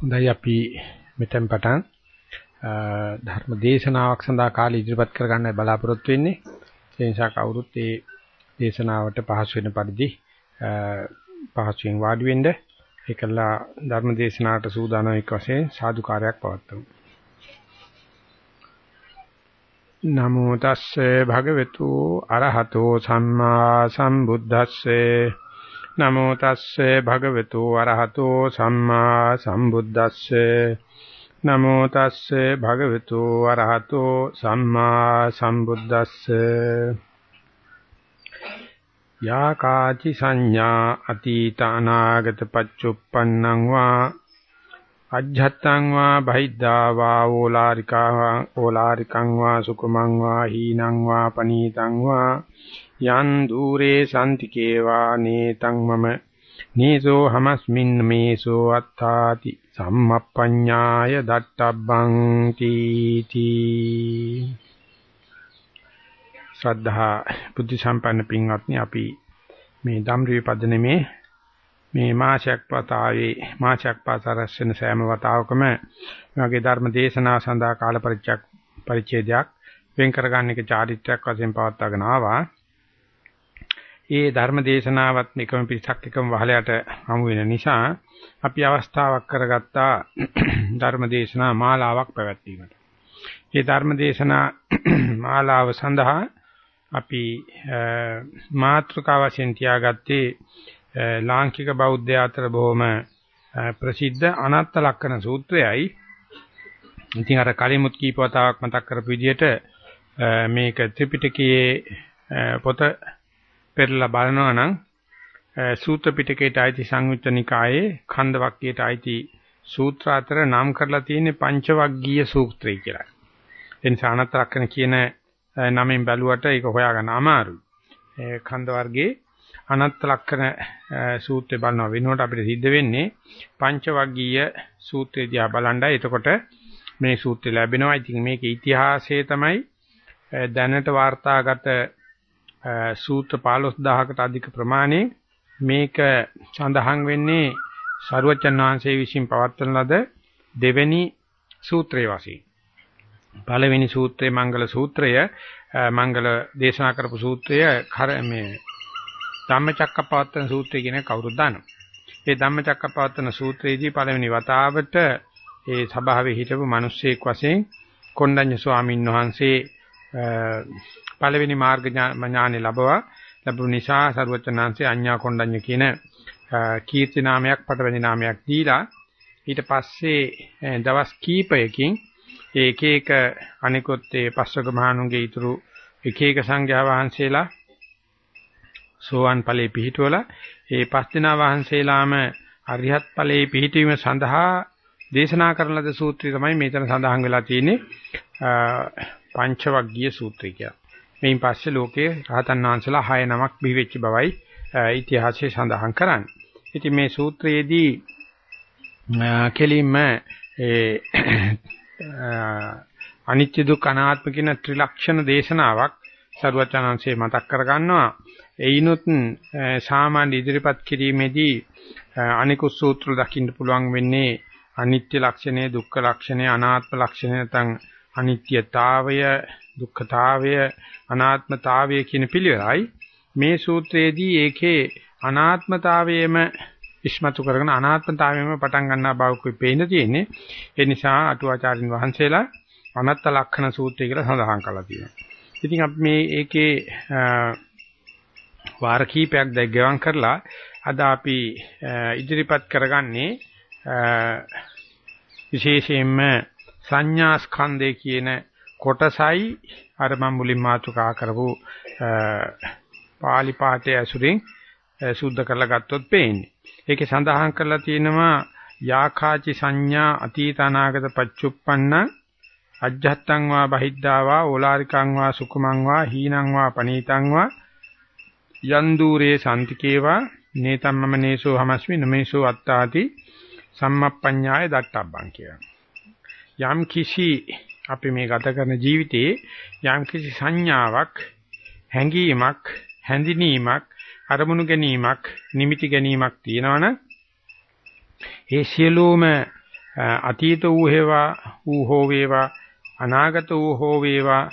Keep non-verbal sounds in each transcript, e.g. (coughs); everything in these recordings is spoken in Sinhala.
හොඳයි අපි මෙතෙන් පටන් ධර්ම දේශනාවක් සඳහා කාලය ඉදිරිපත් කරගන්න බලාපොරොත්තු වෙන්නේ. ඒ නිසා කවුරුත් මේ දේශනාවට පහසු වෙන පරිදි පහසුවෙන් වාඩි වෙන්න ඒකලා ධර්ම දේශනාවට සූදානම් එක් වශයෙන් සාදුකාරයක් පවත්වමු. නමෝ තස්සේ භගවතු අරහතෝ සම්මා සම්බුද්දස්සේ නමෝ තස්සේ භගවතු අරහතෝ සම්මා සම්බුද්දස්සේ. නමෝ තස්සේ භගවතු අරහතෝ සම්මා සම්බුද්දස්සේ. යා කාචි සංඥා අතීත අනාගත පච්චුප්පන්නං වා අජ්ජත්තං වා බහිද්ධා වා ඕලාරිකා ඕලාරිකං වා සුකුමං වා හීනං වා පනීතං වා යන් দূරේ සම්තිකේ වා නේතං මම. නීසෝ හමස්මින් මේසෝ අත්තාති. සම්මප්පඤ්ඤාය දට්ඨබ්බං තීති. ශ්‍රද්ධා බුද්ධ සම්පන්න පින්වත්නි අපි මේ ධම්රි පදනමේ මේ මාසයක් පතාවේ මාසයක් පාසා රැස් වෙන සෑම වතාවකම මේ ධර්ම දේශනා සඳහා කාල පරිච්ඡක් පරිච්ඡේදයක් වෙන් කරගන්න එක චාරිත්‍රාක් වශයෙන් පවත්වාගෙන ආවා. ඒ ධර්ම දේශනාවත් එකම පිටක් එකම වහලයට හමු වෙන නිසා අපි අවස්ථාවක් කරගත්තා (clears throat) ධර්ම දේශනා මාලාවක් පැවැත්වීමට. මේ ධර්ම දේශනා (clears throat) මාලාව සඳහා අපි මාත්‍රකාව වශයෙන් තියාගත්තේ ලාංකික බෞද්ධ අතර බොහොම ප්‍රසිද්ධ අනත්ත ලක්ෂණ සූත්‍රයයි. ඉතින් අර කලිමුත් කීප වතාවක් මතක් කරපු විදිහට මේක ත්‍රිපිටකයේ පොත පෙරලා බලනවා නම් සූත්‍ර පිටකයට අයිති සංයුත්ත නිකායේ ඛණ්ඩ වක්කයට අයිති සූත්‍ර අතර නම් කරලා තියෙන්නේ පංචවග්ගීය සූත්‍රය කියලා. එනිසා අනත්ත ලක්ෂණ කියන නමෙන් බැලුවට ඒක හොයාගන්න අමාරුයි. ඒ ඛණ්ඩ වර්ගයේ අනත්ත ලක්ෂණ සූත්‍රය බලනවා වෙනකොට අපිට සිද්ධ වෙන්නේ පංචවග්ගීය සූත්‍රය දිහා බලන්නයි. එතකොට මේ සූත්‍රය ලැබෙනවා. ඉතින් මේකේ ඉතිහාසය තමයි දැනට වාර්තාගත සූත්‍ර 15000කට අධික ප්‍රමාණය මේක සඳහන් වෙන්නේ සරුවචන් වහන්සේ විසින් පවත්වන ලද දෙවෙනි සූත්‍රයේ වශයෙන්. පළවෙනි සූත්‍රයේ මංගල සූත්‍රය මංගල දේශනා කරපු සූත්‍රය කර මේ ධම්මචක්කපවත්තන සූත්‍රය කියන කවුරුද දන්නවා. ඒ ධම්මචක්කපවත්තන සූත්‍රයේදී පළවෙනි වතාවට ඒ සභාවේ හිටපු මිනිස්සෙක් වශයෙන් කොණ්ඩඤ්ඤ ස්වාමීන් වහන්සේ පළවෙනි මාර්ග ඥානෙ ලැබවා ලැබු නිසා සරුවචනාංශේ අඤ්ඤා කොණ්ඩඤ්ඤ කියන කීර්ති නාමයක් පටවැනි නාමයක් දීලා ඊට පස්සේ දවස් කීපයකින් ඒ එක එක අනිකුත් ඒ පස්වග මහණුන්ගේ ඊතුරු එක එක සංඝයා වහන්සේලා සෝවන් ඵලයේ පිහිටුවලා ඒ පස් දෙනා වහන්සේලාම අරිහත් ඵලයේ පිහිටීම සඳහා දේශනා කරන ලද සූත්‍රය තමයි මෙතන සඳහන් වෙලා තියෙන්නේ. පංචවග්ගීය සූත්‍රය කියලා. මේන් පස්සේ ලෝකයේ රහතන් වහන්සේලා 6 නමක් බිහි වෙච්ච බවයි ඉතිහාසයේ සඳහන් කරන්නේ. ඉතින් මේ සූත්‍රයේදී කෙලින්ම ඒ අනිත්‍ය දුක්ඛ අනාත්ම කියන ත්‍රිලක්ෂණ දේශනාවක් සරුවචනංශේ මතක් කර ගන්නවා. එයිනුත් සාමාන්‍ය ඉදිරිපත් කිරීමේදී අනිකුත් සූත්‍ර දකින්න පුළුවන් වෙන්නේ අනිත්‍ය ලක්ෂණය, දුක්ඛ ලක්ෂණය, අනාත්ම ලක්ෂණය නැත්නම් අනිත්‍යතාවය, දුක්ඛතාවය, අනාත්මතාවය කියන පිළිවෙලයි. මේ සූත්‍රයේදී ඒකේ අනාත්මතාවයේම ඉස්මතු කරගෙන අනාත්මතාවයේම පටන් ගන්නා බවකුයි පේන්න තියෙන්නේ. ඒ නිසා අටුවාචාරින් වහන්සේලා අනත්ත ලක්ෂණ සූත්‍රය කියලා සඳහන් කරලා තියෙනවා. ඉතින් අපි මේ ඒකේ වාර කීපයක් දැන් ගෙවම් කරලා අද අපි ඉදිරිපත් කරගන්නේ විශේෂයෙන්ම සංඥා ස්කන්ධය කියන කොටසයි අර මම මුලින් මාතෘකා කරපු පාලි පාඨය ඇසුරින් සුද්ධ කරලා ගත්තොත් පේන්නේ. ඒකේ සඳහන් කරලා තියෙනවා යාඛාචි සංඥා අතීත අනාගත පච්චුප්පන්න අජ්ජත්තං වා බහිද්ධා වා ඕලාරිකං වා සුකුමං වා හීනං වා පනීතං වා යන්දූරේ සම්තිකේවා නේතම්මම නේසෝ හමස්මි නමේසෝ අත්තාති සම්මප්පඤ්ඤාය දට්ටබ්බං කියලා. යම් කිසි අපි මේ ගත කරන ජීවිතයේ යම් කිසි සංඥාවක් හැඟීමක් හැඳිනීමක් අරමුණු ගැනීමක් නිමිති ගැනීමක් තියෙනවනම් ඒ සියලුම අතීත වූ හේවා වූ හෝ වේවා අනාගත වූ හෝ වේවා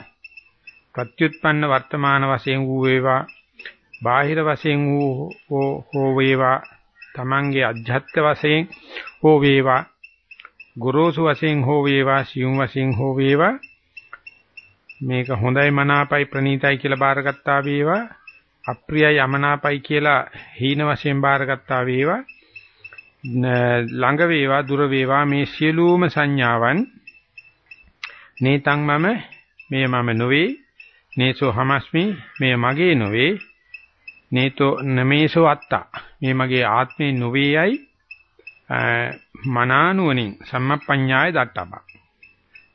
ප්‍රත්‍යুৎපන්න වර්තමාන වශයෙන් වූ වේවා බාහිර වශයෙන් වූ හෝ වේවා තමන්ගේ අධ්‍යාත්ම වශයෙන් හෝ වේවා ගොරෝසු වශයෙන් හෝ වේවා සියුම් වශයෙන් හෝ වේවා. මේක හොඳයි මනාපයි ප්‍රණීතයි කියලා බාරගත්තා වේවා. අප්‍රියයි අමනාපයි කියලා හීන වශයෙන් බාරගත්තා වේවා. ළඟ වේවා දුර වේවා. මේ සියලුම සංඥාවන් නේතං මම මේ මම නොවේ. නේසෝ හමස්මි මේ මගේ නොවේ. නේතෝ නමේසෝ අත්තා මේ මගේ ආත්මේ නොවේයයි. මනානුවණින් සම්මප්පඤ්ඤාය දත්තබ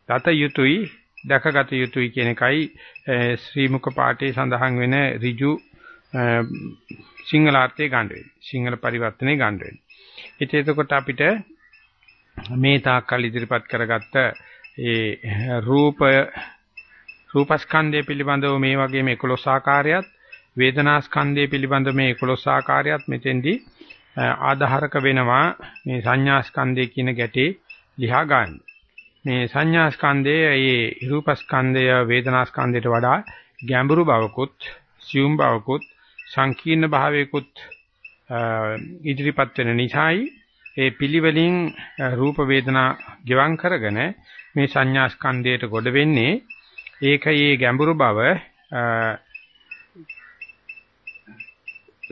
දත යුතුයි දැකගත යුතුයි කියන එකයි ශ්‍රී මුක පාඨයේ සඳහන් වෙන ඍජු සිංහලාර්ථයේ ගන්න වෙන්නේ. සිංහල පරිවර්තනේ ගන්න වෙන්නේ. ඉතින් එතකොට අපිට මේ තාක්කල් ඉදිරිපත් කරගත්ත ඒ රූපය රූපස්කන්ධය පිළිබඳව මේ වගේ මේ 11 ආකාරයත් වේදනාස්කන්ධය පිළිබඳව මේ 11 ආකාරයත් මෙතෙන්දී ආධාරක වෙනවා මේ සංඥාස්කන්ධය කියන ගැටේ ලියා ගන්න. මේ සංඥාස්කන්ධයේ ඒ රූපස්කන්ධය වේදනාස්කන්ධයට වඩා ගැඹුරු බවකුත් සියුම් බවකුත් සංකීර්ණ භාවයකුත් ඉදිරිපත් වෙන නිසායි ඒ පිළිවෙලින් රූප වේදනා ගෙවම් කරගෙන මේ සංඥා ස්කන්ධයට ගොඩ වෙන්නේ ඒකයේ ගැඹුරු බව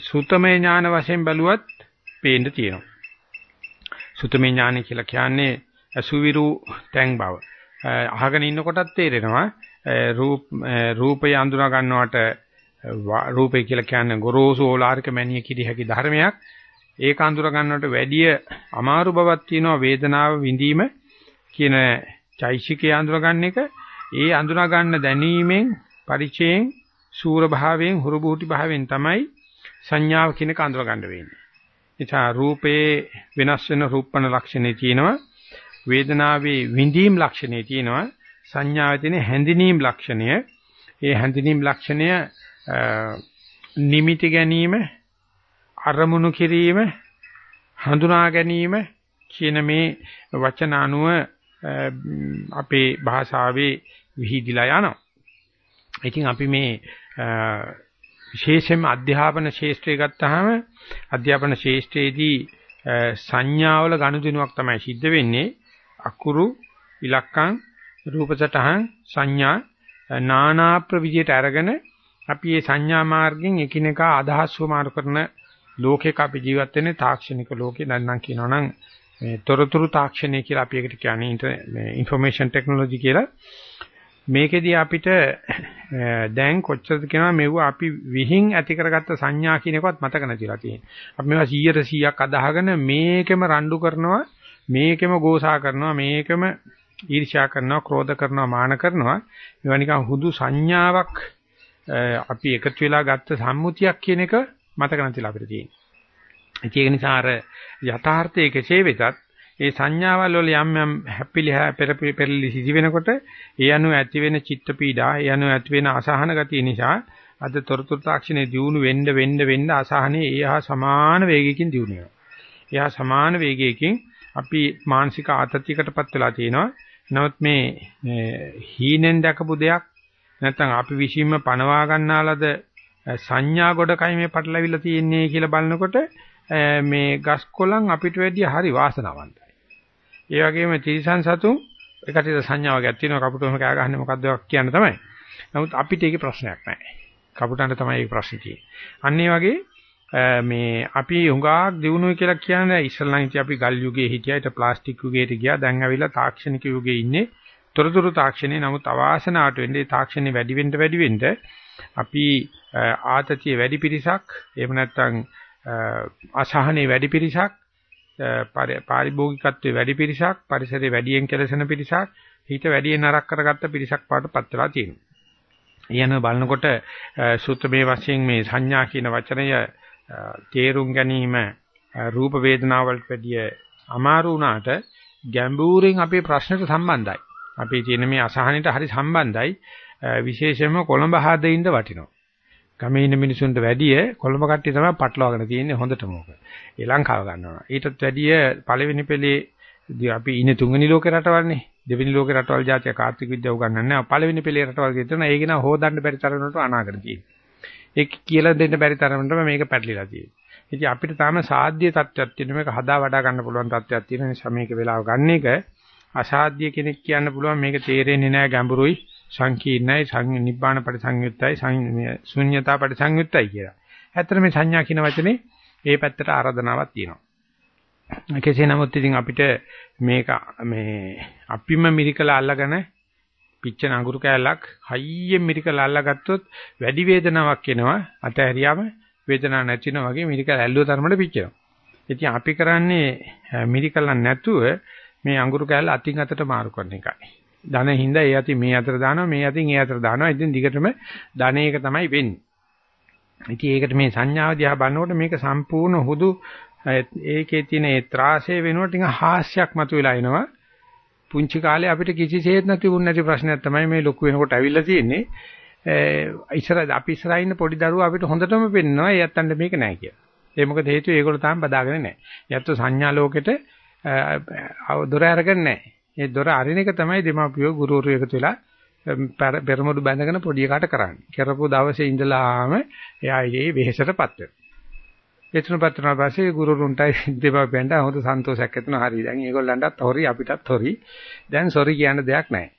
සුතමේ ඥාන වශයෙන් බැලුවත් පේන්න තියෙනවා. සුතමේ ඥාන කියලා කියන්නේ අසුවිරු තැන් බව. අහගෙන ඉන්නකොටත් තේරෙනවා රූප රූපය අඳුනා ගන්නවට රූපය කියලා කියන්නේ ගොරෝසු ඕලාරික මැනිය කිරි හැකි ධර්මයක්. ඒක අඳුර ගන්නවට වැඩිය අමාරු බවක් තියෙනවා වේදනාව විඳීම කියන චෛසිකය අඳුර ගන්න එක. ඒ අඳුනා ගන්න දැනීමෙන් පරිචයෙන් සූර භාවයෙන් හුරු බුහුටි භාවයෙන් තමයි සංඥාව කියන එක අඳුර ගන්න වෙන්නේ. එචා රූපේ වෙනස් වෙන රූපණ ලක්ෂණේ තියෙනවා. වේදනාවේ විඳීම් ලක්ෂණේ තියෙනවා. සංඥාවේ තියෙන හැඳිනීම් ලක්ෂණය. ඒ හැඳිනීම් ලක්ෂණය නිමිති ගැනීම අරමුණු කිරීම හඳුනා ගැනීම කියන මේ වචන අනුව අපේ භාෂාවේ විහිදිලා යනවා. ඉතින් අපි මේ විශේෂයෙන්ම අධ්‍යාපන ශාස්ත්‍රය ගත්තාම අධ්‍යාපන ශාස්ත්‍රයේදී සංඥාවල ගනුදෙනුවක් තමයි සිද්ධ වෙන්නේ. අකුරු ඉලක්කම් රූපසටහන් සංඥා නානා ප්‍රවිජයට අරගෙන අපි මේ සංඥා මාර්ගෙන් එකිනෙකා අදහස් වමාරු කරන ලෝකයක අපි ජීවත් වෙන්නේ තාක්ෂණික ලෝකේ. නැත්නම් කියනවනම් මේ තොරතුරු තාක්ෂණය කියලා අපි ඒකට කියන්නේ මේ ইনফরমේෂන් ටෙක්නොලොජි කියලා. මේකෙදී අපිට (coughs) දැන් කොච්චරද කියනවා මෙව අපි විහිං ඇති කරගත්ත සංඥා කියන එකවත් මතක නැතිලා තියෙනවා. අපි මේවා 100ට 100ක් අදාහගෙන මේකෙම රණ්ඩු කරනවා, මේකෙම ගෝසා කරනවා, මේකෙම ඊර්ෂ්‍යා කරනවා, ක්‍රෝධ කරනවා, මාන කරනවා. මේවා නිකන් හුදු සංඥාවක් අපි එකතු වෙලා ගත්ත සම්මුතියක් කියන එක මතක නැතිලා අපිට තියෙනවා. ඒක නිසා අර යථාර්ථයේ කෙසේ වෙතත් ඒ සංඥාවල් වල යම් යම් හැපිලි පෙරලි සිදි වෙනකොට ඒ අනුව ඇති වෙන චිත්ත පීඩා, ඒ අනුව ඇති වෙන අසහන ගතිය නිසා අද තොරතුරු තාක්ෂණයේ දියුණු වෙන්න වෙන්න වෙන්න අසහනේ ඒහා සමාන වේගයකින් දියුණු වෙනවා. එහා සමාන වේගයකින් අපි මානසික ආතතියකටපත් වෙලා තියෙනවා. නමුත් මේ හීනෙන් දැකපු දෙයක් නැත්නම් අපි විශ්ීම පණවා ගන්නාලද සංඥා ගොඩකයි මේ පටලවිලා තියෙන්නේ කියලා බලනකොට මේ ගස් කොළන් අපිට වැඩිය හරි වාසනාවන්තයි. ඒ වගේම තිරිසන් සතුන් එකට සංඥාවක් තියෙනවා කපුටම කෑ ගහන්නේ මොකද්ද කියන්න තමයි. නමුත් අපිට ඒකේ ප්‍රශ්නයක් නැහැ. කපුටන්ට තමයි ඒක ප්‍රශ්නේ තියෙන්නේ. අන්න වගේ මේ අපි හුඟක් දිනුනොයි කියලා කියන්නේ ඉස්සල්ලාන් ඉතින් අපි ගල් යුගයේ හිටියා ඊට ප්ලාස්ටික් යුගයට ගියා දැන් ඇවිල්ලා තාක්ෂණික යුගයේ ඉන්නේ තොරතුරු තාක්ෂණේ නමුත් අවාසනාවට වෙන්නේ තාක්ෂණේ වැඩි වෙන්න වැඩි වෙන්න අපි ආතතිය වැඩි පිරිසක් එහෙම නැත්නම් අසහනේ වැඩි පිරිසක් පාරිභෝගිකත්වයේ වැඩි පිරිසක් පරිසරයේ වැඩියෙන් කෙලසෙන පිරිසක් හිත වැඩියෙන් නරක කරගත්ත පිරිසක් පාටපත් වෙලා තියෙනවා. ඊයන බලනකොට සූත්‍රමේ වශයෙන් මේ සංඥා කියන වචනය තේරුම් ගැනීම රූප වේදනාවලට වැඩිය අමාරු වුණාට ගැඹුරින් අපේ ප්‍රශ්නට සම්බන්ධයි. අපේ තියෙන මේ අසහනෙට හරි සම්බන්ධයි. විශේෂයෙන්ම කොළඹ හදින්ද වටිනවා. ගමේ ඉන්න මිනිසුන්ට වැඩිය කොළඹ කට්ටිය තමයි පටලවාගෙන තියෙන්නේ හොඳටම ඕක. ඒ ලංකාව ගන්නවා. ඊටත් වැඩිය පළවෙනි පෙළේ අපි ඉන්නේ තුන්වෙනි ලෝකේ රටවල්නේ. දෙවෙනි ලෝකේ රටවල් જાතිය කාර්තික විද්‍යාව උගන්වන්නේ නැහැ. පළවෙනි පෙළේ රටවල් කියනවා ඒක නා හොදන්න බැරි තරමට අනාගත තියෙනවා. ඒක කියලා දෙන්න බැරි තරමටම මේක පැටලිලා තියෙනවා. ඉතින් අපිට තාම සාධ්‍ය තත්ත්වයක් තියෙන මේක හදා වඩා ගන්න පුළුවන් තත්ත්වයක් තියෙන නිසා මේක වෙලාව ගන්න එක අසාධ්‍ය කෙනෙක් කියන්න පුළුවන් මේක තේරෙන්නේ නැහැ ගැඹුරුයි සංකීර්ණයි නිබ්බාන පරිසංයුත්තයි ශුන්‍යතා පරිසංයුත්තයි කියලා. ඇත්තට මේ සංඥා කියන වචනේ ඒ පැත්තට ආරාධනාවක් තියෙනවා. කෙසේ නමුත් ඉතින් අපිට මේක මේ අපිම මිරිකලා අල්ලගෙන පිච්චෙන අඟුරු කෑල්ලක් හයියෙන් මිරිකලා අල්ලගත්තොත් වැඩි වේදනාවක් එනවා අතහැරියාම වේදනාවක් නැතිනවා වගේ මිරිකලා ඇල්ලුව තරමට පිච්චෙනවා. ඉතින් අපි කරන්නේ මිරිකලා නැතුව මේ අඟුරු කෑල්ල අතින් අතට මාරු කරන එකයි. ධන හින්දා ඒ අතින් මේ අතට දානවා මේ අතින් ඒ අතට දානවා. ඉතින් දිගටම ධන එක තමයි වෙන්නේ. ඉතින් ඒකට මේ සංඥාව දිහා බලනකොට මේක සම්පූර්ණ හුදු ඒකේ තියෙන ඒ ත්‍රාසය වෙනුවට ටික හාස්‍යයක් මතුවලා එනවා. පුංචි කාලේ අපිට කිසිසේත් නැතිුන් නැති ප්‍රශ්නයක් තමයි මේ ලොකු වෙනකොට ඇවිල්ලා තියෙන්නේ. ඉස්සර අපි ඉස්සරහා ඉන්න පොඩි දරුවෝ අපිට හොඳටම පෙන්නනවා ඒ යත්තන්ට මේක නැහැ කියලා. ඒ මොකද හේතුව ඒගොල්ලෝ තාම බදාගෙන නැහැ. යත්තු සංඥා ලෝකෙට දොර අරගෙන නැහැ. ඒ දොර අරින එක තමයි දෙමාපියෝ ගුරුවරු එකතු වෙලා පෙරමුඩු බැඳගෙන පොඩි එකාට කරන්නේ. කරපු දවසේ ඉඳලාම එයා ඒ වෙහෙසටපත් වෙනවා. එතනපත් වුණා පස්සේ ගුරුරුන්ටයි (laughs) දෙපාපෙන්ට හොඳ සන්තෝෂයක් ඇති වෙනවා. හරි. දැන් ඒගොල්ලන්ටත් හොරි අපිටත් හොරි. දැන් සොරි කියන්න දෙයක් නැහැ.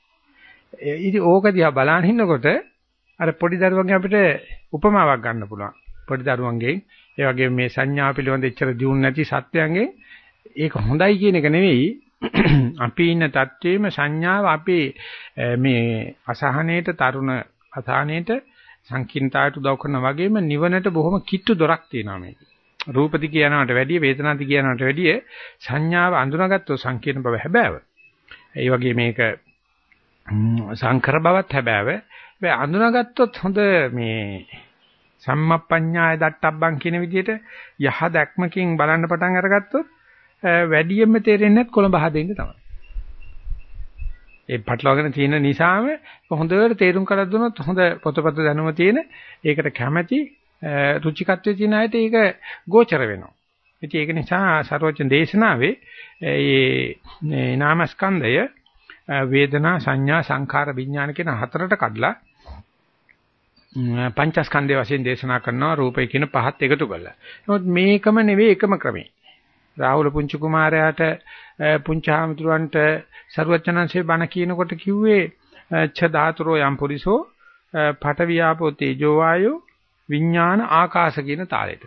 ඉතින් ඕක දිහා බලන් ඉන්නකොට අර පොඩි දරුවන්ගේ අපිට උපමාවක් ගන්න පුළුවන්. පොඩි දරුවන්ගෙන් ඒ වගේම මේ සංඥා පිළිබඳ එච්චර දියුණු නැති සත්‍යයන්ගෙන් ඒක හොඳයි කියන එක නෙවෙයි (clears throat) අපි ඉන්න තත්ත්වෙම සංඥාව අපේ මේ අසහනයට තරුණ අසහනයට සංකීර්ණතාවයට උදව් කරනවා වගේම නිවනට බොහොම කිට්ටු දොරක් තියෙනවා මේක. රූප දිග යනවට වැඩිය වේදනා දිග යනවට වැඩිය සංඥාව අඳුනාගත්තොත් සංකීර්ණ බව හැබෑව. ඒ වගේ මේක සංකර බවත් හැබෑව. හැබැයි අඳුනාගත්තොත් හොඳ මේ සම්මප්පඤ්ඤාය දට්ටබ්බන් කියන විදිහට යහ දැක්මකින් බලන්න පටන් අරගත්තොත් වැඩියෙන්ම තේරෙන්නේ කොළඹ හදින්න තමයි. ඒ පටලවාගෙන තියෙන නිසාම හොඳට තේරුම් කරලා දුන්නොත් හොඳ පොතපත දැනුම තියෙන ඒකට කැමැති රුචිකත්වයේ තියෙන අයට ඒක ගෝචර වෙනවා. ඉතින් ඒක නිසා සර්වචන් දේශනාවේ මේ නාමස්කන්ධය වේදනා සංඥා සංඛාර විඥාන කියන හතරට කඩලා පංචස්කන්ධය වශයෙන් දේශනා කරනවා රූපය කියන පහත් එකතු කරලා. නමුත් මේකම නෙවෙයි එකම ක්‍රමේ. රාහුල පුංචි කුමාරයාට පුංචාමතුරන්ට ਸਰුවචනංශේ බණ කියනකොට කිව්වේ ඡ ධාතුරෝ යම් පුරිසෝ පඨවියාපෝ තේජෝ වායෝ විඥාන ආකාශ කියන තාලෙට.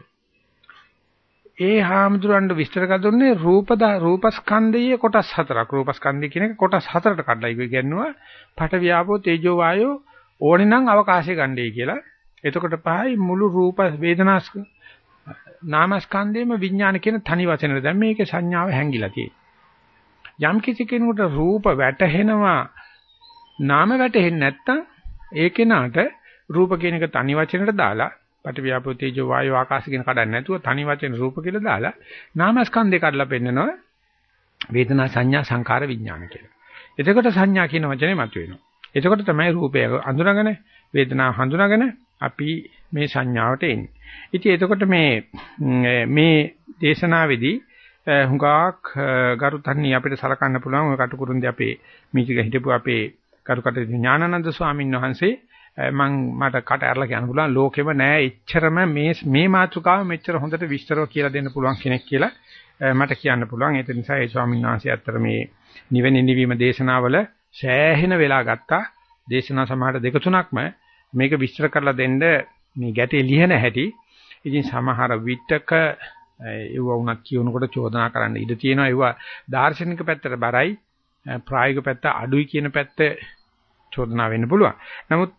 ඒ හාමුදුරන්ට විස්තර කරදුන්නේ රූප රූපස්කන්ධයේ කොටස් හතරක්. රූපස්කන්ධය කියන එක කොටස් හතරට කඩලා ඉව කියනවා පඨ ව්‍යාපෝ තේජෝ වායෝ ඕනේ නම් අවකාශය ගන්නයි කියලා. එතකොට පහයි මුළු රූප වේදනාස් නාමස්කන්ධයේම විඥාන කියන තනි වචනෙට දැන් මේකේ සංඥාව හැංගිලා තියෙන්නේ. යම් කිසි කෙනෙකුට රූප වැටහෙනවා නාම වැටහෙන්නේ නැත්තම් ඒ කෙනාට රූප කියන එක තනි වචනෙට දාලා පටිවියාපෝ තේජෝ වායෝ ආකාශ කියන කඩන්නේ නැතුව තනි වචන රූප කියලා දාලා නාමස්කන්ධේ කඩලා පෙන්නනවා වේදනා සංඥා සංකාර විඥාන කියලා. එතකොට සංඥා කියන වචනේ මතුවෙනවා. එතකොට තමයි රූපය අඳුනගෙන වේදනාව හඳුනගෙන අපි මේ සංඥාවට එන්නේ. ඉතින් එතකොට මේ මේ දේශනාවේදී හුඟක් ගරුතන්නී අපිට සලකන්න පුළුවන් ඔය කටුකුරුන්දී අපේ මිචික හිටපු අපේ කරුකට ඥානানন্দ ස්වාමීන් වහන්සේ මම මට කට ඇරලා කියන්න පුළුවන් ලෝකෙම නෑ එච්චරම මේ මේ මාතෘකාව මෙච්චර හොඳට විස්තරව කියලා දෙන්න පුළුවන් කෙනෙක් කියලා මට කියන්න පුළුවන් ඒ නිසා ඒ ස්වාමීන් වහන්සේ අතර මේ නිවෙන නිවීම දේශනාවල සෑහෙන වෙලා ගත්තා දේශනා සමහර දෙක තුනක්ම මේක විස්තර කරලා දෙන්න මේ ගැටේ ලියන හැටි ඉතින් සමහර විටක ඒව වුණත් කියනකොට චෝදනා කරන්න ඉඩ තියෙනවා ඒව දාර්ශනික පැත්තට බරයි ප්‍රායෝගික පැත්ත අඩුයි කියන පැත්ත චෝදනා වෙන්න පුළුවන්. නමුත්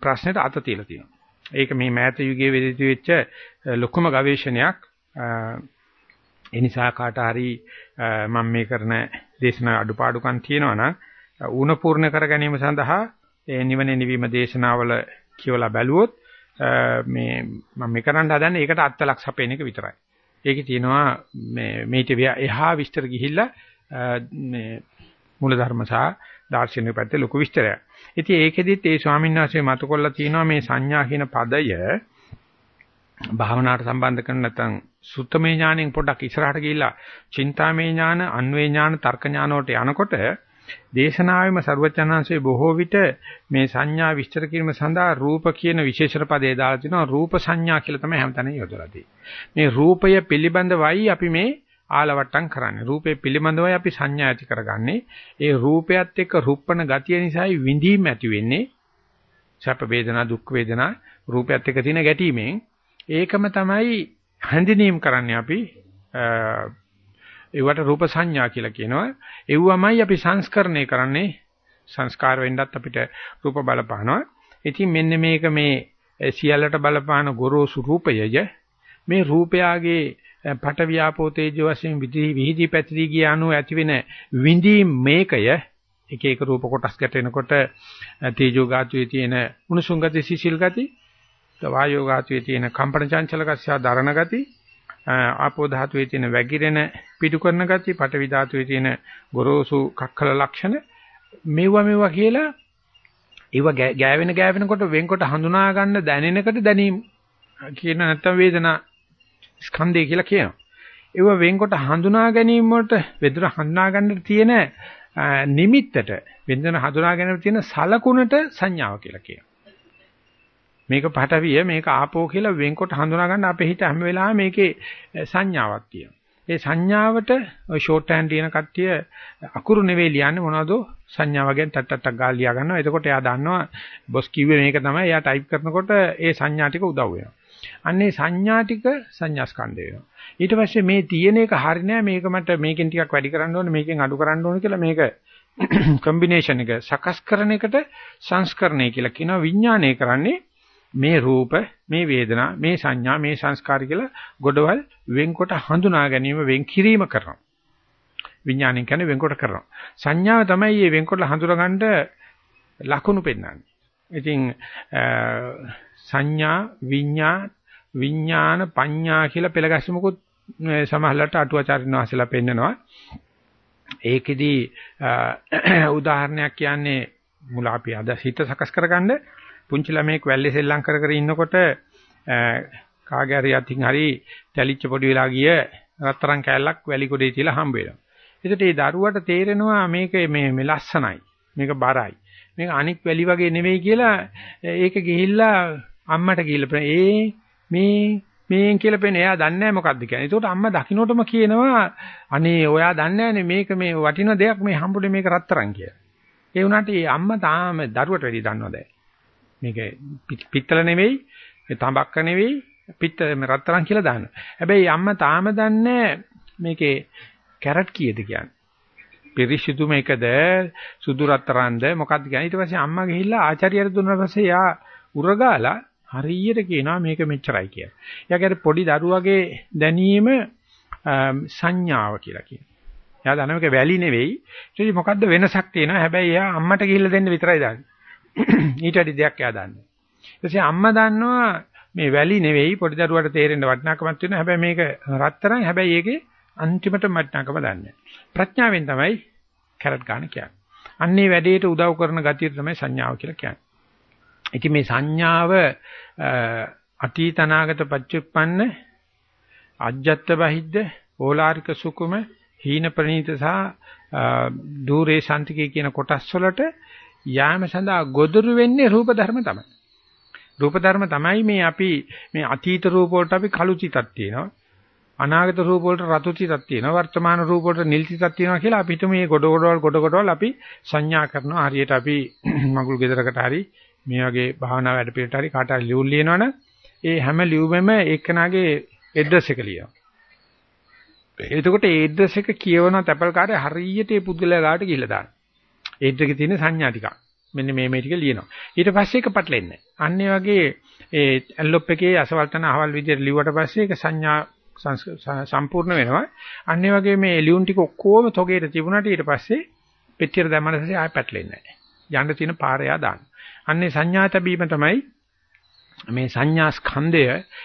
ප්‍රශ්නෙට අත තියලා තියෙනවා. ඒක මේ මෑත යුගයේ වෙදිත වෙච්ච ලොකුම ගවේෂණයක්. ඒ නිසා කාට හරි මම මේ කරන දේශනා අඩුපාඩුකම් තියෙනවා නම් ඌණ පූර්ණ කර ගැනීම සඳහා ඒ නිවන නිවීම දේශනාවල කියවලා බැලුවොත් මේ මම මේ කරන්න හදන්නේ ඒකට අත්ලක් සපේන එක විතරයි. ඒකේ තියෙනවා මේ මේිට එහා විස්තර ගිහිල්ලා මේ මූලධර්ම සහ දාර්ශනික පැත්තේ ලොකු විස්තරයක්. ඉතින් ඒකෙදිත් ඒ ස්වාමීන් වහන්සේ මතකොල්ලා තියෙනවා මේ සංඥා කියන පදය භාවනාවට සම්බන්ධ කරන නැත්නම් සුත්තමේ ඥාණයෙන් පොඩ්ඩක් ඉස්සරහට ගිහිල්ලා චින්තාමේ ඥාන, අන්වේ ඥාන, තර්ක ඥාන වලට යනකොට දේශනාවෙම ਸਰවචනංශයේ බොහෝ විට මේ සංඥා විස්තර කිරීම සඳහා රූප කියන විශේෂණ පදේ දාලා තිනවා රූප සංඥා කියලා තමයි හැමතැනම යොදලා තියෙන්නේ. මේ රූපය පිළිබඳවයි අපි මේ ආලවට්ටම් කරන්නේ. රූපේ පිළිබඳවයි අපි සංඥා ඇති කරගන්නේ. ඒ රූපයත් එක්ක රුප්පන ගතිය නිසායි විඳීම් ඇති වෙන්නේ. සැප වේදනා දුක් වේදනා රූපයත් එක්ක තියෙන ගැටීමෙන් ඒකම තමයි හැඳිනීම් කරන්නේ අපි ඒවට රූප සංඥා කියලා කියනවා. ඒවමයි අපි සංස්කරණය කරන්නේ. සංස්කාර වෙන්නත් අපිට රූප බලපානවා. ඉතින් මෙන්න මේක මේ සියල්ලට බලපාන ගොරෝසු රූපයය මේ රූපයාගේ පට ව්‍යාපෝ තේජෝ වශයෙන් විහිදී පැතිරී ගිය අනුව ඇතිවෙන විඳීම් මේකය එක එක රූප කොටස් ගැටෙනකොට තේජෝ ගාතුවේ තියෙන උණුසුම් ගති සිසිල් ගති වායෝ ගාතුවේ තියෙන කම්පන චංචල ගති දරණ ගති ආපෝ ධාතුවේ තියෙන වැగిරෙන පිටු කරන ගතිය, පඨවි ධාතුවේ තියෙන ගොරෝසු කක්කල ලක්ෂණ මෙවුවා මෙවුවා කියලා ඒව ගෑවෙන ගෑවෙනකොට වෙන්කොට හඳුනා ගන්න දැනෙනකට දැනීම කියන නැත්තම් වේදනා ස්කන්ධය කියලා කියනවා. ඒව වෙන්කොට හඳුනා ගැනීම වලට වෙදුර හඳුනා ගන්නට තියෙන නිමිත්තට වෙන්දන හඳුනා ගැනීමට තියෙන සලකුණට සංඥාව කියලා කියනවා. මේක පටවිය මේක ආපෝ කියලා වෙන්කොට හඳුනා ගන්න අපේ හිත හැම වෙලාවෙම මේකේ සංඥාවක් තියෙනවා. ඒ සංඥාවට ඔය ෂෝට් හෑන්ඩ් තියෙන කට්ටිය අකුරු නෙවෙයි ලියන්නේ මොනවද සංඥා වගේ ටක් ටක් ටක් ගාලා ලියා ගන්නවා. එතකොට එයා දන්නවා බොස් කිව්වේ මේක තමයි. එයා ටයිප් කරනකොට ඒ සංඥා ටික උදව් වෙනවා. අන්නේ සංඥා ටික සංඥා ස්කන්ධය වෙනවා. ඊට පස්සේ මේ තියෙන එක හරි නෑ මේක මට මේකෙන් ටිකක් වැඩි කරන්න ඕනේ මේකෙන් අඩු කරන්න ඕනේ කියලා මේක (coughs) කම්බිනේෂන් එක සකස් කරන එකට සංස්කරණය කියලා කියනවා විඥානය කරන්නේ මේ රූප, මේ වේදනා, මේ සංඥා, මේ සංස්කාර කියලා ගොඩවල් වෙන්කොට හඳුනා ගැනීම වෙන් කිරීම කරනවා. විඥාණයෙන් කියන්නේ වෙන්කොට කරනවා. සංඥාව තමයි මේ වෙන්කොට හඳුනගන්න ලකුණු පෙන්වන්නේ. ඉතින් සංඥා, විඥා, විඥාන, පඤ්ඤා කියලා පෙළ ගැස්මුකුත් සමහරලට අටුවාචාරින් වාසලා පෙන්නනවා. ඒකෙදි උදාහරණයක් කියන්නේ මුලාපි අද හිත සකස් කරගන්න පුංචි ළමයෙක් වැල්ලේ සෙල්ලම් කර කර ඉන්නකොට කාගේ හරි අතින් හරි තැලිච්ච පොඩි වෙලා ගිය රත්තරන් කෑල්ලක් වැලි කොටේ තියලා හම්බ වෙනවා. ඒකට ඒ දරුවට තේරෙනවා මේක මේ මේ ලස්සනයි. මේක බරයි. මේක අනික් වැලි වගේ නෙවෙයි කියලා ඒක ගිහිල්ලා අම්මට ගිහිල්ලා ඒ මේ මේන් කියලා පෙන්නේ එයා දන්නේ නැහැ මොකද්ද කියන්නේ. ඒකට අම්මා දකින්නටම කියනවා අනේ ඔයා දන්නේ නැනේ මේක මේ වටින දෙයක් මේ හම්බුනේ මේක රත්තරන් කියලා. ඒ වුණාට ඒ අම්මා තාම දරුවට වැඩි දන්නවද? මේක පිත්තල නෙවෙයි, තඹක්ක නෙවෙයි, පිත්ත රත්තරන් කියලා දානවා. හැබැයි අම්මා තාම දන්නේ මේකේ කැරට් කීයද කියන්නේ. පිරිසිදු මේකද සුදු රත්තරන්ද මොකක්ද කියන්නේ. ඊට පස්සේ අම්මා ගිහිල්ලා ආචාර්යයට දුන්නා පස්සේ යා උරගාලා හරියට කියනවා මේක මෙච්චරයි කියලා. එයාගේ පොඩි දරුවගේ දැනීම සංඥාව කියලා කියනවා. එයා දන්න මේක වැලි නෙවෙයි. ඉතින් මොකද්ද වෙනසක් තියෙනවා. හැබැයි එයා අම්මට ගිහිල්ලා දෙන්න විතරයි දන්නේ. (clears throat) ඊට වැඩි දෙයක් එයා දන්නේ. ඊටසේ අම්මා දන්නවා මේ වැලි නෙවෙයි පොඩි දරුවාට තේරෙන්න වටිනාකමක් තියෙනවා. හැබැයි මේක රත්තරන් හැබැයි ඒකේ අන්තිමට වටිනාකම දන්නේ. ප්‍රඥාවෙන් තමයි කැරට් ගන්න කියන්නේ. අන්නේ වැඩේට උදව් කරන ගතිය තමයි සංඥාව කියලා කියන්නේ. ඉතින් මේ සංඥාව අතීත අනාගත පච්චුප්පන්න අජ්ජත් බහිද්ද ඕලාරික සුකුම හීන ප්‍රනීත සහ දූරේ සාන්තිකේ කියන කොටස් වලට යාම සඳහා ගොදුරු වෙන්නේ රූප ධර්ම තමයි. රූප ධර්ම තමයි මේ අපි මේ අතීත රූප වලට අපි කළු චිතක් තියෙනවා. අනාගත රූප වලට රතු චිතක් තියෙනවා. වර්තමාන රූප වලට නිල් චිතක් තියෙනවා කියලා අපි හිතමු මේ ගොඩ ගොඩවල් ගොඩ ගොඩවල් අපි සංඥා කරනවා. හරියට අපි (clears throat) මගුල් ගෙදරකට හරි මේ වගේ භාවනා වැඩ පිළිට හරි කාට හරි ලියුම් ලියනවනම් ඒ හැම ලියුමෙම එක්කනාගේ ඇඩ්‍රස් එක ලියනවා. එතකොට ඒ ඇඩ්‍රස් එක කියවන තැපල් කාර්ය හරියට ඒ පුද්ගලයා ගාට ගිහිල්ලා දානවා. ඒත් එකේ තියෙන සංඥා ටිකක්. මෙන්න මේ මේ ටික ලියනවා. ඊට පස්සේ ඒක පටලෙන්නේ නැහැ. අන්න ඒ වගේ ඒ ඇන්ලොප් එකේ අසවල්තන අහවල් විදියට ලිව්වට පස්සේ ඒක සංඥා සම්පූර්ණ වෙනවා. අන්න ඒ වගේ මේ ලියුම් ටික ඔක්කොම තොගේට තිබුණාට ඊට පස්සේ පෙට්ටියට දැම්මම පස්සේ ආයෙ පැටලෙන්නේ නැහැ. යන්න තියෙන පාරය දාන්න. අන්නේ සංඥා තැබීම තමයි මේ සංඥා ස්කන්ධය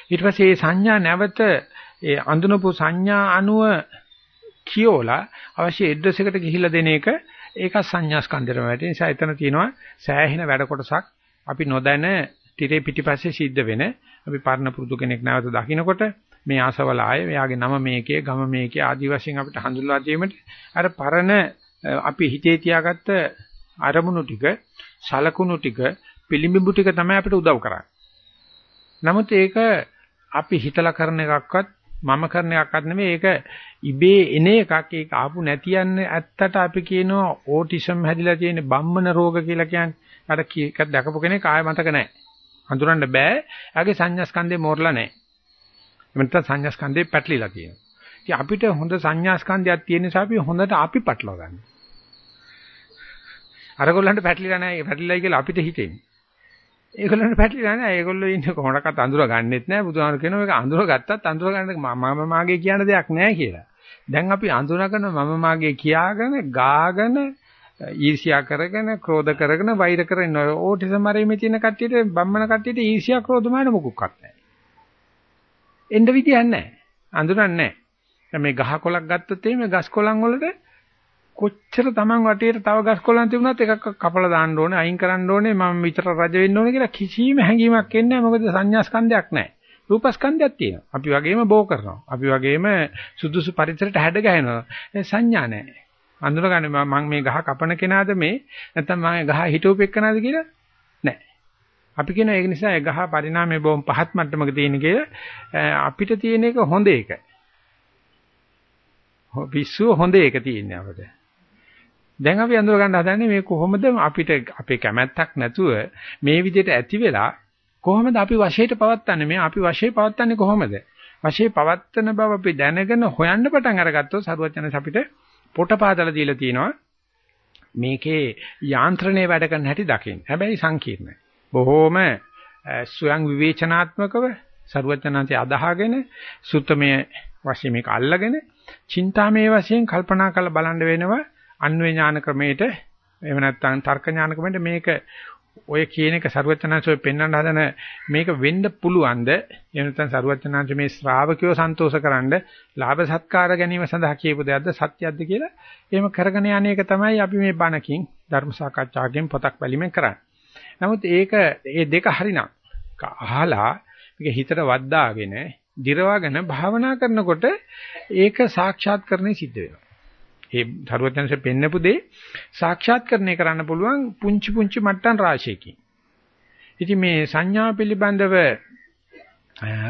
ඊට පස්සේ මේ සංඥා නැවත ඒ අඳුනපු සංඥා අනුව කියෝලා අවශ්‍ය ඇඩ්‍රස් එකට ගිහිල්ලා දෙන එක ඒක සංඥා ස්කන්ධෙටම වැටෙන නිසා එතන තියෙනවා සෑහෙන වැඩ කොටසක් අපි නොදැන tire පිටිපස්සේ සිද්ධ වෙන අපි පරණ පුරුදු කෙනෙක් නැවත දකින්නකොට මේ ආසවලාය, එයාගේ නම මේකේ, ගම මේකේ ආදි වශයෙන් අපිට හඳුන්වා දීමට අර පරණ අපි හිතේ තියාගත්ත අරමුණු ටික, සලකුණු ටික, පිළිඹු ටික තමයි අපිට උදව් කරන්නේ. නමුත් ඒක අපි හිතලා කරන එකක්වත් මම කරන එකක්වත් නෙමෙයි ඒක ඉබේ එන එකක් ඒක ආපු නැති යන්නේ ඇත්තට අපි කියනවා ඕටිසම් හැදිලා තියෙන බම්මන රෝග කියලා කියන්නේ. අර කීක දැකපු කෙනෙක් ආය මතක නැහැ. හඳුනන්න බෑ. එයාගේ සංඥාස්කන්ධේ මෝරලා නැහැ. එහෙම නැත්නම් සංඥාස්කන්ධේ පැටලිලා තියෙනවා. ඉතින් අපිට හොඳ සංඥාස්කන්ධයක් තියෙන නිසා අපි හොඳට අපි පටලවා ගන්නවා. අරගොල්ලන්ට පැටලිලා නැහැ. පැටලිලායි කියලා අපිට හිතෙන්නේ. ඒගොල්ලන්ට පැටලිලා නැහැ. ඒගොල්ලෝ ඉන්නේ කොහොමඩක්වත් අඳුර ගන්නෙත් නැහැ. බුදුහාමර කියනවා මේක අඳුර ගත්තත් අඳුර ගන්න මම මාගේ කියන දෙයක් නැහැ කියලා. දැන් අපි අඳුරගෙන මම මාගේ කියාගෙන ගාගෙන ඊර්ෂ්‍යා කරගෙන ක්‍රෝධ කරගෙන වෛර කරගෙන ඕටිසම් මරෙමේ තියෙන කට්ටියට බම්මන කට්ටියට ඊර්ෂ්‍යා ක්‍රෝධ මාන මොකුක්වත් නැහැ. එන්න විදියක් නැහැ. අඳුරන්නේ නැහැ. මේ ගහ කොලක් ගත්තොත් එimhe ගස් කොලන් වලට කොච්චර Taman වටේට තව ගස් කොලන් තිබුණත් එකක් කපලා දාන්න ඕනේ අයින් කරන්න ඕනේ මම විතර රජ වෙන්න ඕනේ කියලා කිසිම හැඟීමක් එන්නේ නැහැ. මොකද සංඥා ස්කන්ධයක් නැහැ. රූපස්කන්ධයක් තියෙනවා. අපි වගේම බෝ කරනවා. අපි වගේම සුදුසු පරිසරයට හැඩ ගැහෙනවා. සංඥා නැහැ. අඳුරගන්නේ මම මේ ගහ කපන කෙනාද මේ? නැත්නම් මම ගහ හිටවපෙක්කනද කියලා? නැහැ. අපි කියන ඒක නිසා ඒ ගහ පරිණාමයේ බොහොම පහත් මට්ටමක තියෙන කියලා අපිට තියෙන එක හොඳ එක. පිස්සුව හොඳ එක තියෙන්නේ අපිට. දැන් අපි අඳුර ගන්න හදන්නේ මේ කොහොමද අපිට අපේ කැමැත්තක් නැතුව මේ විදිහට ඇති වෙලා කොහොමද අපි වශයට පවත්න්නේ මේ අපි වශයේ පවත්න්නේ කොහොමද වශයේ පවත්තන බව අපි දැනගෙන හොයන්න පටන් අරගත්තොත් සරුවචනස් අපිට පොට පාදලා දීලා තියෙනවා මේකේ යාන්ත්‍රණය වැඩ කරන හැටි දකින්න. හැබැයි සංකීර්ණයි. බොහෝම ස්වයං විවේචනාත්මකව සරුවචනන්සේ අදහගෙන සුත්තමය වශයෙන් මේක අල්ලගෙන චින්තාමය වශයෙන් කල්පනා කරලා බලන්න වෙනවා අන්වේ ඥාන ක්‍රමයට එහෙම නැත්නම් තර්ක ඥාන ක්‍රමයට මේක ඔය කියන එක ਸਰුවචනංශෝ පෙන්වන්න හදන මේක වෙන්න පුළුවන්ද? එහෙම නැත්නම් ਸਰුවචනංශ මේ ශ්‍රාවකයෝ සන්තෝෂකරනද ලාභ සත්කාර ගැනීම සඳහා කියපු දෙයක්ද සත්‍යයක්ද කියලා එහෙම කරගෙන යන එක තමයි අපි මේ බණකින් ධර්ම සාකච්ඡාවකින් පොතක් බැලීමෙන් කරන්නේ. නමුත් ඒක මේ දෙක හරිනම් අහලා මේක හිතට වද්දාගෙන දිරවගෙන භාවනා කරනකොට ඒක සාක්ෂාත් කරන්නේ සිද්ධ වෙනවා. ඒ ධර්මයන්සේ පෙන්නපු දේ සාක්ෂාත්කරණය කරන්න පුළුවන් පුංචි පුංචි මට්ටම් රාශියකින්. ඉතින් මේ සංඥා පිළිබඳව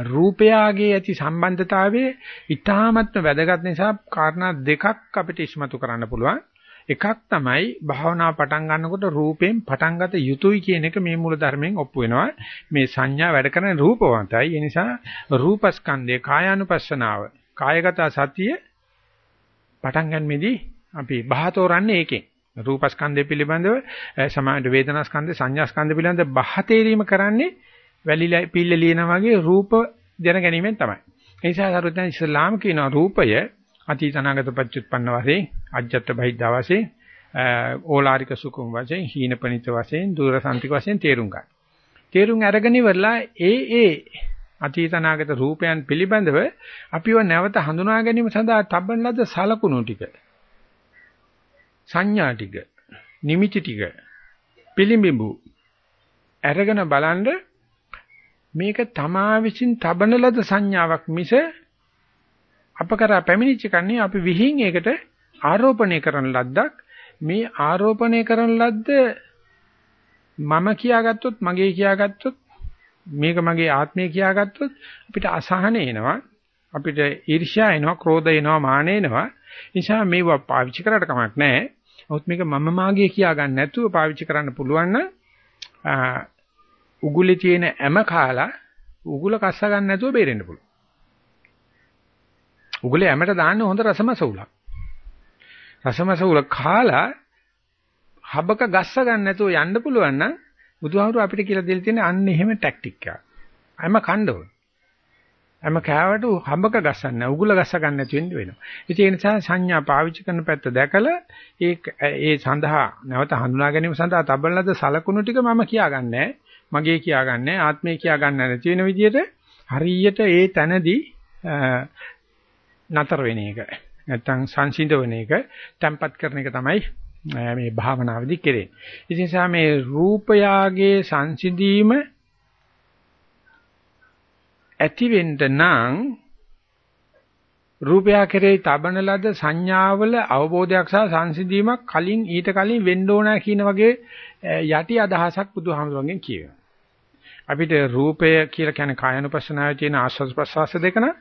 රූපයාගේ ඇති සම්බන්ධතාවයේ ඊ타මත්ම වැදගත් නිසා කාරණා දෙකක් අපිට ඉස්මතු කරන්න පුළුවන්. එකක් තමයි භාවනා පටන් ගන්නකොට රූපයෙන් පටන් ගත යුතුයි කියන එක මේ මූල ධර්මයෙන් ඔප්පු වෙනවා. මේ සංඥා වැඩ කරන රූපවන්තයි. ඒ නිසා රූපස්කන්ධය කායානුපස්සනාව කායගත සතිය පටන් ගන්නෙදී අපි බහතෝරන්නේ ඒකෙන්. රූපස්කන්ධය පිළිබඳව සමාන වේදනාස්කන්ධ සංඥාස්කන්ධ පිළිබඳව බහතේරීම කරන්නේ වැලිලා පිල්ල ලියනා වගේ රූප දැන ගැනීමෙන් තමයි. ඒ නිසා සරුවෙන් ඉස්ලාම් කියන රූපය අතීතනාගත පච්චුත්පන්න වශයෙන් අජ්ජත් බහිද්ධා වශයෙන් ඕලාරික සුකුම් වශයෙන් හීනපනිත වශයෙන් දුරසන්තික වශයෙන් තේරුම් ගන්න. තේරුම් අරගෙන ඉවරලා ඒ ඒ අතීත අනාගත රූපයන් පිළිබඳව අපිව නැවත හඳුනා ගැනීම සඳහා තබන ලද සලකුණු ටික. සංඥා ටික නිමිති ටික පිළිඹු අරගෙන බලන්න මේක තමා විසින් තබන ලද සංඥාවක් මිස අප කරා පැමිණිච්ච කන්නේ අපි විහිං ඒකට ආරෝපණය කරන ලද්දක්. මේ ආරෝපණය කරන ලද්ද මම කියාගත්තොත් මගේ කියාගත්තොත් මේක මගේ ආත්මය කියාගත්තොත් අපිට අසහන එනවා අපිට ඊර්ෂ්‍යා එනවා ක්‍රෝධ එනවා මාන එනවා. නිසා මේවා පාවිච්චි කරලා කමක් නැහැ. නමුත් මේක මම මාගේ කියා ගන්න නැතුව පාවිච්චි කරන්න පුළුවන් නම් උගුලේ තියෙන ඇම කාලා උගුල කස්ස ගන්න නැතුව බේරෙන්න පුළුවන්. උගුලේ ඇමට දාන්න හොඳ රසමස උලක් රසමස උල කාලා හබක ගස්ස ගන්න නැතුව යන්න පුළුවන් නම් බුදුහාමුදුර අපිට කියලා දෙලා තියෙන අන්න එහෙම ටැක්ටික් එකක්. අයම කණ්ඩ ඕන. අයම කෑවට හඹක ගස්සන්න නැහැ. උගුල ගස්ස ගන්න නැති වෙන්න වෙනවා. ඉතින් ඒ නිසා සංඥා පාවිච්චි කරන පැත්ත දැකලා ඒ ඒ සඳහා නැවත හඳුනා ගැනීම සඳහා තබන ලද සලකුණු ටික මම කියාගන්නේ මගේ කියාගන්නේ ආත්මේ කියාගන්න නැති වෙන විදිහට හරියට ඒ තැනදී නතර වෙන එක. නැත්තම් සංසිඳ වෙන එක, tempat කරන එක තමයි මේ භාවනාවේදී කෙරේ. ඉතින් නිසා මේ රූපයාගේ සංසිඳීම ඇති වෙන්න නම් රූපය කෙරෙහි තබන ලද සංඥාවල අවබෝධයක් සහ සංසිඳීමක් කලින් ඊට කලින් වෙන්න ඕන කියන වගේ යටි අදහසක් බුදුහාමුදුරන්ගෙන් කියවෙනවා. අපිට රූපය කියලා කියන්නේ කායනුපස්සනාවේ තියෙන ආස්වාද ප්‍රසවාස දෙක න ะ.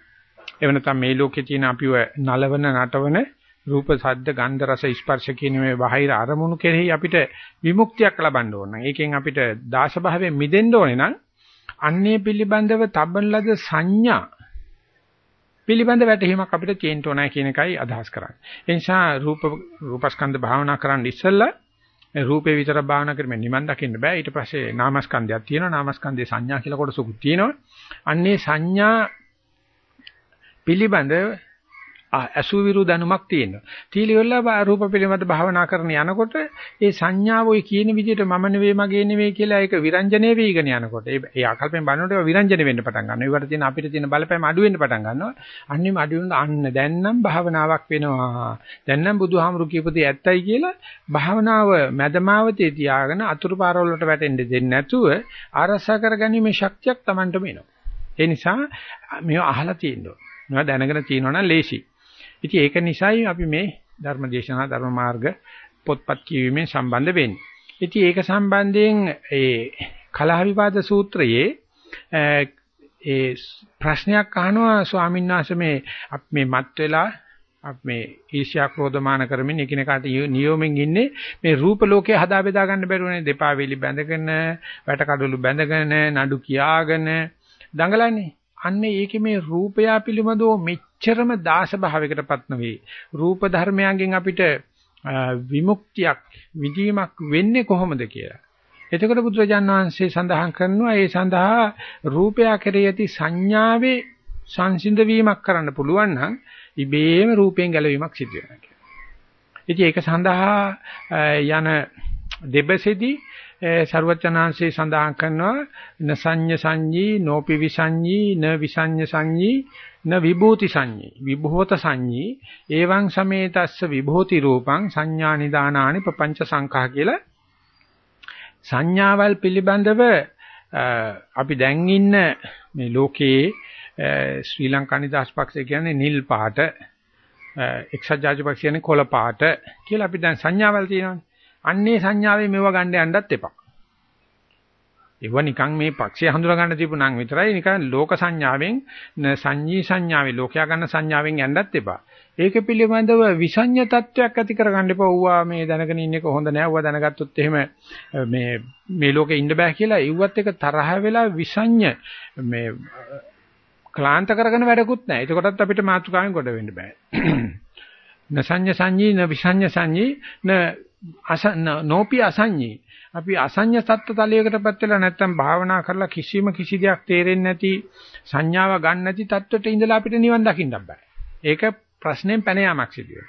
එව නැත්නම් මේ ලෝකේ තියෙන අපිව නලවන නටවන රූප ශබ්ද ගන්ධ රස ස්පර්ශ කියන මේ බාහිර අරමුණු කෙරෙහි අපිට විමුක්තියක් ලබන්න ඕන. ඒකෙන් අපිට දාශ භාවයෙන් මිදෙන්න ඕනේ නම් අන්නේ පිළිබඳව තබන ලද සංඥා පිළිබඳ වැටහීමක් අපිට තියෙන්න ඕනයි කියන එකයි අදහස් කරන්නේ. ඒ නිසා රූප රූපස්කන්ධ භාවනා කරන්න ඉස්සෙල්ලා මේ රූපේ විතර භාවනා කරමින් නිවන් දකින්න බෑ. ඊට පස්සේ නාමස්කන්ධයක් තියෙනවා. නාමස්කන්ධේ සංඥා කියලා කොටසකුත් තියෙනවා. අන්නේ සංඥා පිළිබඳ අසුවිරු දැනුමක් තියෙනවා. තීලිවල රූප පිළිබඳ භාවනා කරන යනකොට ඒ සංඥාව ඔය කියන විදිහට මම නෙවෙයි මගේ නෙවෙයි කියලා ඒක විරංජනේ වීගෙන යනකොට ඒ ආකල්පෙන් බලනකොට ඒක විරංජන වෙන්න පටන් ගන්නවා. ඒවට තියෙන අපිට තියෙන බලපෑම අඩු වෙන්න පටන් ගන්නවා. අන්නෙම අඩු වෙන අන්න දැන් නම් භාවනාවක් වෙනවා. දැන් නම් බුදුහාමුදුරු කියපදී ඇත්තයි කියලා භාවනාව මදමාවතේ තියාගෙන අතුරු පාරවල වලට වැටෙන්න දෙන්නේ නැතුව ආරසා කරගැනීමේ ශක්තියක් Tamanටම එනවා. ඒ නිසා මේව අහලා තියෙනවා. මේවා දැනගෙන තියෙනවා නම් ලේසි. ඉතින් ඒක නිසායි අපි මේ ධර්ම දේශනා ධර්ම මාර්ග පොත්පත් කියවීමෙන් සම්බන්ධ වෙන්නේ. ඉතින් ඒක සම්බන්ධයෙන් ඒ කලහ විවාද සූත්‍රයේ ඒ ප්‍රශ්නයක් අහනවා ස්වාමීන් වහන්සේ මේ අපි මේ මත් වෙලා අපි මේ ඊර්ෂ්‍යා ක්‍රෝධමාන කරමින් එකිනෙකාට නියෝමෙන් ඉන්නේ මේ රූප ලෝකේ හදා බෙදා ගන්න බැරුවනේ දෙපා වේලි බැඳගෙන වැට කඩළු බැඳගෙන නඩු කියාගෙන දඟලන්නේ අන්නේ ඒකේ මේ රූපය පිළිබඳව මෙච්චරම දාස භාවයකටපත් නොවේ. රූප ධර්මයන්ගෙන් අපිට විමුක්තියක් විදීමක් වෙන්නේ කොහොමද කියලා. එතකොට බුදුරජාන් වහන්සේ සඳහන් කරනවා ඒ සඳහා රූපය කෙරෙහි ඇති සංඥාවේ සංසිඳ වීමක් කරන්න පුළුවන් නම් ඉබේම රූපයෙන් ගැලවීමක් සිදු වෙනවා කියලා. ඉතින් ඒක සඳහා යන දෙබසෙදී ਸਰවචනාංශේ සඳහන් කරනවා නසඤ්ඤ සංඤී නෝපි විසඤ්ඤී න විසඤ්ඤ සංඤී න විභූති සංඤී. විභූත සංඤී. එවං සමේතස්ස විභූති රූපං සංඥා නිදානානි පపంచ සංඛා කියලා. සංඥාවල් පිළිබඳව අපි දැන් ඉන්න මේ ලෝකයේ ශ්‍රී ලංකා නිදහස් පක්ෂය කියන්නේ නිල් පාට එක්සත් ජාතික පක්ෂය කියන්නේ කොළ පාට කියලා අපි දැන් සංඥාවල් තියෙනවානේ. අන්නේ සංඥාවේ මෙව ගන්න යන්නත් එපා. ඒව නිකන් මේ පක්ෂය හඳුනා ගන්න තිබු නම් විතරයි නිකන් ලෝක සංඥාවෙන් සංඤී සංඥාවේ ලෝකයා ගන්න සංඥාවෙන් යන්නත් එපා. ඒක පිළිබඳව විසඤ්ඤ තත්වයක් ඇති කරගන්න එපා. ඌවා මේ දැනගෙන ඉන්න එක හොඳ නෑ. ඌවා දැනගත්තොත් එහෙම මේ මේ ලෝකේ ඉන්න බෑ කියලා ඒවත් එක තරහ වෙලා විසඤ්ඤ මේ ක්ලාන්ත කරගෙන වැඩකුත් නෑ. ඒකටත් අපිට මාතෘකාවෙන් කොට වෙන්න බෑ. නසඤ්ඤ සංඤී න විසඤ්ඤ සංඤී න නෝපි අසඤ්ඤේ අපි අසඤ්ඤ තත්ත්ව තලයකටපත් වෙලා නැත්තම් භාවනා කරලා කිසිම කිසි දෙයක් තේරෙන්නේ නැති සංඥාව ගන්න නැති තත්ත්වයට ඉඳලා අපිට නිවන් දකින්න බෑ. ඒක ප්‍රශ්නෙන් පැන යාමක් සිදු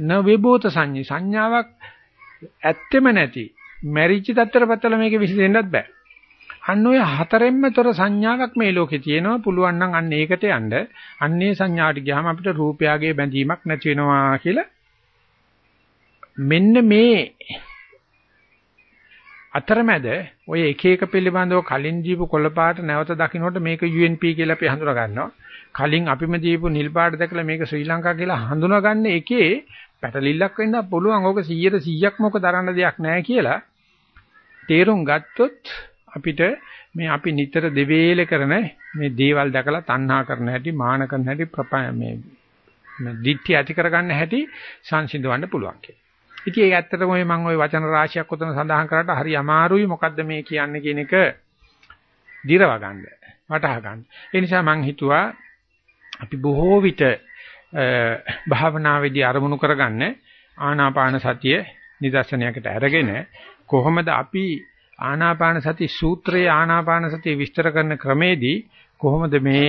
න විභූත සංඤ්ඤ. සංඥාවක් ඇත්තෙම නැති මැරිච්ච තත්ත්වයටපත් වෙලා මේක විසඳෙන්නත් බෑ. අන්න ඔය හතරෙන්ම තොර සංඥාවක් මේ ලෝකේ තියෙනවා. පුළුවන් නම් අන්න ඒකට යන්න. අන්නේ සංඥාට ගියාම අපිට රූපයගේ බැඳීමක් නැති වෙනවා කියලා. මෙන්න මේ අතරමැද ඔය එක එක පිළිබඳව කලින් දීපු කොළ පාට නැවත දකින්නකොට මේක UNP කියලා අපි හඳුනා ගන්නවා. කලින් අපිම දීපු නිල් පාට දැකලා මේක ශ්‍රී ලංකා කියලා හඳුනාගන්න එකේ පැටලිල්ලක් වෙන්න පුළුවන්. ඕක 100ට 100ක් මොක දරන්න දෙයක් නැහැ කියලා තේරුම් ගත්තොත් අපිට මේ අපි නිතර දෙවේල කරන මේ දේවල් දැකලා තණ්හා කරන හැටි, මාන කරන හැටි, මේ මේ දිට්ඨිය ඇති කරගන්න හැටි සංසිඳවන්න පුළුවන් කියලා. ඉතින් ඒක ඇත්තටම ඔය මම ওই වචන රාශියක් උතන සඳහන් කරාට හරි අමාරුයි මොකද්ද මේ කියන්නේ කියන එක දිරව ගන්න වටහා ගන්න. ඒ නිසා මම හිතුවා අපි බොහෝ විට භාවනාවේදී අරමුණු කරගන්න ආනාපාන සතිය නිදර්ශනයකට අරගෙන කොහොමද අපි ආනාපාන සති සූත්‍රයේ ආනාපාන සතිය විස්තර කරන ක්‍රමේදී කොහොමද මේ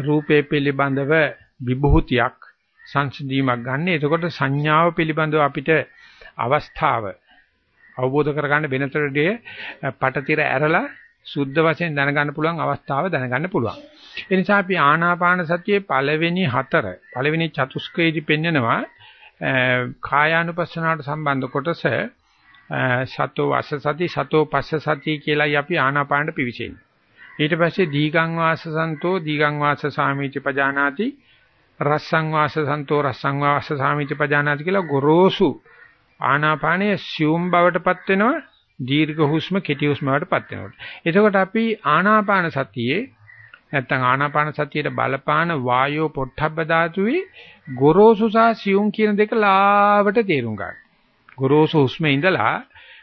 රූපේ පිළිබඳව විභූතියක් සංසිඳීමක් ගන්න. එතකොට සංඥාව පිළිබඳව අපිට අවස්ථාව අවබෝධ කරගන්න වෙනතරදී පටතිර ඇරලා සුද්ධ වශයෙන් දැනගන්න පුළුවන් අවස්ථාව දැනගන්න පුළුවන්. ඒ නිසා අපි ආනාපාන සතියේ පළවෙනි හතර පළවෙනි චතුස්කයේදී පෙන්නනවා කායානුපස්සනාවට සම්බන්ධ කොටස සතෝ වාස සති සතෝ පස්ස සති කියලායි අපි ආනාපානට පිවිසෙන්නේ. ඊට පස්සේ දීගං වාස සන්තෝ දීගං වාස සාමීච පජානාති රස්සං වාස සන්තෝ රස්සං වාස සාමිති පජානාති කියලා ගොරෝසු ආනාපානයේ සියුම් බවටපත් වෙනවා දීර්ඝ හුස්ම කෙටි හුස්ම වලටපත් වෙනවා. එතකොට අපි ආනාපාන සතියේ නැත්නම් ආනාපාන සතියේ බලපාන වායෝ පොට්ටබ්බ ධාතුවේ ගොරෝසු සහ සියුම් කියන දෙක ලාවට තේරුම් ගන්න. ගොරෝසු හුස්මේ ඉඳලා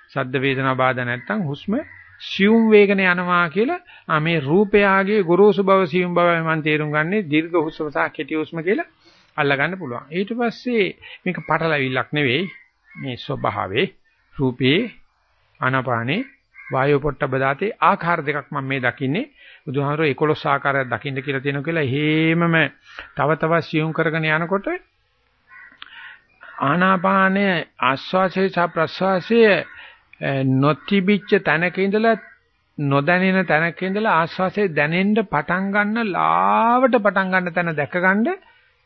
සද්ද වේදනා බාධා නැත්නම් හුස්ම සියුම් වේගන යනවා කියලා ආ මේ රූපයාගේ ගොරෝසු බව සියුම් බව මම තේරුම් ගන්නේ දීර්ඝ හුස්ම සහ කෙටි හුස්ම කියලා අල්ලා ගන්න පුළුවන්. ඊට පස්සේ මේක පටලවිල්ලක් නෙවෙයි මේ ස්වභාවේ රූපේ ආනාපානේ වායෝ පොට්ටබ දාතේ ආකාර දෙකක් මම මේ දකින්නේ බුදුහාමරෝ 11 ආකාරයක් දකින්න කියලා තියෙනවා කියලා හේමම තව තවත් සියුම් කරගෙන යනකොට ආනාපානය ආස්වාසේ සහ ප්‍රස්වාසයේ නොතිබිච්ච තැනක ඉඳලා නොදැනෙන තැනක ඉඳලා ආස්වාසේ දැනෙන්න පටන් ගන්න ලාවට පටන් ගන්න තැන දැක ගන්න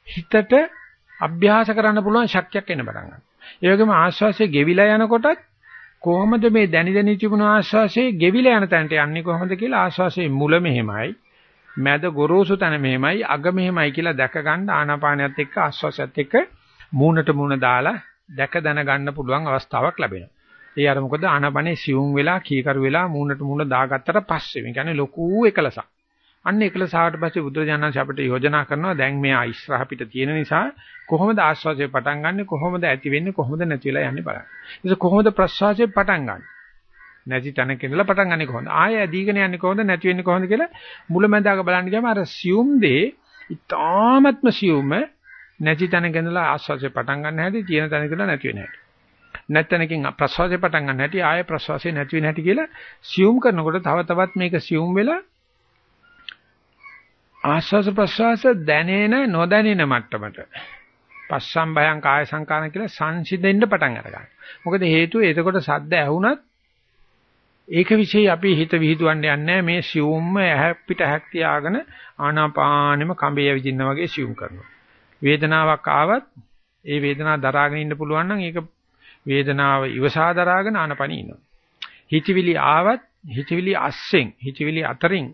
හිතට අභ්‍යාස කරන්න පුළුවන් ශක්තියක් එන්න පටන් ගන්නවා. ඒ වගේම ආස්වාසේ ගෙවිලා යනකොටත් කොහොමද මේ දැනි දැනි තිබුණු ආශ්වාසයේ ගෙවිලා යන තැනට යන්නේ කොහොමද කියලා ආශ්වාසයේ මුල මෙහෙමයි මැද ගොරෝසු තැන මෙහෙමයි අග මෙහෙමයි කියලා දැක ගන්න ආනාපානයත් එක්ක ආශ්වාසයත් එක්ක මූණට මූණ දාලා දැක දැන ගන්න පුළුවන් අවස්ථාවක් ලැබෙනවා. ඒ අර මොකද ආනාපානේ සියුම් වෙලා කීකරු වෙලා මූණට මූණ දාගත්තට පස්සේ මේ කියන්නේ ලොකු එකලසක්. අන්න එකලසාවට පස්සේ බුදුරජාණන් අපිට යෝජනා කරනවා දැන් මේ ඉස්සරහ පිට තියෙන නිසා කොහොමද ආශ්වාසය පටන් ගන්නෙ කොහොමද ඇති වෙන්නේ කොහොමද නැති වෙලා යන්නේ බලන්න. ඒක කොහොමද ප්‍රශ්වාසය පටන් ගන්නෙ? නැති තැනක ඉඳලා පටන් ගන්නෙ කොහොමද? ආයෙ ඇදීගෙන යන්නේ කොහොමද නැති වෙන්නේ කොහොමද කියලා මුලැමැදාක බලන්න ගියාම අර සියුම් දේ ඉතාමත්ම සියුම නැති තැනක ඉඳලා ආශ්වාසය පටන් ගන්න හැටි තියෙන තැනක ඉඳලා නැති වෙන හැටි. නැත්නම්කින් ප්‍රශ්වාසය පටන් ගන්න හැටි ආයෙ ප්‍රශ්වාසය නැති වෙන හැටි කියලා සියුම් කරනකොට තව තවත් මේක සියුම් වෙලා ආශ්වාස ප්‍රශ්වාස දැනෙන නොදැනෙන මට්ටමට පස්සම් බයං කාය සංකාරණ කියලා සංසිඳෙන්න පටන් අරගන්නවා. මොකද හේතුව එතකොට සද්ද ඇහුණත් ඒක વિશે අපි හිත විහිදුවන්න යන්නේ මේ සියුම්ම ඇහැ පිට හැක් තියාගෙන ආනාපානෙම කඹේ ඇවිදින්න වගේ සියුම් කරනවා. වේදනාවක් ආවත් ඒ වේදනාව දරාගෙන ඉන්න පුළුවන් නම් ඒක වේදනාව ඉවසා දරාගෙන ආනපනී ඉන්නවා. හිතවිලි ආවත් හිතවිලි අස්සෙන් හිතවිලි අතරින්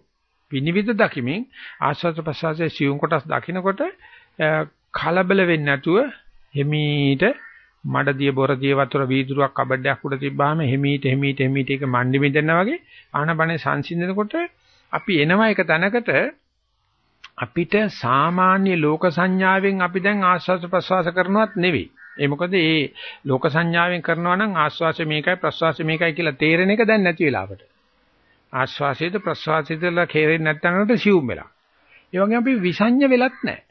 විනිවිද දකිමින් ආස්වාද ප්‍රසවාසයේ සියුම් කොටස් දකිනකොට කලබල වෙන්නේ නැතුව හිමීට මඩදිය බොරදිය වතුර වීදුරුවක් කබඩයක් උඩ තිබ්බාම හිමීට හිමීට හිමීට ඒක මණ්ඩි මිදෙනා වගේ ආනපනේ සංසිඳනකොට අපි එනවා එක තැනකට අපිට සාමාන්‍ය ලෝක සංඥාවෙන් අපි දැන් ආස්වාද ප්‍රසවාස කරනවත් නෙවෙයි. ඒ මොකද ඒ ලෝක සංඥාවෙන් කරනවා නම් ආස්වාසය මේකයි ප්‍රසවාසය මේකයි කියලා තේරෙන එක දැන් නැති වෙලාවට. ආස්වාසයේද ප්‍රසවාසයේදලා කෙරෙන්නේ නැත්නම්කට සිවුම් වෙලා. ඒ වගේම අපි විසඤ්ඤ වෙලත් නැහැ.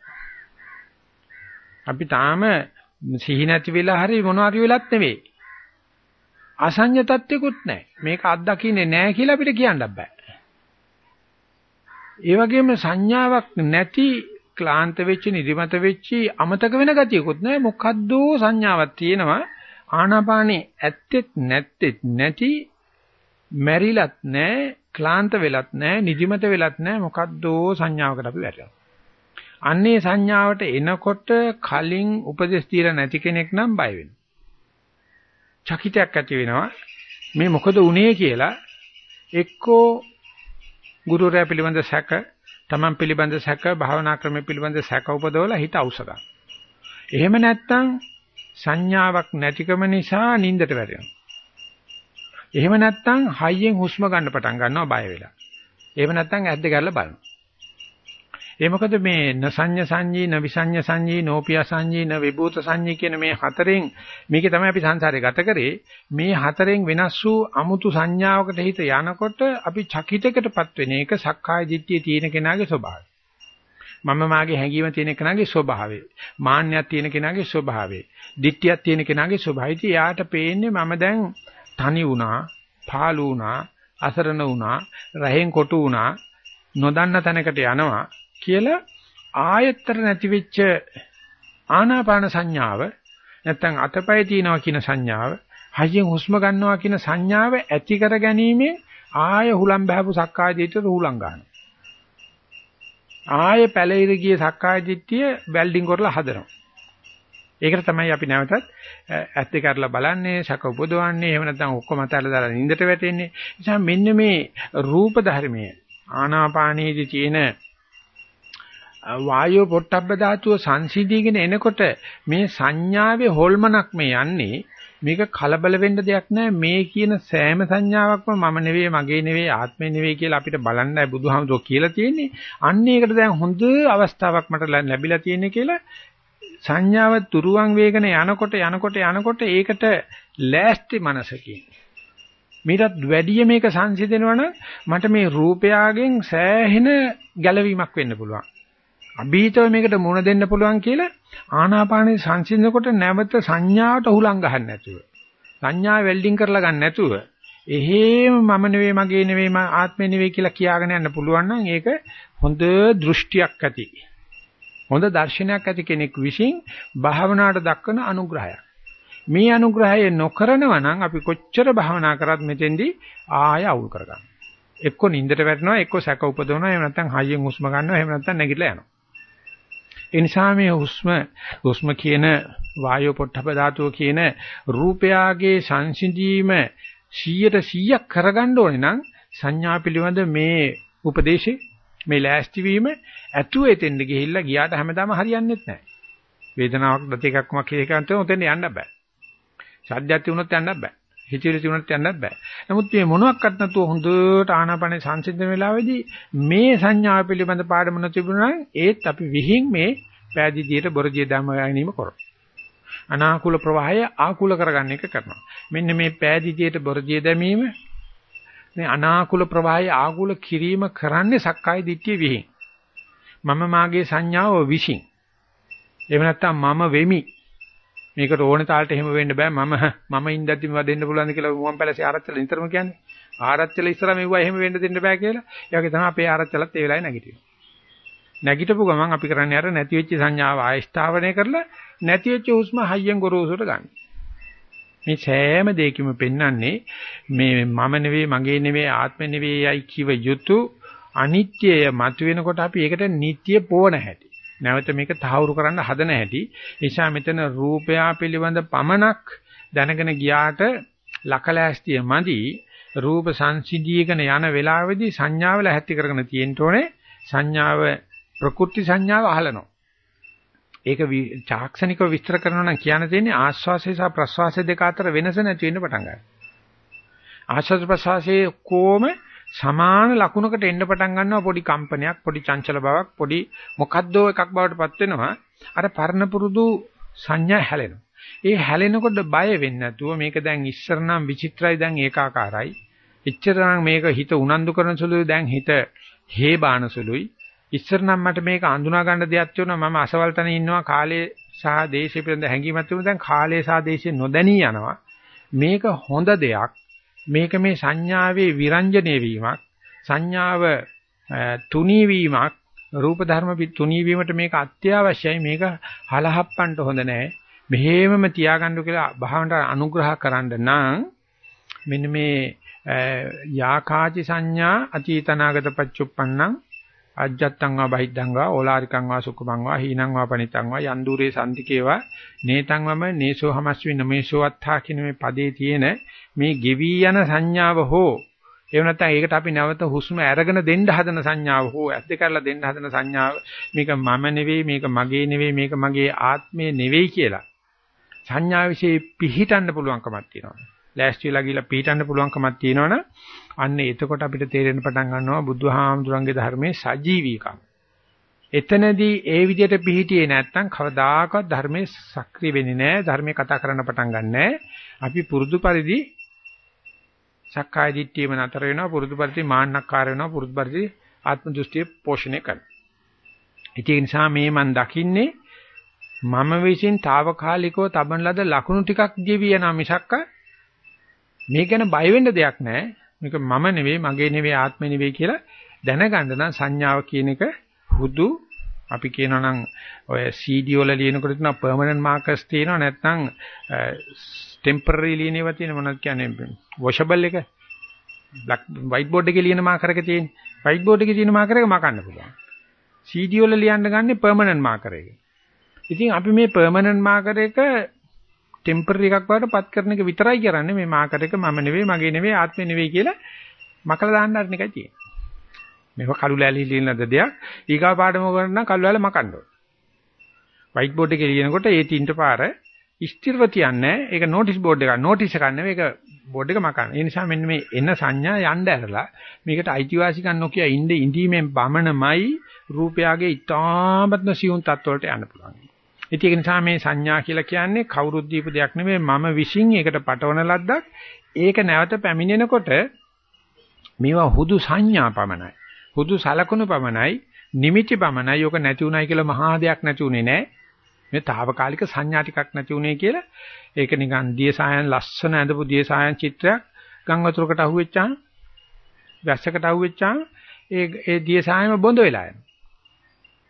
අපි තාම සිහි නැති වෙලා හරි මොනවා හරි වෙලත් නෙවෙයි. අසඤ්ඤ තත්ත්වෙකුත් නැහැ. මේක අත්දකින්නේ නැහැ කියලා අපිට කියන්න බෑ. ඒ වගේම සංඥාවක් නැති ක්ලාන්ත වෙච්ච නිදිමත වෙච්ච අමතක වෙන ගතියකුත් නැහැ. මොකද්ද සංඥාවක් තියෙනවා. ආනාපානේ ඇත්තෙත් නැත්තෙත් නැති මැරිලත් නැහැ, ක්ලාන්ත වෙලත් නැහැ, නිදිමත වෙලත් නැහැ. මොකද්ද සංඥාවකට අපි වැටෙනවා. අන්නේ සංඥාවට එනකොට කලින් උපදෙස් දීලා නැති කෙනෙක් නම් බය වෙනවා. චකිතයක් ඇති වෙනවා. මේ මොකද උනේ කියලා එක්කෝ ගුරුරයා පිළිබඳ සැක, තමන් පිළිබඳ සැක, භාවනා ක්‍රම පිළිබඳ සැක උපදවලා හිත අවශ්‍ය එහෙම නැත්නම් සංඥාවක් නැතිකම නිසා නිින්දට වැටෙනවා. එහෙම නැත්නම් හයියෙන් හුස්ම ගන්න පටන් ගන්නවා බය වෙලා. එහෙම නැත්නම් ඇද්ද ගැල්ල බලනවා. ඒ මොකද මේ නසඤ්ඤ සංජී නවිසඤ්ඤ සංජී නෝපිය සංජී න විභූත සංජී කියන මේ හතරෙන් මේකේ තමයි අපි සංසාරේ ගත කරේ. මේ හතරෙන් වෙනස් වූ අමුතු සංඥාවකට හිත යනකොට අපි චකිතයකටපත් වෙන එක සක්කාය දිට්ඨිය තියෙන කෙනාගේ ස්වභාවය. මම මාගේ හැඟීම තියෙන කෙනාගේ ස්වභාවය. මාන්නයක් තියෙන කෙනාගේ ස්වභාවය. දිට්ඨියක් තියෙන කෙනාගේ ස්වභාවය. ඉතින් යාට පේන්නේ මම දැන් තනි වුණා පාළු වුණා අසරණ වුණා රහෙන් කොටු වුණා නොදන්න තැනකට යනවා. කියලා ආයතර නැති වෙච්ච ආනාපාන සංඥාව නැත්තම් අතපය තියනවා කියන සංඥාව හයියෙන් හුස්ම ගන්නවා කියන සංඥාව ඇති කර ගැනීමෙන් ආය හුලම් බහපු සක්කාය දිට්ඨියට හුලම් ගන්නවා. ආය පැලිර ගිය සක්කාය දිට්ඨිය බැල්ඩින් කරලා හදනවා. ඒකට තමයි අපි නැවතත් ඇත්ත කරලා බලන්නේ, සක උපදවන්නේ, එහෙම නැත්නම් ඔක්කොම අතහැරලා දාලා නින්දට වැටෙන්නේ. නිසා මෙන්න මේ රූප ධර්මයේ ආනාපානයේදී තියෙන වායෝ පොට්ටබ්බ ධාතුව සංසිඳීගෙන එනකොට මේ සංඥාවේ හොල්මනක් මේ යන්නේ. මේක කලබල වෙන්න දෙයක් නැහැ මේ කියන සෑම සංඥාවක්ම මම නෙවෙයි මගේ නෙවෙයි ආත්මේ නෙවෙයි කියලා අපිට බලන්නයි බුදුහාමුදුරුවෝ කියලා තියෙන්නේ. අන්න ඒකට දැන් හොඳ අවස්ථාවක් මට ලැබිලා තියෙන්නේ කියලා සංඥාව තුරුවන් වේගන යනකොට යනකොට යනකොට ඒකට ලෑස්ති මනසකින්. මීටත් වැඩිය මේක සංසිඳනවනම් මට මේ රූපයාගෙන් සෑහෙන ගැළවීමක් වෙන්න පුළුවන්. අභීතව මේකට මුණ දෙන්න පුළුවන් කියලා ආනාපානේ සංසිඳනකොට නැවත සංඥාවට හුලං ගහන්න නැතුව. සංඥා වෙල්ඩින් කරලා ගන්න නැතුව එහෙම මම නෙවෙයි මගේ නෙවෙයි මම ආත්මේ නෙවෙයි කියලා කියාගෙන යන්න පුළුවන් නම් ඒක හොඳ දෘෂ්ටියක් ඇති. හොඳ දර්ශනයක් ඇති කෙනෙක් විසින් භාවනාවට දක්වන අනුග්‍රහයක්. මේ අනුග්‍රහය නොකරනවා නම් අපි කොච්චර භාවනා කරත් මෙතෙන්දී ආය අවුල් කරගන්නවා. එක්ක නින්දට වැටෙනවා, එක්ක සැක උපදවනවා, එහෙම නැත්නම් හයියෙන් හුස්ම ගන්නවා, එහෙම නැත්නම් නැගිටලා යනවා. ඒ නිසා මේ හුස්ම හුස්ම කියන වායෝ පොට්ටප ධාතුව කියන රූපයාගේ සංසිඳීම 100ට 100ක් කරගන්න ඕනේ නම් සංඥා පිළිබඳ මේ උපදේශේ මේ ලෑස්ති වීම ඇතුව එතෙන්ද ගිහිල්ලා ගියාට හැමදාම හරියන්නේ නැහැ. වේදනාවක් දත එකක්ම කියකන්ට උතෙන් යන්න බෑ. සද්දයක් තිබුණොත් යන්න බෑ. හිතවිලි තිබුණොත් යන්න බෑ. නමුත් මේ මොනවත් නැතුව හොඳට ආනාපානේ සංසිඳන වෙලාවේදී මේ සංඥාව පිළිබඳ පාඩම නොතිබුණා ඒත් අපි විහිං මේ පෑදීදියට බොරදිය ධම්ම ගැනීම කරනවා. අනාකූල ප්‍රවාහය ආකූල කරගන්න එක කරනවා. මෙන්න මේ පෑදීදියට බොරදිය දැමීම මේ අනාකූල ප්‍රවාහය ආකූල කිරීම කරන්නේ සක්කාය දිට්ඨිය විහිං. මම මාගේ සංඥාව විශ්ින්. එහෙම නැත්නම් මම වෙමි මේකට ඕනේ තාලට එහෙම වෙන්න බෑ මම මම ඉඳද්දි මේවා දෙන්න පුළුවන්ද කියලා මුවන් පැලසේ ආරච්චල නිතරම කියන්නේ. ආරච්චල ඉස්සර මෙව්වා එහෙම වෙන්න දෙන්න බෑ කියලා. ඒ වගේ තමයි අපේ ආරච්චලත් ඒ වෙලාවේ නැගිටින්නේ. නැගිටපු ගමන් අපි කරන්නේ අර නැති වෙච්ච සංඥාව ආයස්ථාවනය කරලා නැති වෙච්ච හුස්ම හයියෙන් ගොරෝසුට ගන්න. මේ සෑම දෙයකම පෙන්වන්නේ මේ මම නෙවෙයි මගේ නෙවෙයි ආත්ම නෙවෙයියි කිව යුතු අනිත්‍යය මතුවෙනකොට අපි ඒකට නිට්ටය පොවන හැටි. නැවත මේක තහවුරු කරන්න හදන හැටි. නිසා මෙතන රූපයා පිළිබඳ පමණක් දැනගෙන ගියාට ලකලෑස්තිය මදි රූප සංසිද්ධියකන යන වෙලාවේදී සංඥාවල ඇති කරගෙන තියෙන්න ඕනේ. සංඥාව ප්‍රකෘති සංඥාව අහලනවා. ඒක චාක්ෂණිකව විස්තර කරනවා නම් කියන්න තියෙන්නේ ආස්වාසය සහ ප්‍රස්වාසය දෙක අතර වෙනස නැති වෙන්න පටන් ගන්නවා. ආස්වාද ප්‍රස්වාසයේ කොම සමාන ලකුණකට එන්න පටන් ගන්නවා පොඩි කම්පනයක් පොඩි චංචල බවක් පොඩි මොකද්දෝ එකක් බවට පත් වෙනවා. අර පරණ පුරුදු සංඥා හැලෙනවා. ඒ හැලෙනකොට බය වෙන්නේ නැතුව මේක දැන් ඉස්සර නම් විචිත්‍රයි දැන් ඒකාකාරයි. එච්චර නම් මේක හිත උනන්දු කරන සුළුයි දැන් හිත හේබාන සුළුයි. ඉස්සර නම් මට මේක අඳුනා ගන්න දෙයක් තියෙනවා. මම අසවල් තැන ඉන්නවා කාලේ සහ දේශය පිළිබඳ හැඟීමක් තිබුණා දැන් කාලේ සහ දේශය නොදැනී යනවා. මේක හොඳ දෙයක්. මේක මේ සංඥාවේ විරංජනේ වීමක් සංඥාව තුනී වීමක් රූප ධර්ම තුනී වීමට මේක අත්‍යවශ්‍යයි. මේක හලහප්පන්ට හොඳ නැහැ මෙහෙමම තියාගන්න කියලා භාවනට අනුග්‍රහ කරන්න නම් මෙන්න මේ යාකාචි සංඥා අතීතනාගත පච්චුප්පන්නං අජ්ජත්තං වා බහිද්ධං වා ඕලාරිකං වා සුකුමං වා හීනං වා පනිතං වා යන්දුරේ සම්තිකේවා නේතං වම නේසෝ හමස්වි නමේසෝ අත්තා කියන මේ පදේ තියෙන මේ ගෙවි යන සංඥාව හෝ එහෙම නැත්නම් ඒකට අපි නැවත හුස්ම අරගෙන දෙන්න හදන සංඥාව හෝ ඇද්ද කරලා දෙන්න හදන සංඥාව මේක මම නෙවෙයි මේක මගේ නෙවෙයි මේක මගේ ආත්මය නෙවෙයි කියලා සංඥා વિશે පිහිටන්න පුළුවන්කමක් තියෙනවා. ලෑස්ති වෙලා ගිහලා පිහිටන්න පුළුවන්කමක් තියෙනවනේ අන්න එතකොට අපිට තේරෙන්න පටන් ගන්නවා බුදුහාමුදුරන්ගේ ධර්මයේ සජීවීකම්. එතනදී ඒ විදිහට පිළිහිටියේ නැත්නම් කවදාකවත් ධර්මයේ සක්‍රිය වෙන්නේ නැහැ. ධර්මයේ කතා කරන්න පටන් ගන්නෑ. අපි පුරුදු පරිදි සක්කාය දිට්ඨියම නතර වෙනවා. පුරුදු පරිදි මාන්නක්කාර වෙනවා. පුරුදු පරිදි ආත්ම දෘෂ්ටිය පෝෂණය කරනවා. ඒ නිසා මේ මන් දකින්නේ මම විසින් తాවකාලිකව තබන ලද ලකුණු ටිකක් ගෙවි යන මිසක්ක මේ ගැන බය වෙන්න දෙයක් නැහැ. මේක මම නෙවෙයි මගේ නෙවෙයි ආත්මෙ නෙවෙයි කියලා දැනගන්න නම් සංඥාව කියන එක හුදු අපි කියනවා නම් ඔය CD වල ලියනකොට තියෙන permanent markers තියෙනවා නැත්නම් temporary ලියනවා තියෙන මොනවද කියන්නේ washable එක black white board එකේ ලියන marker එක තියෙන white board එකේ තියෙන marker එක මකන්න පුළුවන් CD වල ලියන්න ගන්නේ permanent marker එක ඉතින් අපි මේ permanent marker එක ටෙම්පරරි එකක් වඩ පත් කරන එක විතරයි කරන්නේ මේ මාකර් එක මම නෙවෙයි මගේ නෙවෙයි ආත්මෙ නෙවෙයි කියලා මකලා දාන්න හරින එකයි තියෙන්නේ. මේක කළු ලෑලි ලියනද දෙයක්. ඊගා පාඩම කරන කළු ලෑල්ල මකන්න ඕන. වයිට් බෝඩ් එකේ ලියනකොට ඒ තින්ට පාර ස්ථිරව තියන්නේ ඒක නෝටිස් බෝඩ් එකක් නෝටිස් එකක් නෙවෙයි ඒක බෝඩ් එක මකන්න. ඒ නිසා මෙන්න මේ එන සංඥා යන්න ඇරලා මේකට අයිතිවාසිකම් නොකිය ඉඳ ඉඳීමෙන් බමනමයි රූපයගේ ඊටාමත්ම සියුම් තත්වලට යන්න පුළුවන්. ඉතින් ඒක නිසා මේ සංඥා කියලා කියන්නේ කවුරුත් දීපු දෙයක් නෙවෙයි මම විශ්ින් ඒකට පටවන ලද්දක්. ඒක නැවත පැමිණෙනකොට මේවා හුදු සංඥා පමණයි. හුදු සලකුණු පමණයි, නිමිති පමණයි. යෝක නැති උනායි කියලා මහා දෙයක් නැති උනේ නෑ. මේ తాවකාලික සංඥා ටිකක් නැති උනේ කියලා ඒක නිකන් දිය සායන් ලස්සන ඇඳපු දිය සායන් චිත්‍රයක් ගම් වතුරකට අහුවෙච්චාම වැස්සකට අහුවෙච්චාම ඒ ඒ දිය සායම බොඳ වෙලා යනවා.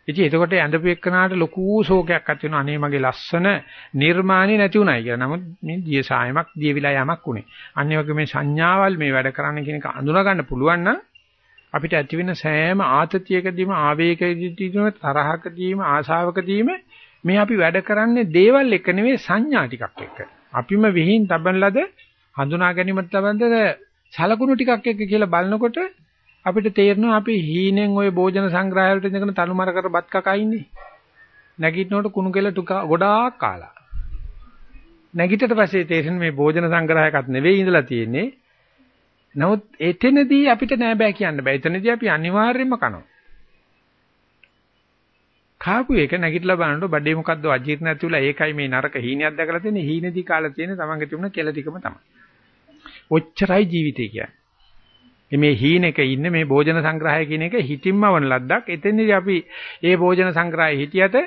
ඉතින් එතකොට ඇඳපු එක්කනාට ලොකු ශෝකයක් ඇති වෙනවා. අනේ මගේ ලස්සන නිර්මාණي නැති උනායි කියලා. නමුත් මේ දිය සායමක් දිය විලා යමක් උනේ. අනිත් වගේ මේ සංඥාවල් මේ වැඩ කරන්න කියන එක අඳුනා ගන්න පුළුවන් නම් අපිට ඇති වෙන සෑම ආතතියකදීම ආවේගයකදීම තරහකදීම ආශාවකදීම මේ අපි වැඩ කරන්නේ දේවල් එක නෙවෙයි සංඥා ටිකක් එක්ක. අපිම විහිං තබන ලද හඳුනා ගැනීමත් ලබන සලකුණු ටිකක් එක්ක කියලා බලනකොට අපිට තේරෙනවා අපි හීනෙන් ওই භෝජන සංග්‍රහය වලට ඉඳගෙන තනුමර කර බත් කකා ඉන්නේ. නැගිටිනකොට කුණු කෙල ටික ගොඩාක් කාලා. නැගිටට පස්සේ තේරෙන මේ භෝජන සංග්‍රහයකත් නෙවෙයි ඉඳලා තියෙන්නේ. නමුත් එතනදී අපිට නෑ බෑ කියන්න බෑ. එතනදී අපි අනිවාර්යයෙන්ම කනවා. කාපු එක නැගිටලා බලනකොට බඩේ මොකද්ද අජීර්ණ නැතිවලා ඒකයි මේ නරක හීනයක් දැකලා තියෙන්නේ හීනේදී කාලා තියෙන තමන්ගේ තිබුණ කෙල ටිකම තමයි. ඔච්චරයි ජීවිතය කියන්නේ. මේ හීනෙක ඉන්නේ මේ භෝජන සංග්‍රහය කියන එක හිතින්ම වන ලද්දක්. එතෙන්දී අපි ඒ භෝජන සංග්‍රහය හිටියට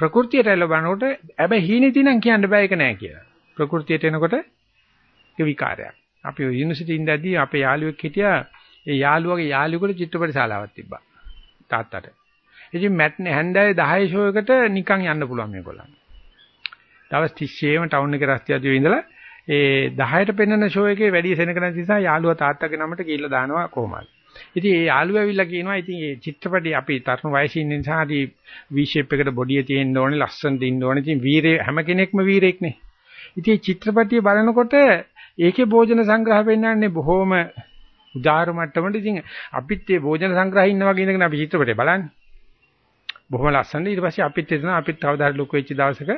ප්‍රകൃතියට එළ බලනකොට හැබැයි හීනේදී නම් කියන්න බෑ ඒක නෑ කියලා. ප්‍රകൃතියට එනකොට ඒක විකාරයක්. අපි යුනිවර්සිටි ඉඳදී අපේ යාළුවෙක් හිටියා ඒ යාළුවගේ යාළුවෙකුට චිත්‍රපට ශාලාවක් තිබ්බා. තාත්තට. ඉතින් මැට්නේ හැන්දෑවේ 10 ෂෝ එකට නිකන් යන්න පුළුවන් මේගොල්ලන්. දවස් 30ේම ටවුන් එකේ රස්තියදී ඉඳලා ඒ 10ට පෙන්වන ෂෝ එකේ වැඩි සෙනග නැති නිසා යාළුවා තාත්තගේ නමට ගිහිල්ලා දානවා කොහොමද. ඉතින් ඒ යාළුවා ඇවිල්ලා කියනවා ඉතින් මේ චිත්‍රපටි අපි තරුණ වයසේ ඉන්න නිසා හරි V shape එකට බොඩිය තියෙන්න ඕනේ ලස්සනට ඉන්න ඕනේ. ඉතින් වීරේ හැම කෙනෙක්ම වීරෙක්නේ. ඉතින් චිත්‍රපටිය බලනකොට ඒකේ භෝජන සංග්‍රහ පෙන්වන්නේ බොහොම උදාාර මට්ටමට ඉතින් අපිත් මේ භෝජන සංග්‍රහය ඉන්න වගේ ඉඳගෙන අපි චිත්‍රපටය බලන්නේ. බොහොම ලස්සනයි. ඊට පස්සේ අපිත් එතන අපිත් කවදා හරි ලොකු වෙච්ච දවසක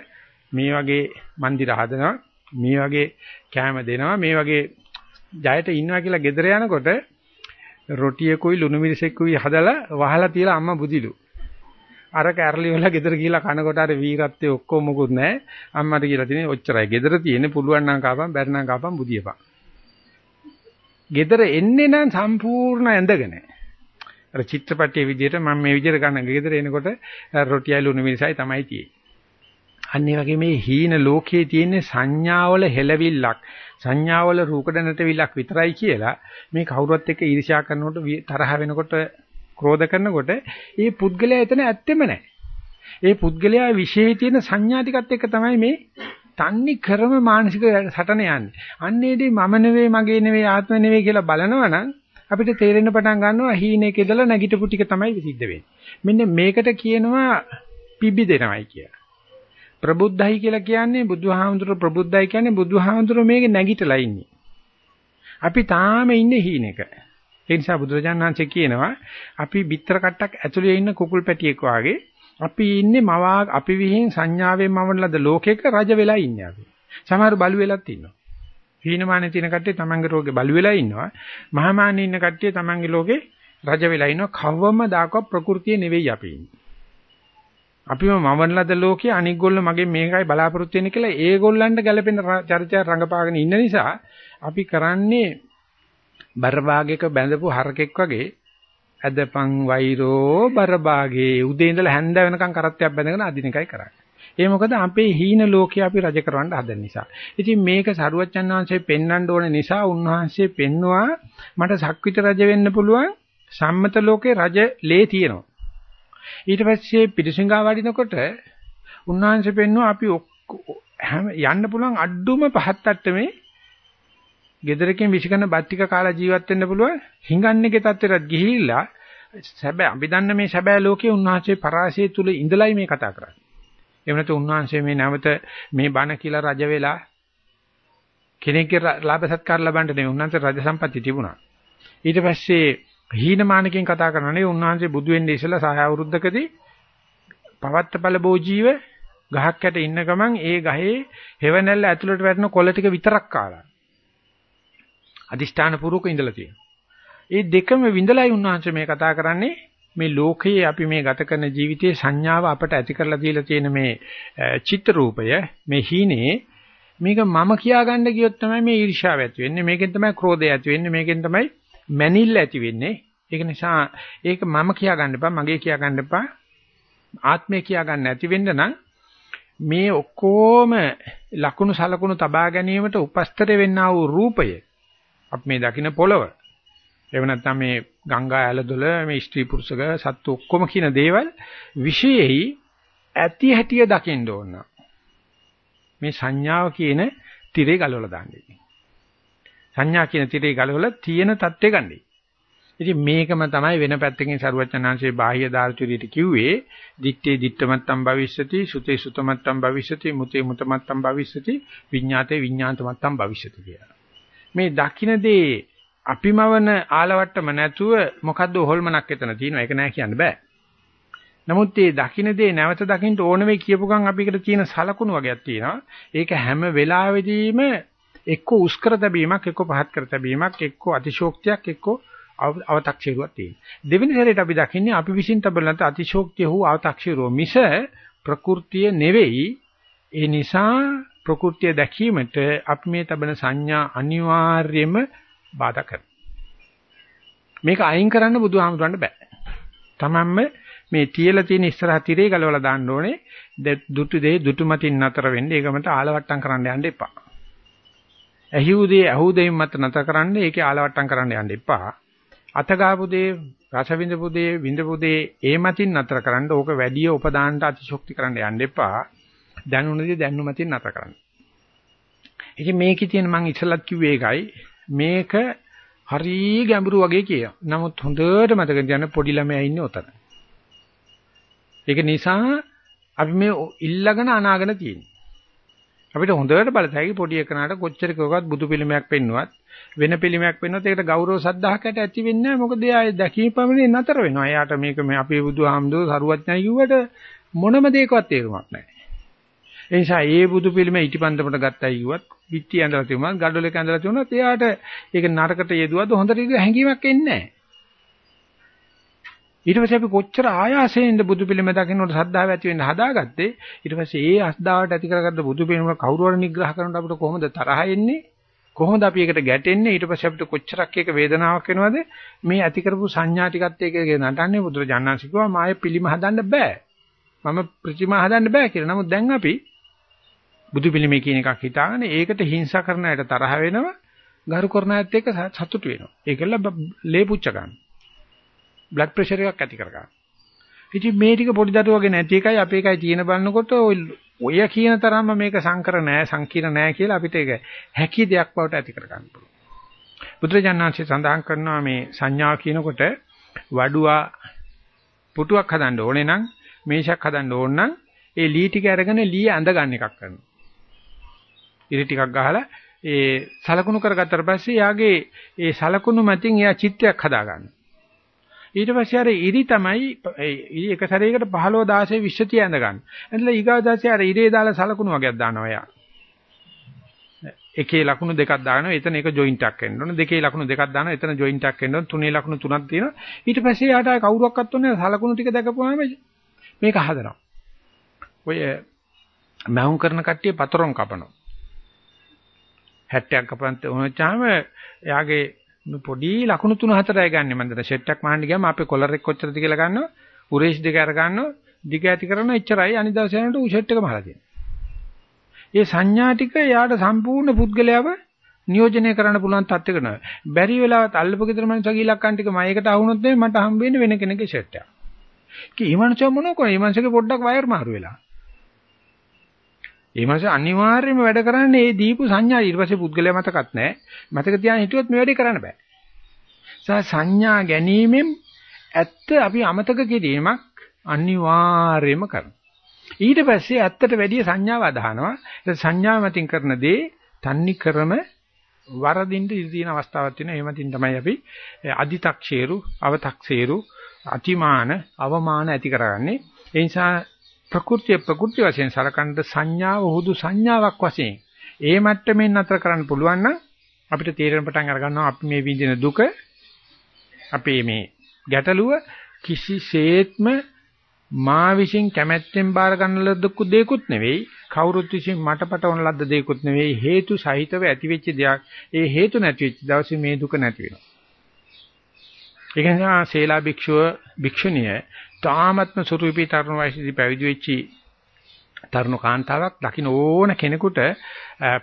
මේ වගේ મંદિર හදනවා, මේ වගේ කැම දෙනවා, මේ වගේ ජයට ඉන්නවා කියලා ගෙදර යනකොට රොටියකුයි ලුණු මිරිසෙකුයි හදලා වහලා තියලා අම්මා බුදිලු. අර කැරලි වල ගෙදර ගිහලා කනකොට අර වීරත්වයේ ඔක්කොම මොකුත් නැහැ. අම්මට කියලා තියෙන්නේ ඔච්චරයි. ගෙදර තියෙන්නේ පුළුවන් නම් කාපම්, බැරි නම් කාපම් බුදියපන්. ගෙදර එන්නේ නම් සම්පූර්ණ ඇඳගෙන. අර චිත්‍රපටයේ විදිහට මම මේ විදිහට ගන්න ගෙදර එනකොට රොටියයි ලුණු මිරිසයි තමයි තියෙන්නේ. අන්න ඒ වගේ මේ හීන ලෝකයේ තියෙන සංඥාවල හෙලවිල්ලක් සංඥාවල රූකඩ නැටවිල්ලක් විතරයි කියලා මේ කවුරුත් එක්ක ඊර්ෂ්‍යා කරනකොට තරහ වෙනකොට ක්‍රෝධ කරනකොට ඒ පුද්ගලයා එතන ඇත්තෙම නැහැ. ඒ පුද්ගලයා විශේෂයේ තියෙන සංඥා ටිකත් එක්ක තමයි මේ තන්නේ කරම මානසික සටන යන්නේ. අන්නේදී මම නෙවෙයි මගේ නෙවෙයි ආත්ම නෙවෙයි කියලා බලනවනම් අපිට තේරෙන්න පටන් ගන්නවා හීනෙක ඉඳලා නැගිටපු ටික තමයි සිද්ධ වෙන්නේ. මෙන්න මේකට කියනවා පිබි දෙනවයි කියලා. ප්‍රබුද්ධයි කියලා කියන්නේ බුදුහාමුදුර ප්‍රබුද්ධයි කියන්නේ බුදුහාමුදුර මේකේ නැගිටලා ඉන්නේ. අපි තාම ඉන්නේ හීනෙක. ඒ නිසා බුදුරජාණන් වහන්සේ කියනවා අපි බිත්තර කට්ටක් ඇතුලේ ඉන්න කුකුල් පැටියෙක් වාගේ අපි ඉන්නේ මවා අපි විහිං සංඥාවෙන් මවන ලද ලෝකයක රජ වෙලා ඉන්නේ අපි. සමහර බලු වෙලත් ඉන්නවා. හීනමානේ තියෙන කට්ටිය තමන්ගේ රෝගේ බලු වෙලා ඉන්නවා. මහමානේ ඉන්න කට්ටිය තමන්ගේ ලෝකේ රජ වෙලා ඉන්නවා. කවවම දාකව ප්‍රകൃතිය නෙවෙයි අපි ඉන්නේ. අපිම මවන ලද ලෝකයේ අනික් ගොල්ල මගේ මේකයි බලාපොරොත්තු වෙන්නේ කියලා ඒගොල්ලන්ට ගැළපෙන චරිතය රංගපාගෙන ඉන්න නිසා අපි කරන්නේ බරභාගයක බැඳපු හරකෙක් වගේ ඇදපන් වෛරෝ බරභාගේ උදේ ඉඳලා හැන්ද වෙනකන් කරත්තයක් බැඳගෙන අදින එකයි කරන්නේ. ඒ මොකද අපේ හීන ලෝකේ අපි රජ කරවන්න හදන නිසා. ඉතින් මේක සරුවච්චන් වහන්සේ පෙන්වන්න ඕන නිසා උන්වහන්සේ පෙන්නවා මට සක්විත රජ වෙන්න පුළුවන් සම්මත ලෝකේ රජ ලේ තියෙනවා. ඊට පස්සේ පිටිසිඟා වඩිනකොට උන්වහන්සේ පෙන්නවා අපි යන්න පුළුවන් අඩුම පහත් අට්ටමේ ගෙදරකින් විසිකන බත් ටික කාලා ජීවත් වෙන්න පුළුවන් හිඟන්නේගේ තත්ත්වයට ගිහිල්ලා සැබෑ අපි දන්න මේ සැබෑ ලෝකයේ උන්වහන්සේ පරාසය තුල ඉඳලයි මේ කතා කරන්නේ. එහෙම නැත්නම් උන්වහන්සේ මේ නැවත මේ බණ කියලා රජ වෙලා කෙනෙක්ගේ ලාභ සත්කාර ලබන්න නෙවෙයි උන්වහන්සේ රජ සම්පatti තිබුණා. ඊට පස්සේ හීනමානකින් කතා කරනනේ උන්වහන්සේ බුදු වෙන්නේ ඉස්සලා සහය අවුරුද්දකදී පවත්තපල බෝජීව ගහක් යට ඉන්න ගමන් ඒ ගහේ හෙවණැල්ල ඇතුළට වැටෙන කොළ ටික විතරක් කාලා. අදිෂ්ඨාන පූර්වක ඉඳලා තියෙනවා. ඒ දෙකම විඳලායි උන්වහන්සේ මේ කතා කරන්නේ මේ ලෝකයේ අපි මේ ගත කරන ජීවිතයේ සංඥාව අපට ඇති කරලා දීලා තියෙන මේ චිත්‍ර රූපය මේ හීනේ මේක මම කියාගන්න ගියොත් තමයි මේ ඊර්ෂ්‍යාව ඇති වෙන්නේ. මේකෙන් තමයි ක්‍රෝධය ඇති වෙන්නේ. මේකෙන් තමයි මැනිල්ල ඇති වෙන්නේ. ඒක නිසා ඒක මම කියාගන්න එපා මගේ කියාගන්න එපා. ආත්මය කියාගන්න නැති වෙන්න නම් මේ ඔක්කොම ලකුණු සලකුණු තබා ගැනීමට උපස්තර වෙන්නා වූ රූපය අපි මේ දකින්න පොළව. එහෙම නැත්නම් මේ ගංගා ඇලදොල මේ ස්ත්‍රී පුරුෂක සත්තු ඔක්කොම කියන දේවල් විශේෂයි ඇති හැටිය දකින්න ඕන. මේ සංඥාව කියන tire ගලවලා දාන්නේ. සංඥා කියන tire ගලවලා තියෙන தත්ත්වය ගන්නේ. ඉතින් මේකම තමයි වෙන පැත්තකින් සරුවචනාංශයේ බාහ්‍ය දාර්ශනිකයට කිව්වේ දිත්තේ දිත්තමත්තම් භවිෂ්‍යති සුතේ සුතමත්තම් භවිෂ්‍යති මුතේ මුතමත්තම් භවිෂ්‍යති විඤ්ඤාතේ විඤ්ඤාතමත්තම් භවිෂ්‍යති කියලා. මේ දකින්නේ අපිමවන ආලවට්ටම නැතුව මොකද්ද හොල්මනක් එතන තියෙනවා. ඒක නෑ කියන්න බෑ. නමුත් මේ දකින්න දේ නැවත දකින්න ඕන වෙයි කියපු ගමන් අපිකට තියෙන සලකුණු වගේක් තියෙනවා. ඒක හැම වෙලාවෙදීම එක්ක උස් කර තැබීමක්, එක්ක පහත් කර තැබීමක්, එක්ක අතිශෝක්තියක්, එක්ක අව탁ෂීරුවක් තියෙනවා. දෙවෙනි සැරේට අපි දකින්නේ අපි විසින් තබල නැත අතිශෝක්තිය හෝ අව탁ෂීරුව මිස ප්‍රകൃතිය නෙවෙයි. ඒ නිසා ප්‍රകൃතිය දැකීමට අපි මේ තබන සංඥා අනිවාර්යයෙන්ම බාධා කරනවා. මේක අයින් කරන්න බුදුහාමුදුරන්ට බෑ. තමන්ම මේ තියලා තියෙන ඉස්සරහ තිරේ ගලවලා දාන්න ඕනේ. දුටු දෙය දුටු මතින් නතර වෙන්න ඒකමට ආලවට්ටම් කරන්න යන්න එපා. ඇහිුදේ ඇහුදෙයින් මත නතර කරන්න ඒකේ ආලවට්ටම් කරන්න යන්න එපා. අතගාපු දේ රස විඳපු දේ විඳපු දේ ඒ මතින් නතර කරන්න ඕක වැඩි උපදානට අතිශෝක්ති කරන්න යන්න එපා. දැනුණදී දැනු මතින් නතර කරන්න. ඉතින් මේකේ තියෙන මම ඉස්සලත් කිව්වේ ඒකයි මේක හරි ගැඹුරු වගේ කියනවා. නමුත් හොඳට මතක තියාගන්න පොඩි ළමයා ඉන්නේ උතන. ඒක නිසා අපි මේ ඉල්ලගෙන අනාගෙන තියෙන්නේ. අපිට හොඳට බලතැයි පොඩි එකනට කොච්චර කවවත් බුදු පිළිමයක් පෙන්නුවත් වෙන පිළිමයක් පෙන්නුවත් ඒකට ගෞරව සද්ධාහකට ඇති වෙන්නේ නැහැ. මොකද එයා දැකීම පමණින් නතර වෙනවා. එයාට මේක මේ අපේ බුදුහාමුදුරුවෝ සරුවඥයි කිව්වට මොනම දෙයකවත් තේරුමක් නැහැ. ඒ නිසා ඒ බුදු පිළිම ඊටිපන්දමට ගත්තයි කිව්වත් පිටි ඇඳලා තිබුණා, gadol එක ඇඳලා තිබුණාත් එයාට ඒක නරකට යෙදුවද හොඳට ඉඳ හැංගීමක් එන්නේ නැහැ. ඊට පස්සේ අපි කොච්චර ආයාසයෙන්ද බුදු පිළිම දකින්නට ශ්‍රද්ධාව ඇති වෙන්න හදාගත්තේ? ඊට පස්සේ ඒ අස්දාවට ඇති කරගත්ත බුදු පිළිම කවුරු හරි නිග්‍රහ කරනකොට අපිට කොහොමද තරහ එන්නේ? කොහොමද අපි ඒකට ගැටෙන්නේ? ඊට පස්සේ අපිට කොච්චරක් ඒක වේදනාවක් වෙනවද? මේ ඇති කරපු සංඥා ටිකත් ඒක නටන්නේ බුදුරජාණන් කිව්වා මාය පිළිම හදන්න බෑ. මම ප්‍රතිමා හදන්න බෑ කියලා. නමුත් දැන් අපි බුදු පිළිමේ කියන එකක් හිතාගෙන ඒකට හිංසා කරන අයට තරහ වෙනවා ගරු කරන අයත් එක්ක සතුටු වෙනවා. ඒකල ලේ පුච්ච ගන්න. බ්ලඩ් ප්‍රෙෂර් එකක් ඇති කර ගන්න. ඉතින් මේ ටික පොඩි දරුවගේ නැති එකයි අපේ එකයි තියෙන බලනකොට ඔය කියන තරම්ම මේක සංකර නෑ සංකීර්ණ නෑ කියලා අපිට ඒක හැකි දෙයක් බවට ඇති කර ගන්න පුළුවන්. බුදුරජාණන්සේ සඳහන් කරනවා මේ සංඥා කියනකොට වඩුවා පුටුවක් හදන්න ඕනේ නම් මේෂක් හදන්න ඕන නම් ඒ ලී ටික අරගෙන ලී ඇඳ ගන්න එකක් කරනවා. ඉරි ටිකක් ගහලා ඒ සලකුණු කරගත්තට පස්සේ යාගේ ඒ සලකුණු මතින් එයා චිත්‍රයක් හදාගන්නවා. ඊට පස්සේ අර ඉරි තමයි ඉරි එක සැරේකට 15 16 20 තියඳ ගන්න. එතන ඊගාව දාසේ අර ඉරේ දාලා සලකුණු වගේක් දානවා එයා. එකේ ලකුණු දෙකක් දානවා එතන එක ජොයින්ට් එකක් එන්න ඕන දෙකේ ලකුණු දෙකක් දානවා එතන ජොයින්ට් එකක් එන්න ඕන තුනේ ලකුණු තුනක් තියෙනවා ඊට පස්සේ යාට කවුරක්වත් ඕනේ සලකුණු ටික දැකපුවාම මේක හදනවා ඔය මහුම් කරන කට්ටිය පතරොන් කපනවා 60ක් කපන්ත වුණාම එයාගේ පොඩි ලකුණු තුන හතරයි ගන්න මම දැන් සෙට් එකක් මහන්න ගියාම අපේ කොලර් එක කොච්චරද කියලා ගන්නවා. උරේෂ් දෙක අර ගන්නවා දිග ඇති කරන එච්චරයි. අනිත් දවසේ යනකොට උ සෙට් එක මහලා තියෙනවා. ඒ සංඥා ටික එයාට සම්පූර්ණ පුද්ගලයාව නියෝජනය කරන්න පුළුවන් තත්ත්වයක නෑ. බැරි වෙලාවත් අල්ලපු ගෙදර මනුස්සයා ගිලක්කන් ටික මයකට අහුනොත් මට හම්බ වෙන්නේ වෙන කෙනෙක්ගේ සෙට් එකක් කී ඊමණච මොනෝ කරේ ඊමණචගේ පොඩ්ඩක් වයර් මාරු වෙලා. ඒ මාස අනිවාර්යයෙන්ම වැඩ කරන්නේ ඒ දීපු සංඥා ඊට පස්සේ පුද්ගලයා මතකත් නැහැ. මතක තියාගෙන හිටියොත් මේ වැඩේ කරන්න බෑ. සංඥා ගැනීමෙන් ඇත්ත අපි අමතක කිරීමක් අනිවාර්යයෙන්ම කරනවා. ඊට පස්සේ ඇත්තට වැඩි සංඥාව අදහනවා. ඒ සංඥාව මතින් කරන දේ තන්නි ක්‍රම වරදින්න ඉඩ තියෙන අවස්ථාවක් තියෙනවා. එහෙම තින් තමයි අපි අදි탁ෂේරු, අව탁ෂේරු, අතිමාන, අවමාන ඇති කරගන්නේ. ඒ නිසා ප්‍රകൃතිය ප්‍රകൃති වශයෙන් සලකන සංඥාව හුදු සංඥාවක් වශයෙන්. ඒ මට්ටමින් නතර කරන්න පුළුවන් නම් අපිට තේරෙන පටන් අර ගන්නවා අපි මේ විඳින දුක අපේ මේ ගැටලුව කිසිසේත්ම මා විසින් කැමැත්තෙන් බාර ගන්න ලද්දකු දෙයක්ුත් නෙවෙයි කවුරුත් විසින් මට පටවන ලද්ද දෙයක්ුත් නෙවෙයි හේතු සහිතව ඇතිවෙච්ච දෙයක්. ඒ හේතු නැති වෙච්ච දවසේ මේ දුක නැති වෙනවා. ඒක නිසා සේලා භික්ෂුව භික්ෂුණිය තාමත්ම සුරුපී තරුණ වයසේදී පැවිදි වෙච්චි තරුණ කාන්තාවක් දකින්න ඕන කෙනෙකුට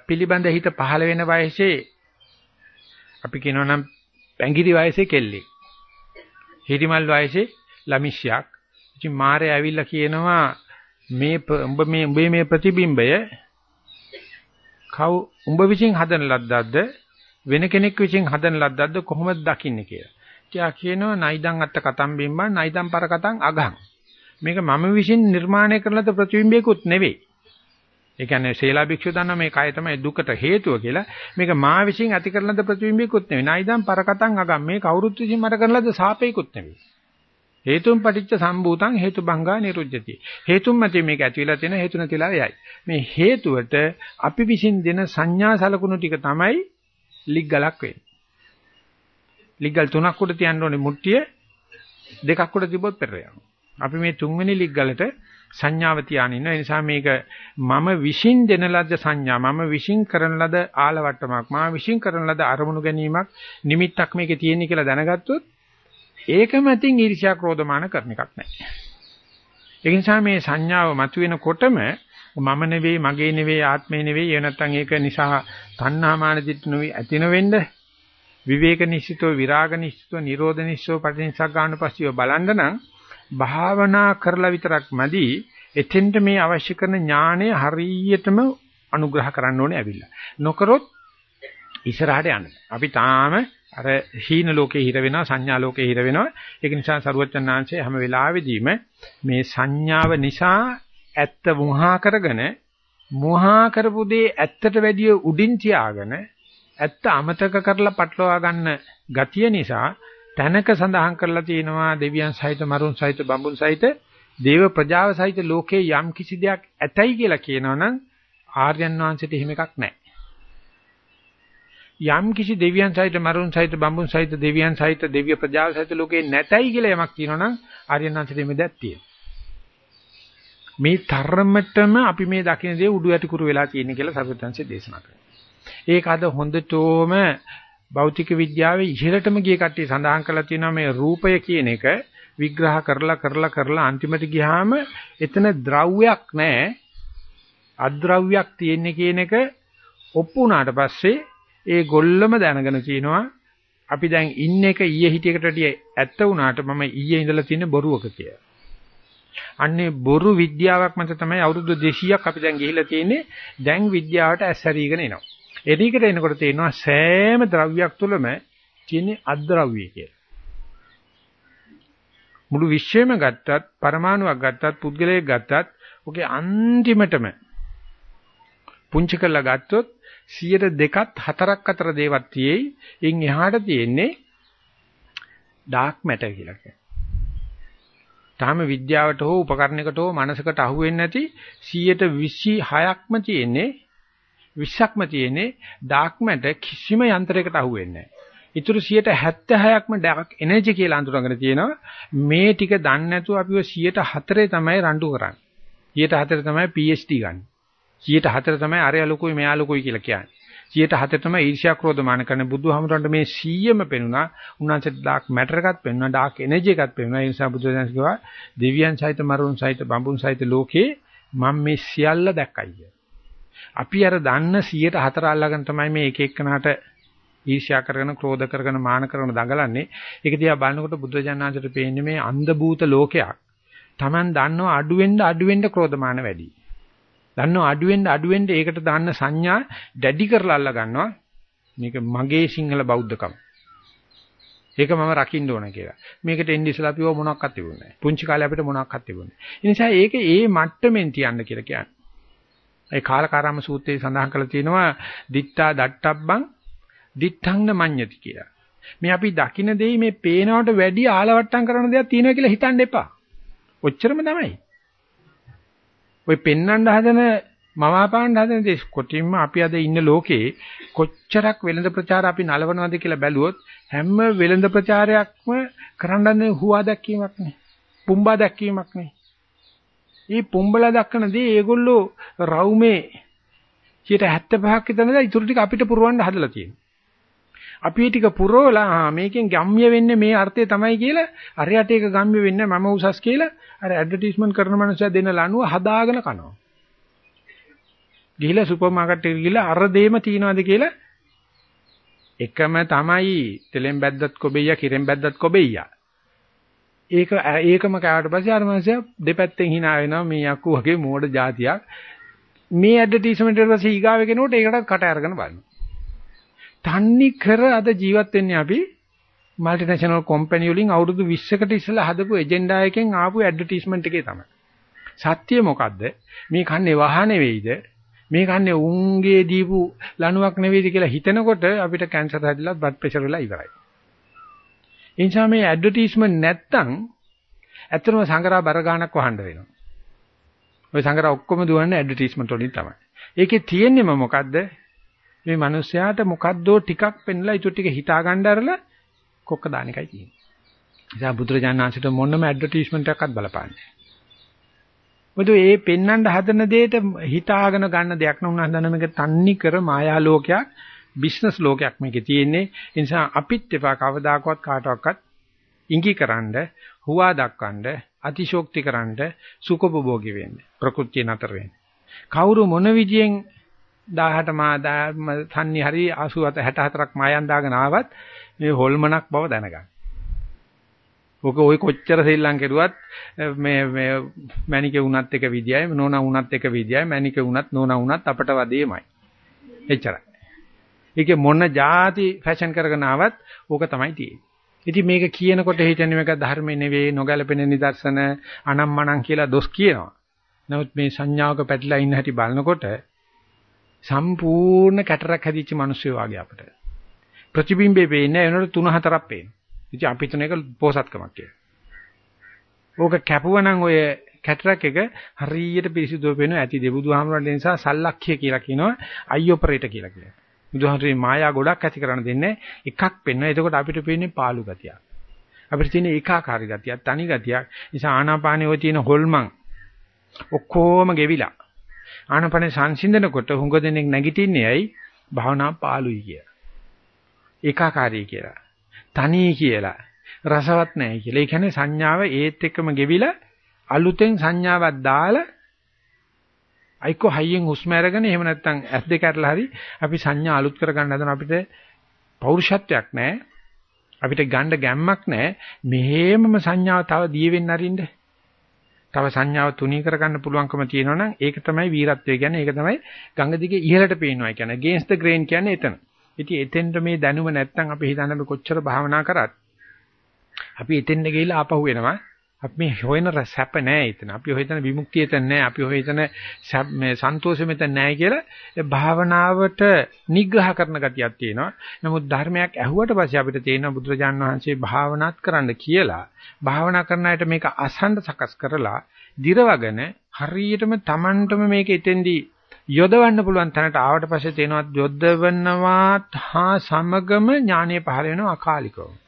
පිළිබඳ හිත පහළ වෙන වයසේ අපි කියනවා නම් පැංගිරි වයසේ කෙල්ලෙක්. හිරිමල් වයසේ ළමිෂ්‍යක්. ඉතින් මාරේ ඇවිල්ලා කියනවා මේ උඹ මේ උඹේ මේ ප්‍රතිබිම්බය කව් උඹ විසින් හදන ලද්දක්ද වෙන කෙනෙක් විසින් හදන ලද්දක්ද කොහොමද දකින්නේ කියලා. කියා කියනවා නයිදන් අත්ත කතම් බිම්බන් නයිදන් පර කතම් අගං. මේක මම විසින් නිර්මාණය කරන ලද ප්‍රතිබිම්බයකුත් නෙවෙයි. ඒ කියන්නේ ශේලා භික්ෂුව දන්නා මේ කය තමයි දුකට හේතුව කියලා. මේක මා විසින් ඇති කරන ලද ප්‍රතිබිම්බයකුත් නෙවෙයි. නයිදම් පරකටන් අගම් මේ කවුරුත් විසින් මට කරන ලද සාපේකුත් නෙවෙයි. හේතුන් පටිච්ච සම්භූතං හේතුබංගා නිරුද්ධති. හේතුන් මත මේක ඇති වෙලා තියෙන හේතු නැතිලා යයි. මේ හේතුවට අපි විසින් දෙන සංඥා සලකුණු ටික තමයි ලිග්ගලක් වෙන්නේ. ලිග්ගල් තුනක් උඩ තියන්න ඕනේ මුට්ටිය දෙකක් උඩ තිබ්බොත් පෙර යනවා. අපි මේ තුන්වෙනි ලිග්ගලට සංඥාව තියාගෙන ඉන්න. ඒ නිසා මේක මම විශ්ින් දෙන ලද සංඥා මම විශ්ින් කරන ලද ආලවට්ටමක් මා විශ්ින් කරන ලද අරමුණු ගැනීමක් නිමිත්තක් මේකේ තියෙන කියලා දැනගත්තොත් ඒකම තින් ඊර්ෂ්‍යා ක්‍රෝධමාන කරන එකක් නැහැ. ඒ නිසා මේ සංඥාව මතුවෙනකොටම මම නෙවෙයි මගේ නෙවෙයි ආත්මේ නෙවෙයි ඒ නැත්තම් ඒක නිසා තණ්හාමාන දිට්ඨ නෙවෙයි ඇති නොවෙන්න විවේක නිශ්චිතව විරාග නිශ්චිතව නිරෝධ නිශ්චිතව පටිනිසක් ගන්න පස්සිය බලන්න නම් භාවනා කරලා විතරක් මදි එතෙන්ට මේ අවශ්‍ය කරන ඥාණය හරියටම අනුග්‍රහ කරන්න ඕනේ ඇවිල්ලා. නොකරොත් ඉස්සරහට යන්න. අපි තාම අර හීන ලෝකේ හිර වෙනවා සංඥා ලෝකේ හිර වෙනවා. ඒක නිසා සරුවචනාංශය හැම වෙලාවෙදීම මේ සංඥාව නිසා ඇත්ත වුහා කරගෙන මුහා කරපු දේ ඇත්තට වැඩිය උඩින් තියාගෙන ඇත්ත අමතක කරලා පටලවා ගන්න ගතිය නිසා තැනක සඳහන් කරලා තියෙනවා දෙවියන් සහිත මරුන් සහිත බඹුන් සහිත දේව ප්‍රජාව සහිත ලෝකේ යම් කිසි දෙයක් ඇතයි කියලා කියනවනම් ආර්යයන් වහන්සේට එහෙම එකක් නැහැ. යම් කිසි දෙවියන් සහිත මරුන් සහිත බඹුන් සහිත දෙවියන් සහිත දෙවිය ප්‍රජාව සහිත ලෝකේ නැතයි කියලා යමක් කියනවනම් ආර්යයන් වහන්සේට එහෙම දෙයක් තියෙනවා. මේ තරමටම අපි මේ දකින්න දේ උඩු යටි කුරු වෙලා තියෙන කියලා සර්වඥාන්සේ දේශනා කරනවා. ඒක අද හොඳටම භෞතික විද්‍යාවේ ඉහළටම ගිය කට්ටිය සඳහන් කරලා තියෙනවා මේ රූපය කියන එක විග්‍රහ කරලා කරලා කරලා අන්තිමට ගියාම එතන ද්‍රව්‍යයක් නැහැ අද්‍රව්‍යයක් තියෙන්නේ කියන එක ඔප්පු වුණාට පස්සේ ඒ ගොල්ලම දැනගෙන තිනවා අපි දැන් ඉන්න එක ඊයේ හිටියකට වැඩිය ඇත්ත වුණාට මම ඊයේ ඉඳලා තියෙන බොරුවක කියලා. අන්නේ බොරු විද්‍යාවක් මත තමයි අවුරුදු 200ක් අපි දැන් ගිහිල්ලා තියෙන්නේ දැන් විද්‍යාවට ඇස්සරීගෙන එනවා. එදීකට එනකොට තේනවා සෑම ද්‍රව්‍යයක් තුළම තියෙන අද්‍රව්‍ය කියලා. මුළු විශ්වයම ගත්තත් පරමාණුවක් ගත්තත් පුද්ගලයෙක් ගත්තත් ඔකේ අන්තිමටම පුංචි කරලා ගත්තොත් 102ක් 4ක් අතර දේවල් තියෙයි. ඉන් එහාට තියෙන්නේ ඩාර්ක් මැටර් කියලා කියන්නේ. තාම විද්‍යාවට හෝ උපකරණයකට හෝ මනසකට අහු වෙන්නේ නැති 126ක්ම තියෙන්නේ 20ක්ම තියෙන්නේ ඩාර්ක් මැටර් කිසිම යන්ත්‍රයකට අහු වෙන්නේ නැහැ. ඊටු 76ක්ම ඩාර්ක් එනර්ජි කියලා අඳුරගෙන තියෙනවා. මේ ටික දන්නේ නැතුව අපිව 104 තමයි රණ්ඩු කරන්නේ. 104 තමයි PhD ගන්න. 104 තමයි අරය ලොකුයි මෙයා ලොකුයි කියලා කියන්නේ. 104 තමයි ඊර්ෂ්‍යා ක්‍රෝධ මාන කරන බුදුහාමුදුරන්ට මේ 100ම පෙනුණා. උන්වහන්සේට ඩාර්ක් මැටර් එකත් පෙනුණා, ඩාර්ක් එනර්ජි එකත් පෙනුණා. ඒ නිසා බුදුදහම කිව්වා දෙවියන් සහිත මරුන් සහිත බඹුන් සහිත ලෝකේ මම මේ සියල්ල දැක්කයි. අපි අර දන්න 104 අල්ලගෙන තමයි මේ එක එක්කනට ඊර්ෂ්‍යා කරගෙන ක්‍රෝධ කරගෙන මාන කරගෙන දඟලන්නේ. ඒක දිහා බලනකොට බුදුජානනාථට පේන්නේ මේ අන්ධ භූත ලෝකයක්. Taman දන්නව අඩුවෙන්න අඩුවෙන්න ක්‍රෝධමාන වැඩි. දන්නව අඩුවෙන්න අඩුවෙන්න ඒකට දාන්න සංඥා දැඩි කරලා අල්ල ගන්නවා. මේක මගේ සිංහල බෞද්ධකම. ඒක මම රකින්න ඕන කියලා. මේකට එන්නේ ඉස්සලා අපිව මොනක්වත් තිබුණේ නැහැ. පුංචි කාලේ අපිට මොනක්වත් තිබුණේ නැහැ. ඒ නිසා ඒක ඒ මට්ටමින් තියන්න කියලා කියන්නේ. ඒ කාලකාරාම සූත්‍රයේ සඳහන් කරලා තියෙනවා දිත්තා දට්ටබ්බං දිත්තංන මඤ්ඤති කියලා. මේ අපි දකින දෙයි මේ පේනවට වැඩි ආලවට්ටම් කරන දෙයක් තියෙනවා කියලා හිතන්න එපා. ඔච්චරම තමයි. ඔය පෙන්වන්න හදන මවාපාන්න හදන දේ කොටින්ම අපි අද ඉන්න ලෝකේ කොච්චරක් වෙළඳ ප්‍රචාර අපි නලවනවද කියලා බැලුවොත් හැම වෙළඳ ප්‍රචාරයක්ම කරන්නන්නේ හුවා දැක්වීමක් නේ. පුම්බා දැක්වීමක් නේ. මේ පුම්බලා දක්වන දේ ඒගොල්ලෝ රවුමේ 75ක් විතර නේද ඉතුරු ටික අපිට පුරවන්න හදලා තියෙනවා. අපි ටික පුරවලා මේකෙන් ගම්ම්‍ය වෙන්නේ මේ අර්ථය තමයි කියලා අරයට ඒක ගම්ම්‍ය වෙන්නේ මම උසස් කියලා අර ඇඩ්වර්ටයිස්මන්ට් කරන මනුස්සයා දෙන ලනුව හදාගෙන කනවා. ගිහිලා සුපර් මාකට් එකට ගිහිලා අර දෙයම තියනවාද කියලා එකම තමයි තෙලෙන් බැද්දත් කොබෙයියා කිරෙන් බැද්දත් කොබෙයියා. ඒක ඒකම කෑවට පස්සේ අර මිනිස්සු දෙපැත්තෙන් hina වෙනවා මේ යක්කු වගේ මෝඩ જાතියක්. මේ ඇඩ්වර්ටයිස්මන්ට් එක පස්සේ ඊගාව කෙනෙකුට ඒකට කට අරගෙන බලනවා. තන්නේ කර අද ජීවත් වෙන්නේ අපි মালටිනේෂනල් කම්පැනි වලින් අවුරුදු 20කට ඉස්සලා හදපු එජෙන්ඩා එකෙන් ආපු ඇඩ්වර්ටයිස්මන්ට් එකේ තමයි. සත්‍ය මොකද්ද? මේ කන්නේ වහ නෙවෙයිද? මේ කන්නේ උන්ගේ දීපු ලණුවක් නෙවෙයිද කියලා හිතනකොට අපිට කැන්සර් හැදිලා බ්ලඩ් ප්‍රෙෂර් වෙලා ඉවරයි. ඒ නිසා මේ ඇඩ්වර්ටයිස්මන්ට් නැත්තම් ඇත්තටම සංගරා බර ගන්නක් වහන්න වෙනවා. ওই සංගරා ඔක්කොම දුවන්නේ ඇඩ්වර්ටයිස්මන්ට් වලින් තමයි. ඒකේ තියෙන්නේම මොකද්ද? මේ මිනිස්යාට මොකද්දෝ ටිකක් පෙන්ලා ඊට ටික හිතා ගන්න අරලා කොක්ක දාන එකයි තියෙන්නේ. ඉතින් බුදුරජාණන් වහන්සේට මොනම ඇඩ්වර්ටයිස්මන්ට් එකක්වත් බලපාන්නේ. මොකද මේ පෙන්වන්න හදන දෙයට හිතාගෙන ගන්න දෙයක් නුන හදන මේක තන්නි කර මායා ලෝකයක් බිස්නස් ලෝකයක් මේකේ තියෙන්නේ. ඒ නිසා අපිත් එපා කවදාකවත් කාටවත් ඉඟිකරන්න, හුවා දක්වන්න, අතිශෝක්ති කරන්න, සුකොබභෝගී වෙන්න, ප්‍රകൃතිය නතර වෙන්න. කවුරු මොන විදියෙන් 18 මා තන්නි හරි 87 64ක් මායන් දාගෙන ආවත් මේ හොල්මනක් බව දැනගන්න. ඔක ওই කොච්චර සෙල්ලම් කෙරුවත් මේ මේ මැනිකේ වුණත් එක විදියයි නෝනා වුණත් එක විදියයි මැනිකේ වුණත් නෝනා වුණත් අපට වදේමයි. එච්චරයි. ඒකේ මොන જાති ෆැෂන් කරගෙන ආවත් ඕක තමයි තියෙන්නේ. ඉතින් මේක කියනකොට හිතන්නේ මේක ධර්මෙ නෙවෙයි නොගැලපෙන නිදර්ශන අනම්මනම් කියලා දොස් කියනවා. නමුත් මේ සංඥාවක පැටලලා ඉන්න හැටි බලනකොට සම්පූර්ණ කැටරක් හැදිච්ච මිනිස්සු වගේ අපිට. ප්‍රතිබිම්බේ පේන්නේ එනකොට 3 4ක් පේනවා. ඉතින් අපි තුන එක පෝසත්කමක් කියලා. ඕක කැපුවනම් ඔය කැටරක් එක හරියට පිරිසිදුව පේනවා ඇති දෙබුදුහාමරන් නිසා සල්ලක්ඛ්‍ය කියලා කියනවා අයි ඔපරේටර් කියලා කියනවා. බුදුහාමරේ මායා ගොඩක් ඇති කරන්න දෙන්නේ එකක් පෙන්වන. එතකොට අපිට පේන්නේ පාළු ගතියක්. අපිට තියෙන ඒකාකාරී ගතියක්, තනි ගතියක්. නිසා ආනාපානේ ඔය තියෙන හොල්මන් ඔක්කොම ගෙවිලා ආනපන සංසිඳනකොට හුඟ දෙනෙක් නැගිටින්නේ ඇයි? භාවනා පාළුයි කියලා. ඒකාකාරී කියලා. තනී කියලා. රසවත් නැහැ කියලා. ඒ කියන්නේ සංඥාව ඒත් එක්කම ගෙවිලා අලුතෙන් සංඥාවක් දාලා අයිකෝ හයියෙන් හුස්ම අරගෙන එහෙම නැත්නම් ඇස් දෙක අරලා හරි අපි සංඥා අලුත් කරගන්න හදන අපිට පෞරුෂත්වයක් නැහැ. අපිට ගන්න ගැම්මක් නැහැ. මෙහෙමම සංඥාව තව දී වෙන්න අරින්නේ තව සංඥාව තුනී කරගන්න පුළුවන්කම තියෙනවා නම් ඒක තමයි වීරත්වය කියන්නේ. ඒක තමයි ගංගා දිගේ ඉහළට පේනවා කියන්නේ. against the grain කියන්නේ එතන. ඉතින් එතෙන්ට මේ දැනුම නැත්තම් අපි හිතන්නේ කොච්චර භාවනා කරත් අපි එතෙන්ට ගිහිල්ලා ආපහු එනවා. අපි මේ හොයන සැප නෑ එතන. අපි හොයන විමුක්තිය එතන නෑ. අපි හොයන මේ සන්තෝෂෙ මෙතන නෑ කියලා භාවනාවට නිග්‍රහ කරන ගතියක් තියෙනවා. නමුත් ධර්මයක් ඇහුවට පස්සේ අපිට තේරෙනවා බුදුරජාන් වහන්සේ භාවනාත් කරන්න කියලා. භාවනා කරන අයට මේක අසන්න සකස් කරලා දිරවගෙන හරියටම Tamanටම මේක එතෙන්දී යොදවන්න පුළුවන් තැනට ආවට පස්සේ තේනවා යොදවනවා හා සමගම ඥානෙ පහළ වෙනවා අකාලිකව.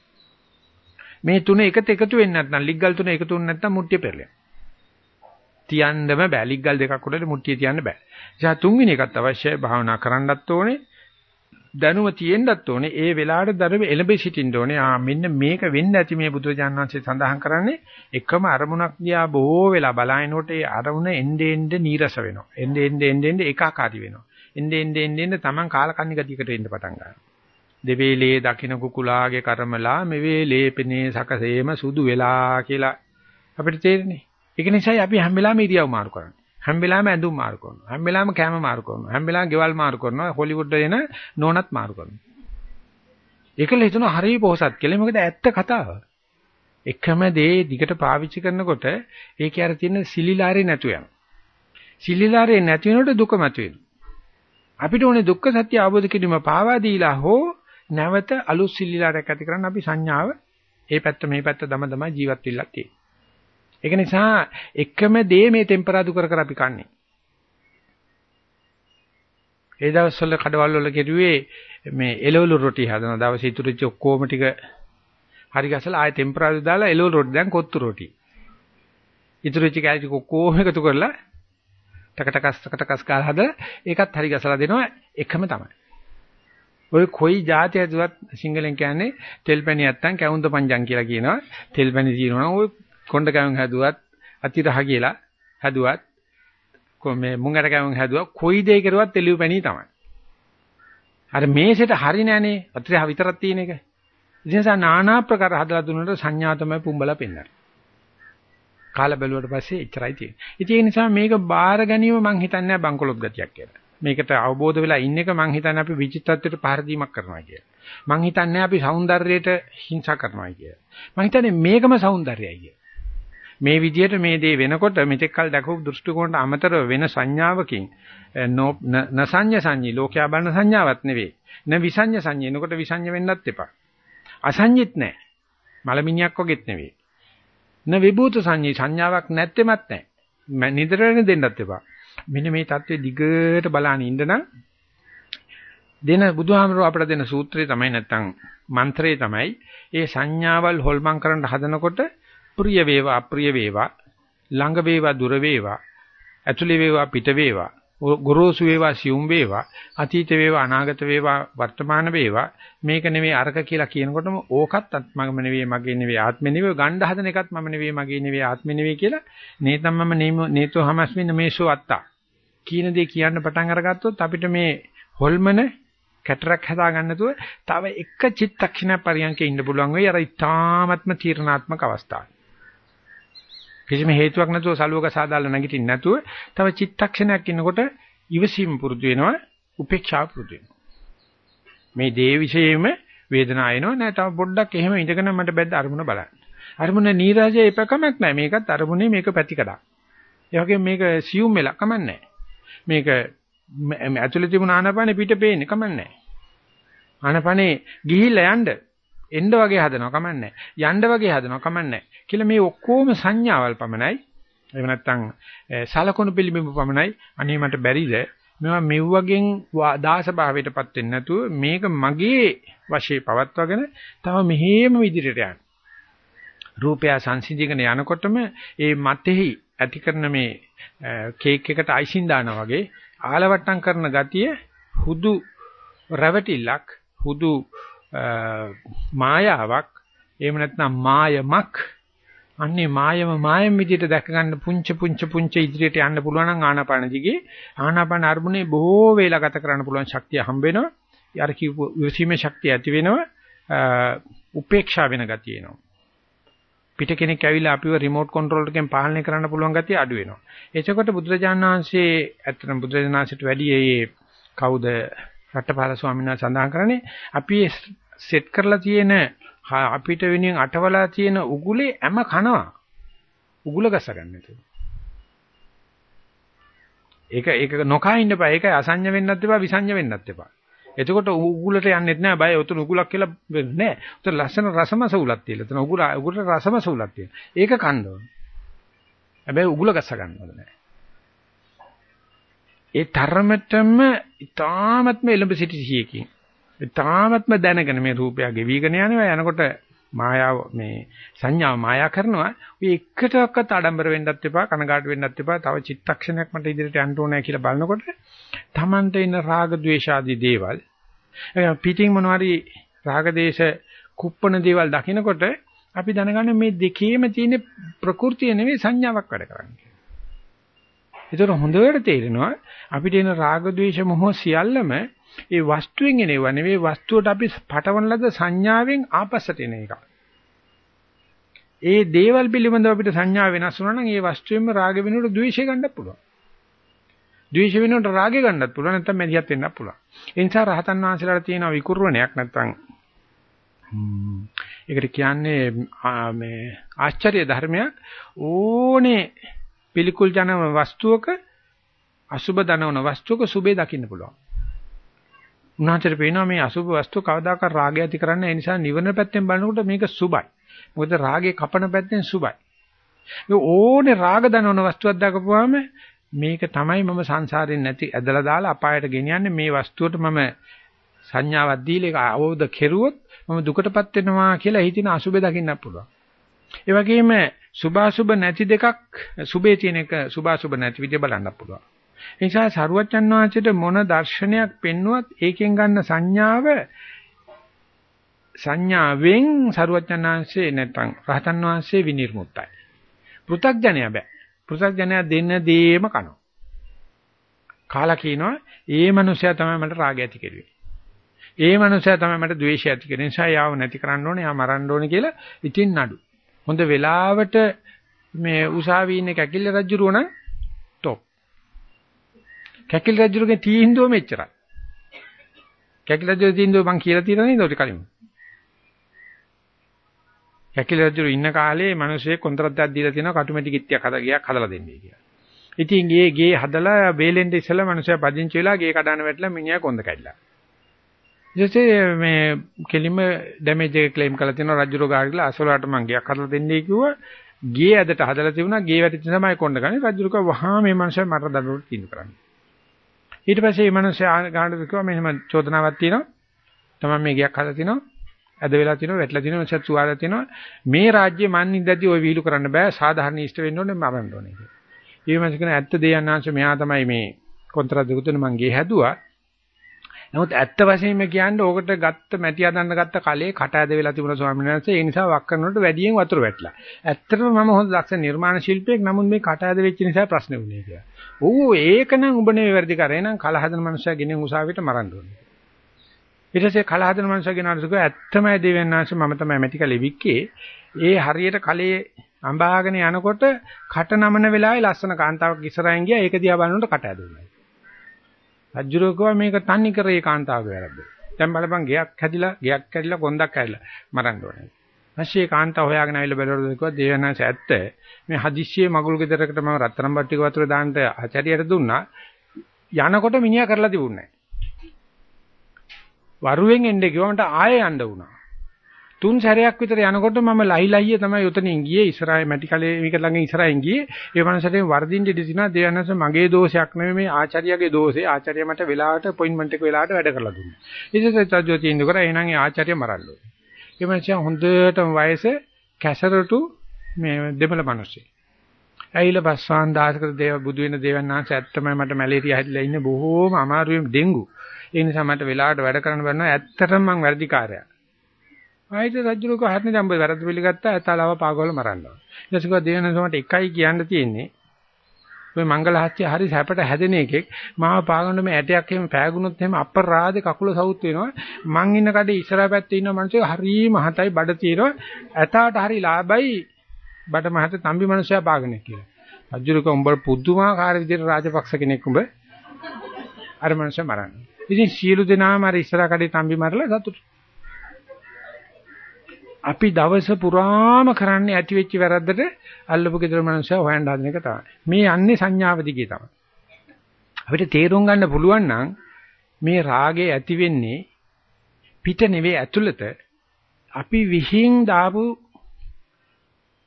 මේ තුන එකට එකතු වෙන්නේ නැත්නම් ලිග්ගල් තුන එකතු වෙන්නේ නැත්නම් මුට්ටිය පෙරලෙනවා. තියන්නම බෑ ලිග්ගල් දෙකක් උඩට මුට්ටිය තියන්න බෑ. ඒ නිසා තුන්වෙනි එකත් අවශ්‍යයි භාවනා කරන්නත් ඕනේ. දැනුම තියෙන්නත් ඕනේ. ඒ වෙලාවට ධර්ම එළඹ සිටින්න ඕනේ. ආ මෙන්න මේක වෙන්න ඇති මේ බුදුරජාණන් වහන්සේ සඳහන් කරන්නේ එකම අරමුණක් දිහා බොහෝ වෙලා බලනකොට ඒ අරමුණ එnde ende නීරස වෙනවා. එnde ende ende ende ඒකාකාරී වෙනවා. එnde ende ende ende Taman කාලකන්ණි ගතියකට එන්න පටන් ගන්නවා. දෙවේලේ දකින්න කුකුලාගේ කර්මලා මෙවේලේ පෙනේ සකසේම සුදු වෙලා කියලා අපිට තේරෙන්නේ. ඒක නිසායි අපි හැම වෙලාවෙම ඉරියව් මාරු කරන්නේ. හැම වෙලාවෙම ඇඳුම් මාරු කරනවා. හැම වෙලාවෙම කැම මාරු කරනවා. හැම වෙලාවෙම ගෙවල් මාරු කරනවා. හොලිවුඩ් එන නෝනත් මාරු කරනවා. ඒකල හිතනවා හරිය පොහසත් කියලා. මොකද ඇත්ත කතාව. එකම දේ දිගට පාවිච්චි කරනකොට ඒකේ අර තියෙන සිලිලාරේ නැතු යනවා. සිලිලාරේ නැති වෙනකොට දුක මතුවෙනවා. අපිට ඕනේ දුක්ඛ සත්‍ය අවබෝධ කිරීම පාවා දීලා හෝ නැවත අලුත් සිල්ලිලාරයක් ඇති කරන්න අපි සංඥාව ඒ පැත්ත මේ පැත්ත දම තමයි ජීවත් වෙලා තියෙන්නේ. ඒක නිසා එකම දේ මේ ටෙම්පරාදු කර කර අපි කන්නේ. ඒ දවස්වල කඩවල වල කෙරුවේ මේ එළවලු රොටි හදන දවසේ ඉතුරුච්ච ඔක්කොම ටික හරි ගසලා ආයෙ ටෙම්පරාදු දාලා එළවලු රොටි දැන් කොත්තු රොටි. ඉතුරුච්ච කැලටි ඔක්කොම එකතු කරලා ටකටකස් ටකටකස් ගාලා හද ඒකත් හරි ගසලා දෙනවා එකම තමයි. ඔය කොයි જાති හදුවත් සිංහලෙන් කියන්නේ තෙල්පැණි නැත්තම් කැවුම්ද පංජම් කියලා කියනවා. තෙල්පැණි දිනනවා ඔය කොණ්ඩ කැවුම් හදුවත් අතිරහ කියලා හදුවත් මේ මුංගට කැවුම් හදුවා කොයි දෙයක් කරුවත් තෙලිව පැණි තමයි. අර මේසෙට හරි නෑනේ අතිරහ විතරක් තියෙන එක. ඉතින් සා නානා ප්‍රකාර හදලා දුන්නට සංඥා තමයි පුඹලා පෙන්නන්නේ. කාලා බැලුවට පස්සේ එච්චරයි තියෙන්නේ. ඉතින් ඒ නිසා මේක බාර ගැනීම මං හිතන්නේ බංකොලොත් ගතියක් කියලා. මේකට අවබෝධ වෙලා ඉන්න එක මං හිතන්නේ අපි විචිත්තත්වයට පහර දීමක් කරනවා කියලා. මං හිතන්නේ අපි సౌందර්යයට හිංසා කරනවා කියලා. මං හිතන්නේ මේකම సౌందර්යයයි කියලා. මේ විදිහට මේ දේ වෙනකොට මෙතෙක් කල දැකපු දෘෂ්ටි කෝණයට අමතරව වෙන සංඥාවකින් නසඤ්ඤ සංඤී ලෝකයා බලන සංඥාවක් නෙවෙයි. න විසඤ්ඤ සංඤී එනකොට විසඤ්ඤ වෙන්නත් එපා. අසඤ්ඤිත් නැහැ. මලමිණියක් වගේත් නෙවෙයි. න විභූත සංඤී සංඥාවක් නැත්තෙමත් නැහැ. නිදරණ දෙන්නත් එපා. මෙන්න මේ தત્ත්වයේ දිගට බලන ඉඳනම් දෙන බුදුහාමරෝ අපට දෙන සූත්‍රය තමයි නැත්තම් මන්ත්‍රය තමයි. ඒ සංඥාවල් හොල්මන් කරන්න හදනකොට ප්‍රිය වේවා අප්‍රිය වේවා ළඟ වේවා දුර වේවා ඇතුළේ වේවා පිට වේවා ගොරෝසු වේවා සියුම් වේවා අතීත වේවා අනාගත වේවා වර්තමාන වේවා මේක නෙවෙයි අරක කියලා කියනකොටම ඕකත් මම නෙවෙයි මගේ නෙවෙයි ආත්මෙ නෙවෙයි ගණ්ඩ හදන එකත් මම නෙවෙයි මගේ නෙවෙයි ආත්මෙ නෙවෙයි කියලා නේතම් මම නේතෝ හමස්මින් මේසෝ අත්තා. කියන දේ කියන්න පටන් අරගත්තොත් අපිට මේ හොල්මන කැටරක් හදා ගන්න නැතුව තව එක චිත්තක්ෂණ පරියන්කේ ඉන්න පුළුවන් වෙයි. අර ඊ타ත්ම තීරණාත්මක අවස්ථාව. කිසිම හේතුවක් නැතුව සලුවක සාදාලා නැගිටින්න නැතුව තව චිත්තක්ෂණයක් ඉන්නකොට ඉවසීම පුරුදු වෙනවා උපේක්ෂාව පුරුදු වෙනවා. මේ දේ විශේෂයෙන්ම වේදනාව එනවා. නෑ තව පොඩ්ඩක් එහෙම ඉඳගෙන මට බැද්ද අරමුණ බලන්න. අරමුණ නීරජය එපකමක් නෑ. මේකත් අරමුණේ මේක පැතිකඩක්. ඒ වගේම මේක සියුම් වෙලා කමන්නේ මේක ඇතුළේ තිබුණ ආනපනේ පිට පේන්නේ කමන්නේ ආනපනේ ගිහිල්ලා යන්න එන්න වගේ හදනවා කමන්නේ යන්න වගේ හදනවා කමන්නේ කියලා මේ ඔක්කොම සංඥාවල් පමණයි. එහෙම නැත්නම් සලකුණු පිළිබිඹු පමණයි. අනේ මට බැරිද? මේවා මෙව්වගෙන් දාස භාවයටපත් වෙන්නේ නැතුව මේක මගේ වශයේ පවත්වාගෙන තව මෙහෙම විදිහට යන්න. රූපය සංසිඳිගෙන යනකොටම ඒ මතෙහි ඇති කරන මේ කේක් එකට අයිසින් දානවා වගේ ආලවට්ටම් කරන ගතිය හුදු රැවටිල්ලක් හුදු මායාවක් එහෙම නැත්නම් මායමක් අන්නේ මායම මායම් විදිහට දැක ගන්න පුංච පුංච පුංච ඉදිරියට යන්න පුළුවන් නම් ආනාපාන දිගේ ආනාපාන අරමුණේ බොහෝ වේලා ගත කරන්න පුළුවන් ශක්තිය හම්බ වෙනවා. යාර කියපු විසීමේ ශක්තිය ඇති වෙනවා. උපේක්ෂා වෙන ගතිය එනවා. පිට කෙනෙක් ඇවිල්ලා අපිව රිමෝට් කන්ට්‍රෝල් එකෙන් පාලනය කරන්න පුළුවන් ගතිය අඩු වෙනවා. එතකොට බුදුරජාණන් වහන්සේ ඇත්තටම බුදුරජාණන් වහන්සේට වැඩි ඒ කවුද රටපාල ස්වාමීන් වහන්සේ සඳහන් කරන්නේ අපි සෙට් කරලා තියෙන අපිට වෙනින් අටවලා තියෙන උගුලේ හැම කනවා. උගුල ගස ගන්න ඒක ඒක නොකා ඉන්න බෑ. ඒක අසඤ්ඤ වෙන්නත් එපා, විසඤ්ඤ වෙන්නත් එපා. එතකොට උගුලට යන්නෙත් නෑ බය. උතුන උගුලක් කියලා නෑ. උතන ලස්සන රසමස උලක් තියලා. උතන උගුල උගුලට රසමස උලක් තියෙනවා. ඒක කන්න ඕන. හැබැයි උගුල ගස ගන්නවද නෑ. ඒ තරමටම ඊ타මත්ම එලඹ සිටි සිහියකින් තාමත්ම දැනගෙන මේ රූපය ගෙවිගෙන යනවා යනකොට මායාව මේ සංඥාව මායා කරනවා. ඔය එකටවත් ආඩම්බර වෙන්නත් එපා, කනගාටු වෙන්නත් එපා. තව චිත්තක්ෂණයක් මට ඉදිරියට යන්න ඕනේ කියලා බලනකොට Tamanට ඉන්න රාග, ద్వේෂ ආදී දේවල් පිටින් මොනවාරි රාග, දේශ, කුප්පණ දේවල් දකිනකොට අපි දැනගන්න මේ දෙකේම තියෙන ප්‍රകൃතිය නෙවෙයි සංඥාවක් වැඩ කරන්නේ. ඒතර හොඳට තේරෙනවා අපිට එන රාග, ద్వේෂ, මොහ සියල්ලම ඒ වස්තුවෙන් එනව නෙවෙයි වස්තුවට අපි පටවන ලද සංඥාවෙන් ආපස්සට එන එක. ඒ දේවල් පිළිබඳව අපිට සංඥා වෙනස් වුණා නම් ඒ වස්තුවෙන්ම රාග වෙනුවට ද්වේෂය ගන්නත් පුළුවන්. ද්වේෂ වෙනුවට රාගය ගන්නත් පුළුවන් නැත්නම් මැදිහත් වෙන්නත් පුළුවන්. ඒ නිසා රහතන් වහන්සේලාට තියෙන විකුර්වණයක් නැත්නම් ඒකට කියන්නේ මේ ආශ්චර්ය ධර්මයක් ඕනේ පිළිකුල් ජනම වස්තුවක අසුබ දනවන වස්තුවක සුබේ දකින්න පුළුවන්. උන්වහන්සේට පේනවා මේ අසුභ වස්තු කවදාකවත් රාගය ඇති කරන්නේ ඒ නිසා නිවන පැත්තෙන් බලනකොට මේක සුබයි. මොකද රාගේ කපන පැත්තෙන් සුබයි. මේ ඕනේ රාග දනවන වස්තුවක් දකපුවාම මේක තමයි මම සංසාරයෙන් නැති ඇදලා දාලා අපායට ගෙනියන්නේ මේ වස්තුවට මම සංඥාවක් දීලා ඒක අවබෝධ කෙරුවොත් මම දුකටපත් වෙනවා කියලා හිතින අසුබේ දකින්නත් පුළුවන්. ඒ වගේම සුභාසුබ නැති දෙකක් සුබේ තියෙන එක සුභාසුබ නැති විදිහ බලන්න පුළුවන්. ඒ නිසා සරුවච්චන් වහන්සේට මොන දර්ශනයක් පෙන්නුවත් ඒකෙන් ගන්න සංඥාව සංඥාවෙන් සරුවච්චන් වහන්සේ නැත්නම් රහතන් වහන්සේ විනිර්මුක්තයි. පෘථග්ජනය බෑ. පෘථග්ජනය දෙන්න දේම කනවා. කාලා කියනවා ඒ මනුස්සයා තමයි මට රාගය ඇති කෙරුවේ. ඒ මනුස්සයා තමයි මට ද්වේෂය ඇති කෙරෙන නිසා යාව නැති කරන්න ඕනේ, යා මරන්න ඕනේ කියලා ඉතින් නඩු. හොඳ වෙලාවට මේ උසාවියේ ඉන්න කැකිල්ල රජුරුව නම් টොප්. කැකිල්ල රජුරුගේ තීන්දුව මෙච්චරයි. කැකිල්ල රජුගේ තීන්දුව මං කියලා තියෙනවා නේද ඔය කලින්? කැකිල්ල රජුරු ඉන්න කාලේ මිනිස්සේ කොන්ත්‍රාත්යක් දීලා තියෙනවා කටුමැටි කිට්ටියක් හදලා ගියක් හදලා දෙන්නේ කියලා. ඉතින් ගේ ගේ හදලා බේලෙන්ද ඉස්සලා මිනිස්සයා පදිංචි වෙලා ගේ කඩන වැටලා මිනිහා කොන්ද කැඩලා. ඊටසේ මේ කෙලිම ඩැමේජ් එක ක්ලේම් කරලා තියෙනවා රජුරෝ ගාඩිලා අසලට මං ගියක් හදලා දෙන්නේ කිව්වා ගේ ඇදට හදලා තිබුණා ගේ වැටිච්ච තමයි කොණ්ඩ ගන්නේ රජුරෝ කිව්වා වහා මේ මනුස්සයා මට දඬුවම් තීන්දුව කරන්න ඊට පස්සේ මේ මනුස්සයා ගාඩට කිව්වා මෙහෙම චෝදනාවක් තියෙනවා තමයි මේ ගියක් හදලා තිනවා ඇද වෙලා තිනවා වැටලා තිනවා මනුස්සයා සුවාලා තිනවා මේ රාජ්‍ය මන් ඉඳදී ඔය විහිළු කරන්න බෑ සාධාරණ ඉෂ්ට වෙන්න ඕනේ මරන්න ඕනේ කියලා. ඊට පස්සේ කියන ඇත්ත දෙයන්නාංශ මෙහා තමයි මේ කොන්ත්‍රාත් දෙකුතුන මං ගේ හැදුවා නමුත් ඇත්ත වශයෙන්ම කියන්නේ ඕකට ගත්ත මැටි හදන්න ගත්ත කලේ කට ඇද වෙලා තිබුණා ස්වාමීන් වහන්සේ. ඒ නිසා වක් කරනකොට වැඩියෙන් වතුර වැටලා. ඇත්තටම මම හොඳ දක්ෂ නිර්මාණ ශිල්පියෙක්. නමුත් මේ කට ඇද වෙච්ච නිසා ප්‍රශ්නේ වුණේ කියලා. ඌ ඒකනම් උඹ නෙවෙයි වැඩි කරේ. එහෙනම් කල හදන මනුස්සයා ගෙනින් උසාවියට මරන්න ඕනේ. ඊට පස්සේ කල හදන මනුස්සයා ගෙනාට කිව්වා ඇත්තමයි දෙවියන්වහන්සේ මම තමයි මැටි කලේ වික්කේ. ඒ හරියට කලේ අඹාගෙන යනකොට කට නමන වෙලාවේ ලස්සන කාන්තාවක් ඉස්සරහින් ගියා. ඒක දිහා බලනකොට කට ඇදුණා. රජුරෝ කිව්වා මේක තන්නේ කරේ කාන්තාවගේ වැරද්ද. දැන් බලපන් ගයක් හැදිලා ගයක් හැදිලා කොන්දක් හැදිලා මරන්න ඕනේ. ඊපස්සේ කාන්තාව හොයාගෙන ආවිල්ලා බැලුවොත් කිව්වා දේවනාස ඇත්ත. මේ හදිස්සියේ මගුල් ගෙදරකට මම රත්තරන් බට්ටික වතුර දාන්න ආචාරියට දුන්නා. යනකොට මිනිහා කරලා තිබුණේ නැහැ. වරුවෙන් එන්නේ කිව්වා මට ආයෙ යන්න වුණා. තුන් සැරයක් විතර යනකොට මම ලහි ලහිය තමයි උතනින් ගියේ ඉස්සරහේ මැටි කලේ මේක ළඟ ඉස්සරහින් ගියේ ඒ මනසට වර්ධින්න ඉඳී තිනා දෙයනස මගේ දෝෂයක් නෙමෙයි මේ ආචාර්යගේ දෝෂේ ආචාර්ය මට වෙලාවට අපොයින්ට්මන්ට් එක වෙලාවට වැඩ කරලා දුන්නා ඊට පස්සේ තජ්ජෝ තීන්දුව කරා එහෙනම් ඒ ආචාර්ය මරන්න ඕනේ ඒ මනුස්සයා හොඳටම වයස කැසරටු මේ දෙමළ මිනිස්සෙක් ඇයිලා බස්වාන් දාසකර දේව බුදු වෙන දේවන්නාංශ ඇත්තමයි මට මැලේරියා හැදිලා ඉන්නේ බොහෝම අමාරුවෙන් ඩෙන්ගු ඒ නිසා මට වෙලාවට වැඩ කරන්න බැන්නා ඇත්තටම මං වැඩිකාරයා ආයිත් රජුලක හත්නේ දැන් ඔබ වැරද්ද පිළිගත්තා ඇතාලව පාගවල මරන්නවා. ඊට පස්සේ දේවනසමට එකයි කියන්න තියෙන්නේ. ඔය මංගල හත්ය හරි සැපට හැදෙන එකෙක් මාව පාගන්න මේ ඇටයක් එහෙම පෑගුණොත් එහෙම අපරාධේ කකුල සවුත් වෙනවා. මං ඉන්න කඩේ ඉස්සරහ පැත්තේ ඉන්න මිනිස්සු හරි මහතයි බඩ තියෙනවා. ඇතාට හරි ලාභයි බඩ මහත තම්බි මිනිස්සයා පාගන්නේ කියලා. රජුලක උඹ පුදුමාකාර විදිහට රාජපක්ෂ කෙනෙක් උඹ අර මිනිස්සයා මරන්නේ. ඉතින් සියලු දෙනාම අර ඉස්සරහ කඩේ තම්බි මරලා සතුටු අපි දවස පුරාම කරන්නේ ඇති වෙච්ච වැරද්දට අල්ලපු ගෙදර මනුස්සයා හොයන්න හදන එක තමයි. මේ යන්නේ සංඥාව දිගේ තමයි. අපිට තේරුම් ගන්න පුළුවන් නම් මේ රාගය ඇති වෙන්නේ පිට නෙවෙයි ඇතුළත අපි විහිං දාපු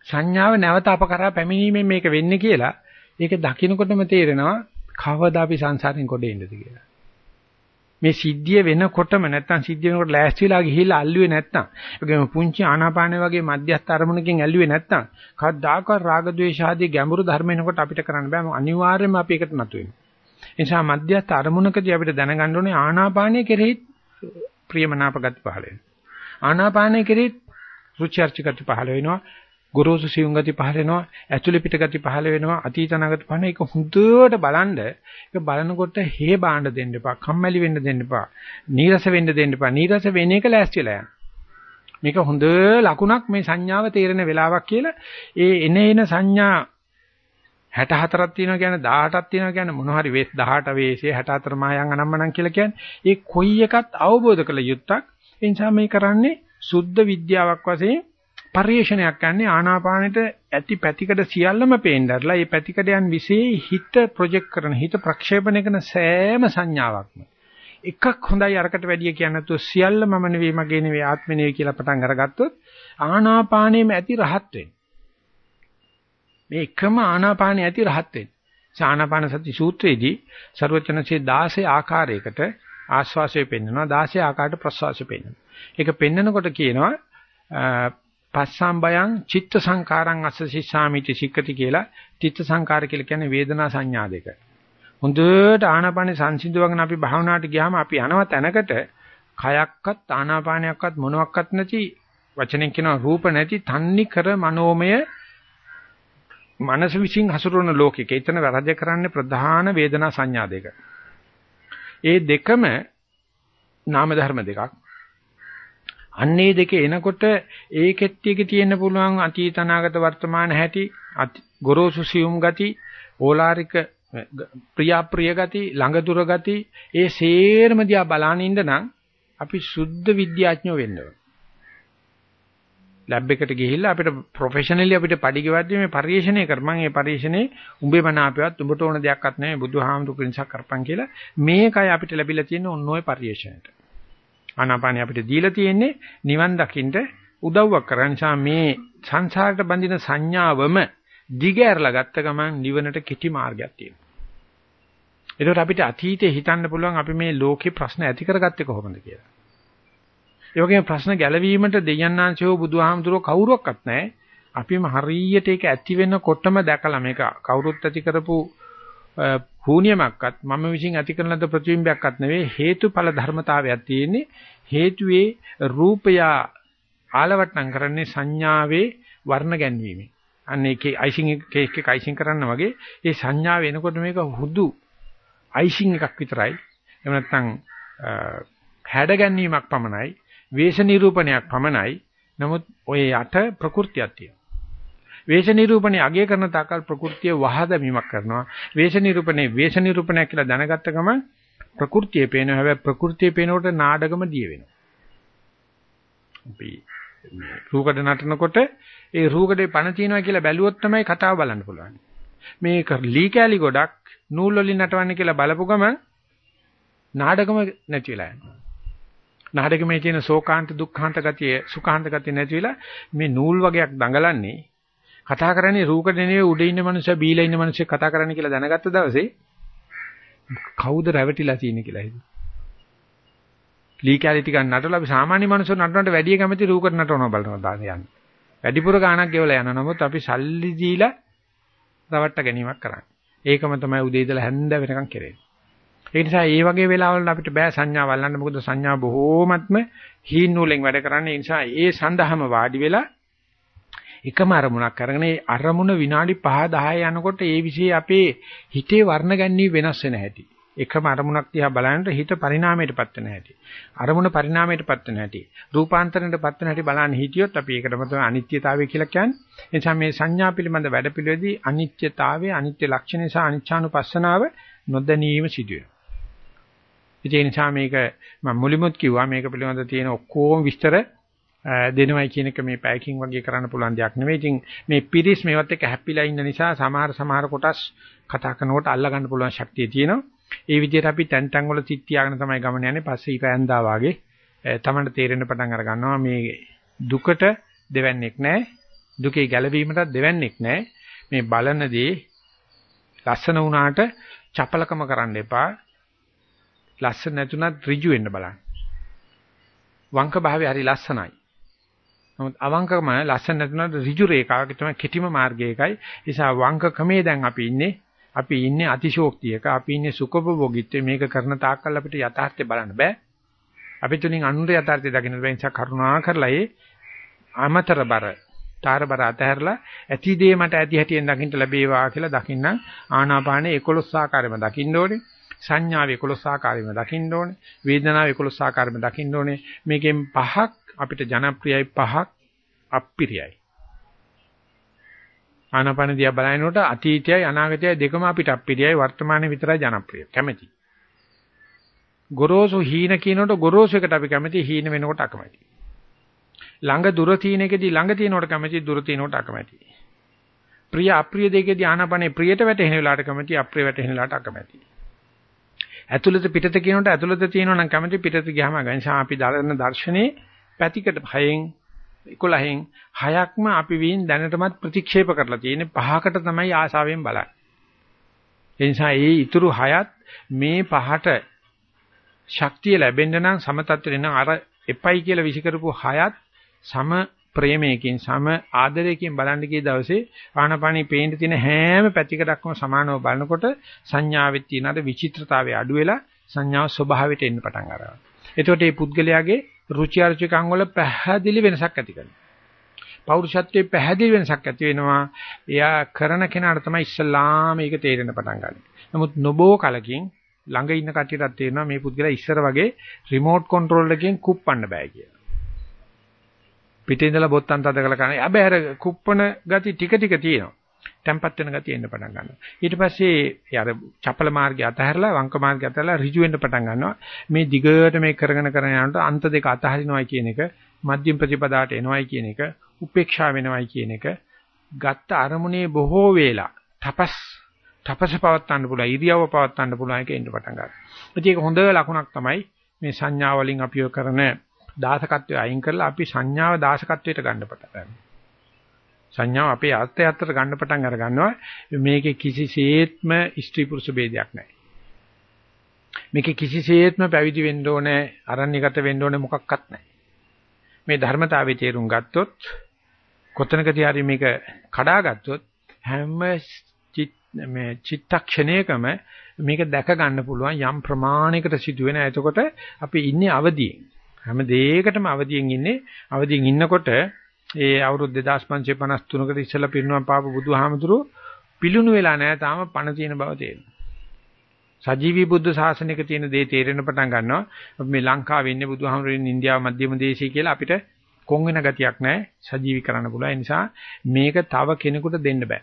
සංඥාව නැවත අප කරා පැමිණීමෙන් මේක වෙන්නේ කියලා ඒක දකින්නකොටම තේරෙනවා කවදා අපි සංසාරෙන් කොටේ ඉන්නද කියලා. මේ සිද්ධිය වෙනකොටම නැත්තම් සිද්ධිය වෙනකොට ලෑස්ති වෙලා ගිහිල්ලා අල්ලුවේ නැත්තම් ඒගොම පුංචි ආනාපාන වගේ මධ්‍යස්ථ අරමුණකින් ඇල්ලුවේ නැත්තම් කවදාකවත් රාග ద్వේෂ ආදී ගැඹුරු ධර්ම එනකොට අපිට කරන්න බෑ. අනිවාර්යයෙන්ම අපි ඒකට නතු වෙනවා ඒ නිසා මධ්‍යස්ථ අරමුණකදී අපිට දැනගන්න ඕනේ ආනාපානයේ කෙරෙහි ප්‍රියමනාප ගති පහළ වෙනවා. ආනාපානයේ කෙරෙහි රුචි අරුචි ගති පහළ වෙනවා. ගොරෝසු සියුම් ගති පහල වෙනවා ඇතුළේ පිට ගති පහල වෙනවා අතීත නාගත පහන ඒක හුදුවට බලන්න ඒක බලනකොට හේ බාණ්ඩ දෙන්න එපා කම්මැලි වෙන්න දෙන්න එපා නීරස වෙන්න දෙන්න එපා. නීරස වෙන එක ලෑස්තිලා යන්න මේක හොඳ ලකුණක් මේ සංඥාව තේරෙන වෙලාවක් කියලා. ඒ එන එන සංඥා 64ක් තියෙනවා කියන්නේ 18ක් තියෙනවා කියන්නේ මොන හරි 18 වේශය 64 මායන් අනම්මනම් කියලා කියන්නේ. ඒ කොයි එකත් අවබෝධ කළ යුත්තක්. ඒ නිසා මේ කරන්නේ සුද්ධ විද්‍යාවක් වශයෙන් පරිේශනයක් යන්නේ ආනාපානෙට ඇති පැතිකඩ සියල්ලම පේන්නදලා ඒ පැතිකඩයන් વિશે හිත ප්‍රොජෙක්ට් කරන හිත ප්‍රක්ෂේපණය කරන සෑම සංඥාවක්ම. එකක් හොඳයි අරකට වැඩිය කියන්නේ නැතුව සියල්ල මම නෙවෙයි මගේ නෙවෙයි ආත්මෙ නෙවෙයි කියලා පටන් අරගත්තොත් ආනාපානෙම ඇති රහත් මේ එකම ආනාපානෙ ඇති රහත් ආනාපාන සති සූත්‍රයේදී ਸਰවචනසේ 16 ආකාරයකට ආස්වාසය පෙන්වනවා 16 ආකාරයට ප්‍රස්වාසය පෙන්වනවා. ඒක පෙන්වනකොට කියනවා පස්සම් බයං චිත්ත සංකාරං අස්සසිස්සාමිති සික්කති කියලා චිත්ත සංකාර කියලා කියන්නේ වේදනා සංඥා දෙක. හොඳට ආනාපානෙ සංසිඳවගෙන අපි භාවනාවට ගියාම අපි යනව තැනකට කයක්වත් ආනාපානයක්වත් මොනවත් නැති වචනෙන් කියනවා රූප නැති තන්නි කර මනෝමය මනස විසින් හසුරවන ලෝකෙක. එතන වැරද්ද කරන්නේ ප්‍රධාන වේදනා සංඥා දෙක. ඒ දෙකම නාම ධර්ම දෙකක්. අන්නේ දෙක එනකොට ඒ කෙට්ටියක තියෙන්න පුළුවන් අතීත අනාගත වර්තමාන හැටි ගොරෝසු සියුම් ගති ඕලාරික ප්‍රියාප්‍රිය ගති ළඟ දුර ගති ඒ සේරම දිහා බලාන ඉන්න නම් අපි සුද්ධ විද්‍යාඥයෝ වෙන්න ඕන. ලැබ් එකට ගිහිල්ලා අපිට ප්‍රොෆෙෂනලි අපිට පඩි ගෙවද්දී මේ පරිශ්‍රණය කරපන් ඒ පරිශ්‍රණේ උඹේ මනාපයවත් උඹට ඕන දෙයක්වත් නෙමෙයි බුදුහාමුදුරු කින්සක් කරපන් කියලා මේකයි අපිට ලැබිලා තියෙන ඔන්න ඔය පරිශ්‍රණයට. ආනාපානිය අපිට දීලා තියෙන්නේ නිවන් දකින්න උදව්වක් කරන නිසා මේ සංසාරයට බඳින සංඥාවම දිගෑරලා ගත්ත ගමන් නිවනට කෙටි මාර්ගයක් තියෙනවා. ඒකට අපිට අතීතේ හිතන්න පුළුවන් අපි මේ ලෝකේ ප්‍රශ්න ඇති කරගත්තේ කොහොමද කියලා. ඒ වගේම ප්‍රශ්න ගැලවීමට දෙයයන්ාංශයෝ බුදුහාමුදුරුවෝ කවුරුවක්වත් නැහැ. අපිම හරියට ඒක ඇති වෙනකොටම දැකලා මේක කවුරුත් ඇති කරපු හූනියමක්වත් මම විසින් ඇති කරන ලද ප්‍රතිබිම්බයක්වත් නෙවෙයි හේතුඵල ධර්මතාවයක් තියෙන්නේ. හේතුවේ රූපය ආලවට්ටම් කරන්නේ සංඥාවේ වර්ණ ගැන්වීමෙන්. අන්න ඒකේ අයිසිං කේක් එක අයිසිං කරන්න වගේ ඒ සංඥාව එනකොට මේක හුදු අයිසිං එකක් විතරයි. එහෙම නැත්නම් හැඩ ගැනීමක් පමණයි වේශ නිරූපණයක් පමණයි. නමුත් ඔය යට ප්‍රകൃතියක් තියෙනවා. වේශ නිරූපණේ අගය කරන තාකල් ප්‍රകൃතිය වහදැමීමක් කරනවා. වේශ නිරූපණේ වේශ නිරූපණයක් කියලා දැනගත්ත ගමන් ප්‍රകൃතිය පේනවා. හැබැයි ප්‍රകൃතිය පේනකොට නාඩගම දිය වෙනවා. අපි රූකඩ නටනකොට ඒ රූකඩේ පණ තියනවා කියලා බැලුවොත් තමයි කතාව බලන්න පුළුවන්. මේ ලී කැලි ගොඩක් නූල් වලින් නටවන්නේ කියලා බලපු ගමන් නාඩගම නැති වෙලා යනවා. නාඩගමේ තියෙන ශෝකාන්ත දුක්ඛාන්ත ගතිය සුඛාන්ත ගතිය නැති වෙලා මේ නූල් වගේක් දඟලන්නේ කතා කරන්නේ රූකඩ නෙවෙයි උඩ ඉන්න මනුස්සයා බීලා ඉන්න මනුස්සයෙක් කතා කරන්නේ කියලා දැනගත්ත දවසේ කවුද රැවටිලා තියෙන්නේ කියලා හිතුවා. ලී කැලි ටිකක් නටලා අපි සාමාන්‍ය මනුස්සයෝ නටනට වැඩිය කැමති රූකඩ නටනවා බලනවා දාන යන්නේ. වැඩිපුර ගාණක් ගෙවලා යනවා. නමුත් අපි සල්ලි දීලා රවට්ට ගැනීමක් කරන්නේ. ඒකම තමයි උදේ ඉඳලා හැන්ද වෙනකන් කරන්නේ. ඒ නිසා මේ වගේ වෙලාවල් අපිට බෑ සංඥා වල්ලන්න මොකද සංඥා බොහෝමත්ම හීන් නූලෙන් වැඩ කරන්නේ. ඒ නිසා ඒ සඳහාම වාඩි වෙලා එකම අරමුණක් අරගෙන ඒ අරමුණ විනාඩි 5 10 යනකොට ඒ વિશે අපේ හිතේ වර්ණ ගැනීම වෙනස් වෙන හැටි. එකම අරමුණක් දිහා බලනකොට හිත පරිණාමයටපත් වෙන හැටි. අරමුණ පරිණාමයටපත් වෙන හැටි. රූපාන්තරණයටපත් වෙන හැටි බලන්න හිටියොත් අපි ඒකටම තමයි අනිත්‍යතාවය කියලා කියන්නේ. ඒ නිසා මේ සංඥා පිළිබඳ වැඩපිළිවෙලදී අනිත්‍යතාවය, අනිත්‍ය ලක්ෂණය සහ අනිච්ඡානුපස්සනාව නොදැනීම සිදුවෙනවා. ඒ නිසා මේක මම මුලින්මුත් කිව්වා මේක පිළිබඳ තියෙන ඔක්කොම විස්තර දෙනවයි කියන එක මේ පැයකින් වගේ කරන්න පුළුවන් දෙයක් නෙවෙයි. ඉතින් මේ පිරිස් මේවත් එක්ක හැප්පිලා ඉන්න නිසා සමහර සමහර කොටස් කතා කරනකොට අල්ලා ගන්න පුළුවන් ශක්තිය තියෙනවා. ඒ විදිහට අපි තැන් තැන් වල සිත් තියාගෙන තමයි ගමන යන්නේ. පස්සේ ඊපෑන්දා වාගේ තමන්ට තේරෙන්න පටන් අර ගන්නවා මේ දුකට දෙවන්නේක් නැහැ. දුකේ ගැලවීමට දෙවන්නේක් නැහැ. මේ බලන දේ ලස්සන වුණාට චපලකම කරන්න එපා. ලස්සන නැතුණත් ඍජු වෙන්න බලන්න. වංක භාවය හරි ලස්සනයි. නමුත් අවංකකම ලස්සන නැතුණට ඍජු රේඛාවක තමයි කෙටිම මාර්ගය එකයි. ඒ නිසා වංකකමේ දැන් අපි ඉන්නේ අපි ඉන්නේ අතිශෝක්තියක අපි ඉන්නේ සුඛභෝගීත්වයේ මේක කරන තාක්කල් අපිට යථාර්ථය බලන්න බෑ. අපි තුලින් අනුර යථාර්ථය දකින්න බැහැ නිසා කරුණා කරලා ඒ අමතර බර තාරබර අතහැරලා ඇති දේ මට ඇති හැටියෙන් දකින්න ලැබේවා කියලා දකින්න ආනාපානේ 11 ආකාරයෙන්ම දකින්න ඕනේ. සංඥාව 11 ආකාරයෙන්ම දකින්න ඕනේ. වේදනාව 11 ආකාරයෙන්ම දකින්න ඕනේ. මේකෙන් පහක් අපිට ජනප්‍රියයි පහක් අප්පිරියයි. ආනාපාන දිහා බලනකොට අතීතයයි අනාගතයයි දෙකම අපිට අප්පිරියයි වර්තමානයේ විතරයි ජනප්‍රිය. කැමැති. ගොරෝසු හීන කියනකොට ගොරෝසු එකට අපි කැමැති හීන වෙනකොට අකමැති. ළඟ දුර තියෙන එකදී ළඟ තියෙනකොට කැමැති දුර තියෙනකොට අකමැති. ප්‍රිය අප්‍රිය දෙකේදී ආනාපානේ ප්‍රියට වැටෙන වෙලාවට කැමැති අප්‍රිය වැටෙන වෙලාවට අකමැති. ඇතුළත පිටත කියනකොට ඇතුළත තියෙනවා නම් කැමති පිටත ගියාම ගනිසා අපි දරන දර්ශනේ පැතිකඩ 6න් 11න් 6ක්ම අපි වින් දැනටමත් ප්‍රතික්ෂේප කරලා තියෙන්නේ පහකට තමයි ආසාවෙන් බලන්නේ. ඒ නිසා මේ ඊතුරු 6ත් මේ පහට ශක්තිය ලැබෙන්න නම් සමතත්වෙ නම් අර එපයි කියලා විසිකරපු 6ත් සම ප්‍රේමයකින් සම ආදරයකින් බලන්න ගිය දවසේ ආනපනී පේන්න තියෙන හැම පැතිකඩක්ම සමානව බලනකොට සංඥාවෙත් තියෙන අර විචිත්‍රතාවය අඩු වෙලා සංඥාව ස්වභාවයට එන්න පටන් ගන්නවා. එතකොට මේ පුද්ගලයාගේ රුචි අරුචිකම් වල පැහැදිලි වෙනසක් ඇති කරනවා. පෞරුෂත්වයේ පැහැදිලි වෙනසක් ඇති වෙනවා. එයා කරන කෙනාට තමයි ඉස්සල්ලාම මේක තේරෙන්න පටන් ගන්න. නමුත් නොබෝ කලකින් ළඟ ඉන්න කට්ටියටත් තේරෙනවා මේ පුද්ගලයා ඉස්සර වගේ රිමෝට් කන්ට්‍රෝල් එකකින් කුප්පන්න බෑ කියලා. පිටින් ඉඳලා බොත්තම් තද කරලා කරන්නේ. හැබැයි අර කුප්පන ගති ටික ටික තියෙනවා. Tempat වෙන ගතිය එන්න පටන් ගන්නවා. ඊට පස්සේ අර චපල මාර්ගය අතහැරලා වංක මාර්ගය අතහැරලා ඍජු වෙන්න පටන් ගන්නවා. මේ දිගට මේ කරගෙන කරගෙන යනකොට අන්ත දෙක අතහරිනවයි කියන එක, මධ්‍යම ප්‍රතිපදාට එනවයි කියන එක, උපේක්ෂා වෙනවයි කියන එක, ගත්ත අරමුණේ බොහෝ වේලා තපස් තපස පවත්වන්න පුළුවන්, ඉරියව්ව පවත්වන්න පුළුවන් එක එන්න පටන් ගන්නවා. ඒක හොඳ ලකුණක් තමයි මේ සංඥා වලින් අපිව කරන දාසකත්වය අයින් කරලා අපි සංඥාව දාසකත්වයට ගන්න පටන් ගන්නවා. සංඥාව අපේ අර්ථය අතර ගන්න පටන් අර ගන්නවා. මේකේ කිසිසේත්ම ස්ත්‍රී පුරුෂ ભેදයක් නැහැ. මේකේ කිසිසේත්ම පැවිදි වෙන්න ඕනේ, අරණ්‍යගත වෙන්න ඕනේ මොකක්වත් නැහැ. මේ ධර්මතාවයේ තේරුම් ගත්තොත් කොතනකදී හරි මේක කඩාගත්තොත් හැම මේ චිත්තක්ෂණයකම මේක දැක ගන්න පුළුවන් යම් ප්‍රමාණයකට සිදුවෙන. එතකොට අපි ඉන්නේ අවදියෙන්. හැම දෙයකටම අවදියෙන් ඉන්නේ. අවදියෙන් ඉන්නකොට ඒ අවුරුදු 2553කට ඉස්සෙල්ලා පිරිනුවම් පාපු බුදුහාමුදුරුවෝ පිලුණු වෙලා නැහැ තාම පණ තියෙන බව තේරෙනවා. සජීවී බුද්ධ ශාසනයක තියෙන දේ තේරෙන්න පටන් ගන්නවා. අපි මේ ලංකාවේ ඉන්නේ බුදුහාමුදුරුවෝ ඉන්දියාව මධ්‍යම දේශය කියලා අපිට කොන් වෙන ගතියක් නැහැ. සජීවී කරන්න පුළුවන්. ඒ නිසා මේක තව කෙනෙකුට දෙන්න බෑ.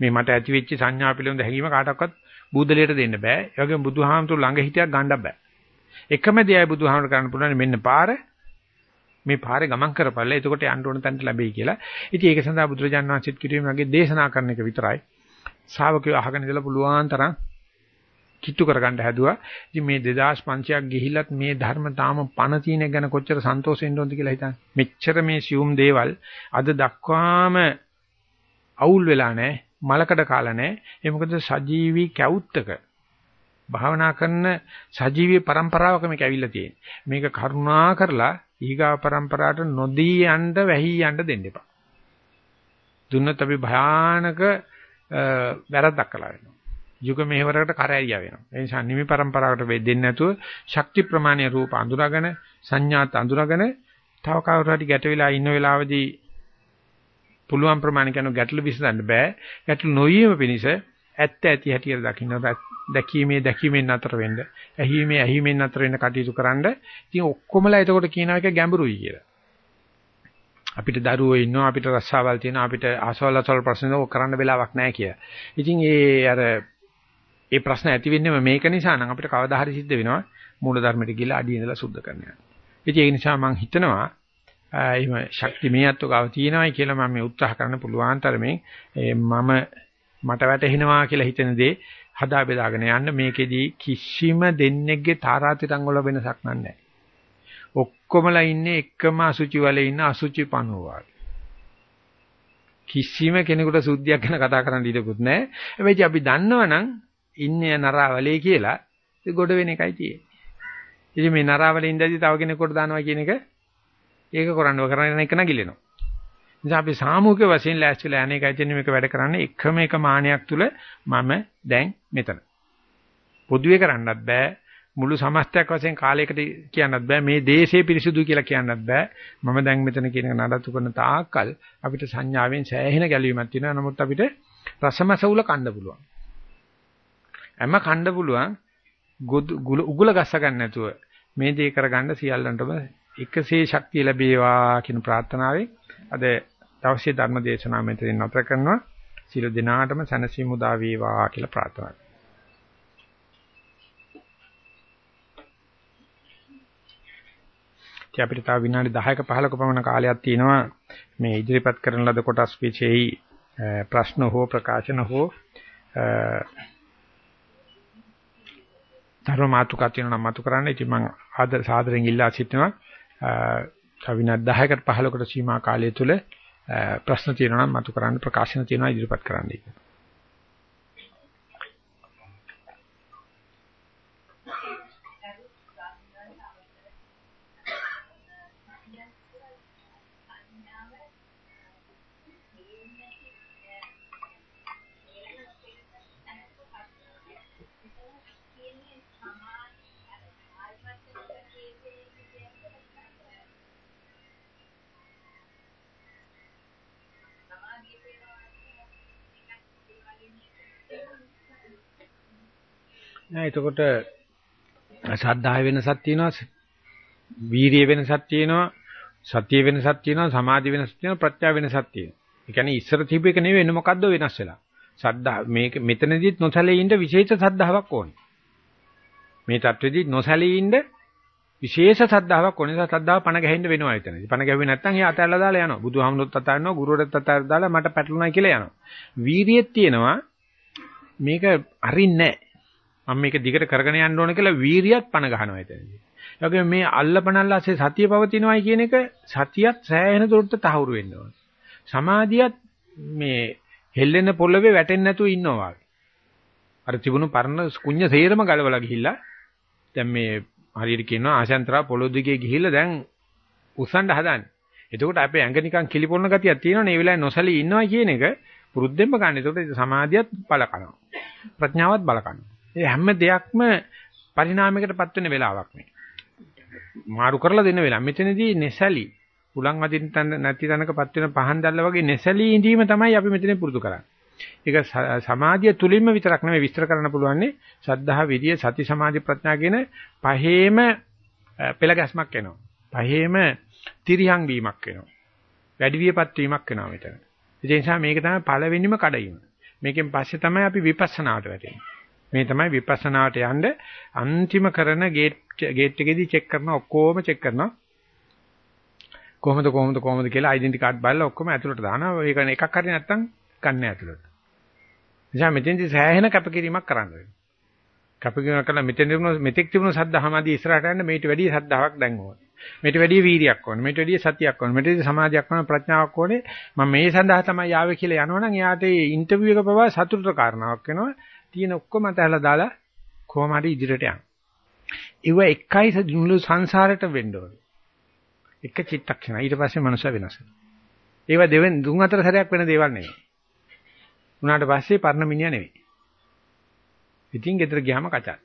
මේ මට ඇති වෙච්ච සංඥා පිළිබඳ හැඟීම කාටවත් බුදලයට දෙන්න බෑ. ඒ වගේම බුදුහාමුදුරුවෝ ළඟ හිටියක් ගන්න බෑ. එකම දෙයයි බුදුහාමුදුරුවෝ කරන්න පුළුවන් මෙන්න පාර මේ පාරේ ගමන් කරපළා. එතකොට යන්න ඕන තැනට ලැබෙයි කියලා. ඉතින් ඒක සඳහා බුදුරජාණන් වහන්සේත් කිව්වේ මගේ දේශනා කරන එක විතරයි. ශ්‍රාවකයෝ අහගෙන ඉඳලා පුළුවන් තරම් කිට්ටු කරගන්න හැදුවා. ඉතින් මේ 2500ක් ගිහිල්ලත් මේ ධර්ම තාම පණ තියෙන ගැන කොච්චර සන්තෝෂ වෙන්න ඕනද කියලා හිතන්න. මෙච්චර මේ සියුම් දේවල් අද දක්වාම අවුල් වෙලා නැහැ. මලකඩ කාලා නැහැ. ඒ මොකද සජීවී කැවුත්තක භාවනා කරන සජීවී પરම්පරාවක මේක ඇවිල්ලා තියෙන්නේ. මේක කරුණා කරලා ඊගාව પરම්පරාවට නොදී යන්න වැහි යන්න දෙන්න එපා. දුන්නත් අපි භයානක වැරද්දක් කළා වෙනවා. යුග මෙහෙවරකට කරෑරියා වෙනවා. ඒ නිසා නිමි પરම්පරාවකට වෙදෙන්නේ නැතුව ශක්ති ප්‍රමාණය රූප අඳුරගෙන සංඥාත් අඳුරගෙන තව කවුරු හරි ගැට වෙලා ඉන්න වෙලාවදී පුළුවන් ප්‍රමාණය කියන ගැටලු විසඳන්න බෑ. ගැටලු නොයීම පිණිස ඇත්ත ඇති හැටියට දකින්න දැකීමේ දැකීමෙන් නතර වෙන්න ඇහිීමේ ඇහිීමෙන් නතර වෙන්න කටයුතු කරන්න ඉතින් ඔක්කොමලා එතකොට කියනවා එක ගැඹුරුයි කියලා අපිට දරුවෝ ඉන්නවා අපිට රස්සාවල් තියෙනවා අපිට ආසවල් අසවල් ප්‍රශ්න ඕක කරන්න වෙලාවක් නැහැ කියලා. ඉතින් ඒ අර ඒ ප්‍රශ්න ඇති වෙන්නේම මේක නිසා නම් අපිට කවදා හරි සිද්ධ වෙනවා මූල ධර්මයට ගිහලා අඩිය ඉඳලා සුද්ධ කරන්න යනවා. ඉතින් ඒ නිසා මම හිතනවා එහෙම ශක්ති මේයත්ව ගාව තියෙනවායි කියලා මම මේ උත්සාහ කරන්න පුළුවන් තරමේ මම මට වැටහෙනවා කියලා හිතන දේ හදා බෙදාගෙන යන්න මේකෙදී කිසිම දෙන්නෙක්ගේ තාරාතිරම් වල වෙනසක් නැහැ. ඔක්කොමලා ඉන්නේ එකම අසුචි වලේ ඉන්න අසුචි පණුවා. කිසිම කෙනෙකුට සුද්ධියක් ගැන කතා කරන්න ඉඩකුත් නැහැ. හැබැයි අපි දන්නවනම් ඉන්නේ නරාවලේ කියලා ඒ ගොඩ වෙන එකයි තියෙන්නේ. ඉතින් මේ නරාවලේ ඉඳදී තව කෙනෙකුට දානවා කියන එක ඒක කරන්නව කරන්න එක නගිලෙනවා. නිසා අපි සාමූහික වශයෙන් ලෑස්තිලා යන්නේ. එකයි කියන්නේ මේක වැඩ කරන්නේ එකම එක මානයක් තුල මම දැන් මෙතන. පොදුවේ කරන්නත් බෑ. මුළු සමස්තයක් වශයෙන් කාලයකට කියන්නත් බෑ. මේ දේශේ පිරිසුදු කියලා කියන්නත් බෑ. මම දැන් මෙතන කියන එක නඩත්තු කරන තාක්කල් අපිට සංඥාවෙන් සෑහෙන ගැලවීමක් තියෙනවා. නමුත් අපිට රසමසවුල කන්න පුළුවන්. හැම කන්න පුළුවන්. උගුල ගස්ස ගන්න නැතුව මේ දේ කරගන්න සියල්ලන්ටම එකසේ ශක්තිය ලැබේවා කියන ප්‍රාර්ථනාවෙන් අද දවසේ ධර්ම දේශනාව මෙතනින් නතර කරනවා. සියලු දෙනාටම සැනසීම උදා වේවා කියලා ප්‍රාර්ථනා කරනවා. අපිට තව විනාඩි 10ක 15ක පමණ කාලයක් තියෙනවා මේ ඉදිරිපත් කරන ලද කොටස් විශේෂයි ප්‍රශ්න හෝ ප්‍රකාශන හෝ ධර්ම මාතුකා තියෙනවා නම් මතු කරන්න. ඉතින් මම ආදර සාදරෙන් ඉල්ලා සිටිනවා. කවිනත් 10කට 15කට සීමා කාලය තුල ප්‍රශ්න තියෙනවා නම් මතු කරන්න ප්‍රකාශන තියෙනවා ඉදිරිපත් කරන්න කියලා. නෑ එතකොට ශ්‍රද්ධාව වෙනසක් තියෙනවා වීරිය වෙනසක් තියෙනවා සතිය වෙනසක් තියෙනවා සමාධි වෙනසක් තියෙනවා ප්‍රඥා වෙනසක් තියෙනවා ඒ කියන්නේ ඉස්සර තිබ්බ එක නෙවෙයි වෙන මොකද්ද වෙනස් වෙලා ශ්‍රද්ධා මේක මෙතනදිත් නොසැලී ඉන්න විශේෂ ශ්‍රද්ධාවක් ඕනේ මේ தත්ත්වෙදි නොසැලී ඉන්න විශේෂ සද්ධාාවක් ඕනේ සද්ධාව පණ ගැහෙන්න වෙනවා එතනදී. පණ ගැහුවේ නැත්නම් එයා අතහැරලා දාලා යනවා. බුදුහාමුදුරුවෝත් අතහරිනවා, ගුරුවරයෙක් අතහැරලා දාලා මට පැටලුණා කියලා යනවා. වීරියෙත් තියෙනවා. මේක අරින්නේ නැහැ. මම මේක දිගට කරගෙන යන්න ඕන කියලා වීරියත් පණ ගන්නවා එතනදී. ඒ වගේම මේ අල්ලපනල්ලාසේ සතිය පවතිනවායි කියන එක සතියත් සෑහෙන දුරට තහවුරු වෙන්න ඕන. සමාධියත් මේ හෙල්ලෙන පොළවේ වැටෙන්නේ නැතුව ඉන්නවා වගේ. අර තිබුණු පරණ කුඤ්ඤ සේරම ගලවලා ගිහිල්ලා දැන් මේ හරියට කියනවා ආශාන්තරා පොළොව දිගේ ගිහිල්ලා දැන් උස්සන්න හදන්නේ. එතකොට අපේ ඇඟ නිකන් කිලිපොන්න ගතියක් තියෙනවනේ මේ වෙලාවේ නොසලී ඉන්නවා කියන එක පුරුද්දෙන්ම ගන්න. එතකොට සමාධියත් බල කනවා. ප්‍රඥාවත් බල කනවා. ඒ හැම දෙයක්ම පරිණාමයකටපත් වෙන වෙලාවක් මේ. මාරු කරලා දෙන්න වෙලාව. මෙතනදී නැසලි උලන් අදින් තන නැති තැනකපත් වෙන පහන් දැල්ල වගේ නැසලී ඉඳීම තමයි අපි මෙතන පුරුදු කරන්නේ. ඒක සමාධිය තුලින්ම විතරක් නෙවෙයි විස්තර කරන්න පුළුවන්නේ සද්ධා විරිය සති සමාධි ප්‍රඥා කියන පහේම පෙළ ගැස්මක් එනවා. පහේම තිරියන් වීමක් වෙනවා. වැඩි වියපත් වීමක් වෙනවා මෙතන. ඒ නිසා මේක තමයි පළවෙනිම කඩයිම. මේකෙන් පස්සේ තමයි අපි විපස්සනාවට වැටෙන්නේ. මේ තමයි විපස්සනාවට යන්න අන්තිම කරන ගේට් ගේට් එකේදී චෙක් කරන ඔක්කොම චෙක් කරනවා. කොහොමද කොහොමද කොහොමද කියලා ඩෙන්ටි කාඩ් බලලා ඔක්කොම ඇතුළට දානවා. ඒක එකක් හරි නැත්තම් ගන්න ඇතුළට. නිසා මෙතෙන්දි සෑහෙන කැපකිරීමක් කරන්න වෙනවා. කැපකිරීමක් කළා මෙතෙන් තිබුණ මෙතෙක් තිබුණ සද්ධාමදී ඉස්සරහට යන්න මේට වැඩි සද්ධාාවක් දැන් ඕනේ. මේට වැඩි වීරියක් ඕනේ. මේට වැඩි සතියක් ඕනේ. මේට වැඩි සමාධියක් ඕනේ. ප්‍රඥාවක් ඕනේ. මම මේ සඳහා තමයි ආවේ කියලා යනවනම් එයාට ඒ ඉන්ටර්විව් එක පවා සතුටට කාරණාවක් වෙනවා. තියෙන ඔක්කොම අතහැලා දාලා කොහොම හරි ඉදිරියට යන්න. ඒව එකයි මුළු සංසාරයට වෙන්න ඕනේ. එක චිත්තක්ෂණ ඊට පස්සේ මනුෂ්‍ය වෙනස් වෙනවා. ඒව දෙවෙන් දුන් හතර සැරයක් වෙන දේවල් නෙවෙයි. උනාට පස්සේ පර්ණ මිනිහා නෙවෙයි. ඉතින් ගෙදර ගියාම කචල්.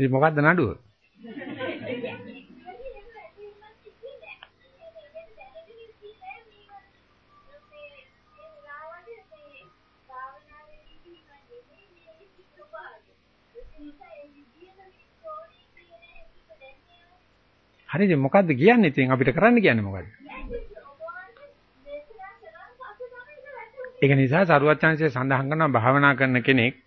ඉතින් මොකද්ද නඩුව? හරිද මොකද්ද කියන්නේ ඉතින් අපිට කරන්න කියන්නේ මොකද්ද? ඒක නිසා සරුවත් chance සඳහන් කරනවා භාවනා කරන කෙනෙක්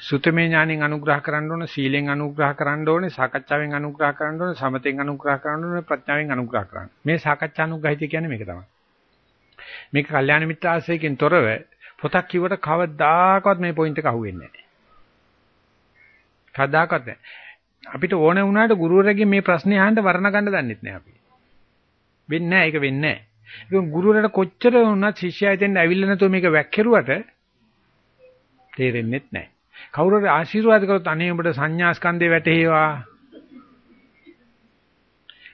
සුතමේ ඥාණයෙන් අනුග්‍රහ කරන්න ඕන, සීලෙන් අනුග්‍රහ කරන්න ඕනේ, සාකච්ඡාවෙන් අනුග්‍රහ කරන්න ඕනේ, සමතෙන් අනුග්‍රහ කරන්න ඕනේ, ප්‍රඥාවෙන් අනුග්‍රහ කරන්න. මේ සාකච්ඡා අනුග්‍රහිතය කියන්නේ මේක තමයි. මේක කල්යාණ මිත්‍ර ආශ්‍රයකින් තොරව පොතක් කිව්වට කවදාකවත් මේ පොයින්ට් එක අහුවෙන්නේ නැහැ. කවදාකවත් නැහැ. අපිට ඕන වුණාට ගුරුවරගෙන් මේ ප්‍රශ්නේ අහන්න වර්ණ ගන්න දන්නෙත් නැහැ අපි. වෙන්නේ නැහැ ඒක වෙන්නේ නැහැ. ඒක ගුරුවරට කොච්චර වුණත් ශිෂ්‍යයා හිතෙන් ඇවිල්ලා නැතුව මේක වැක්කිරුවට තේරෙන්නේ නැහැ. කවුරු හරි ආශිර්වාද කරොත් අනේ උඹට සංඥා ස්කන්ධේ වැටේවා.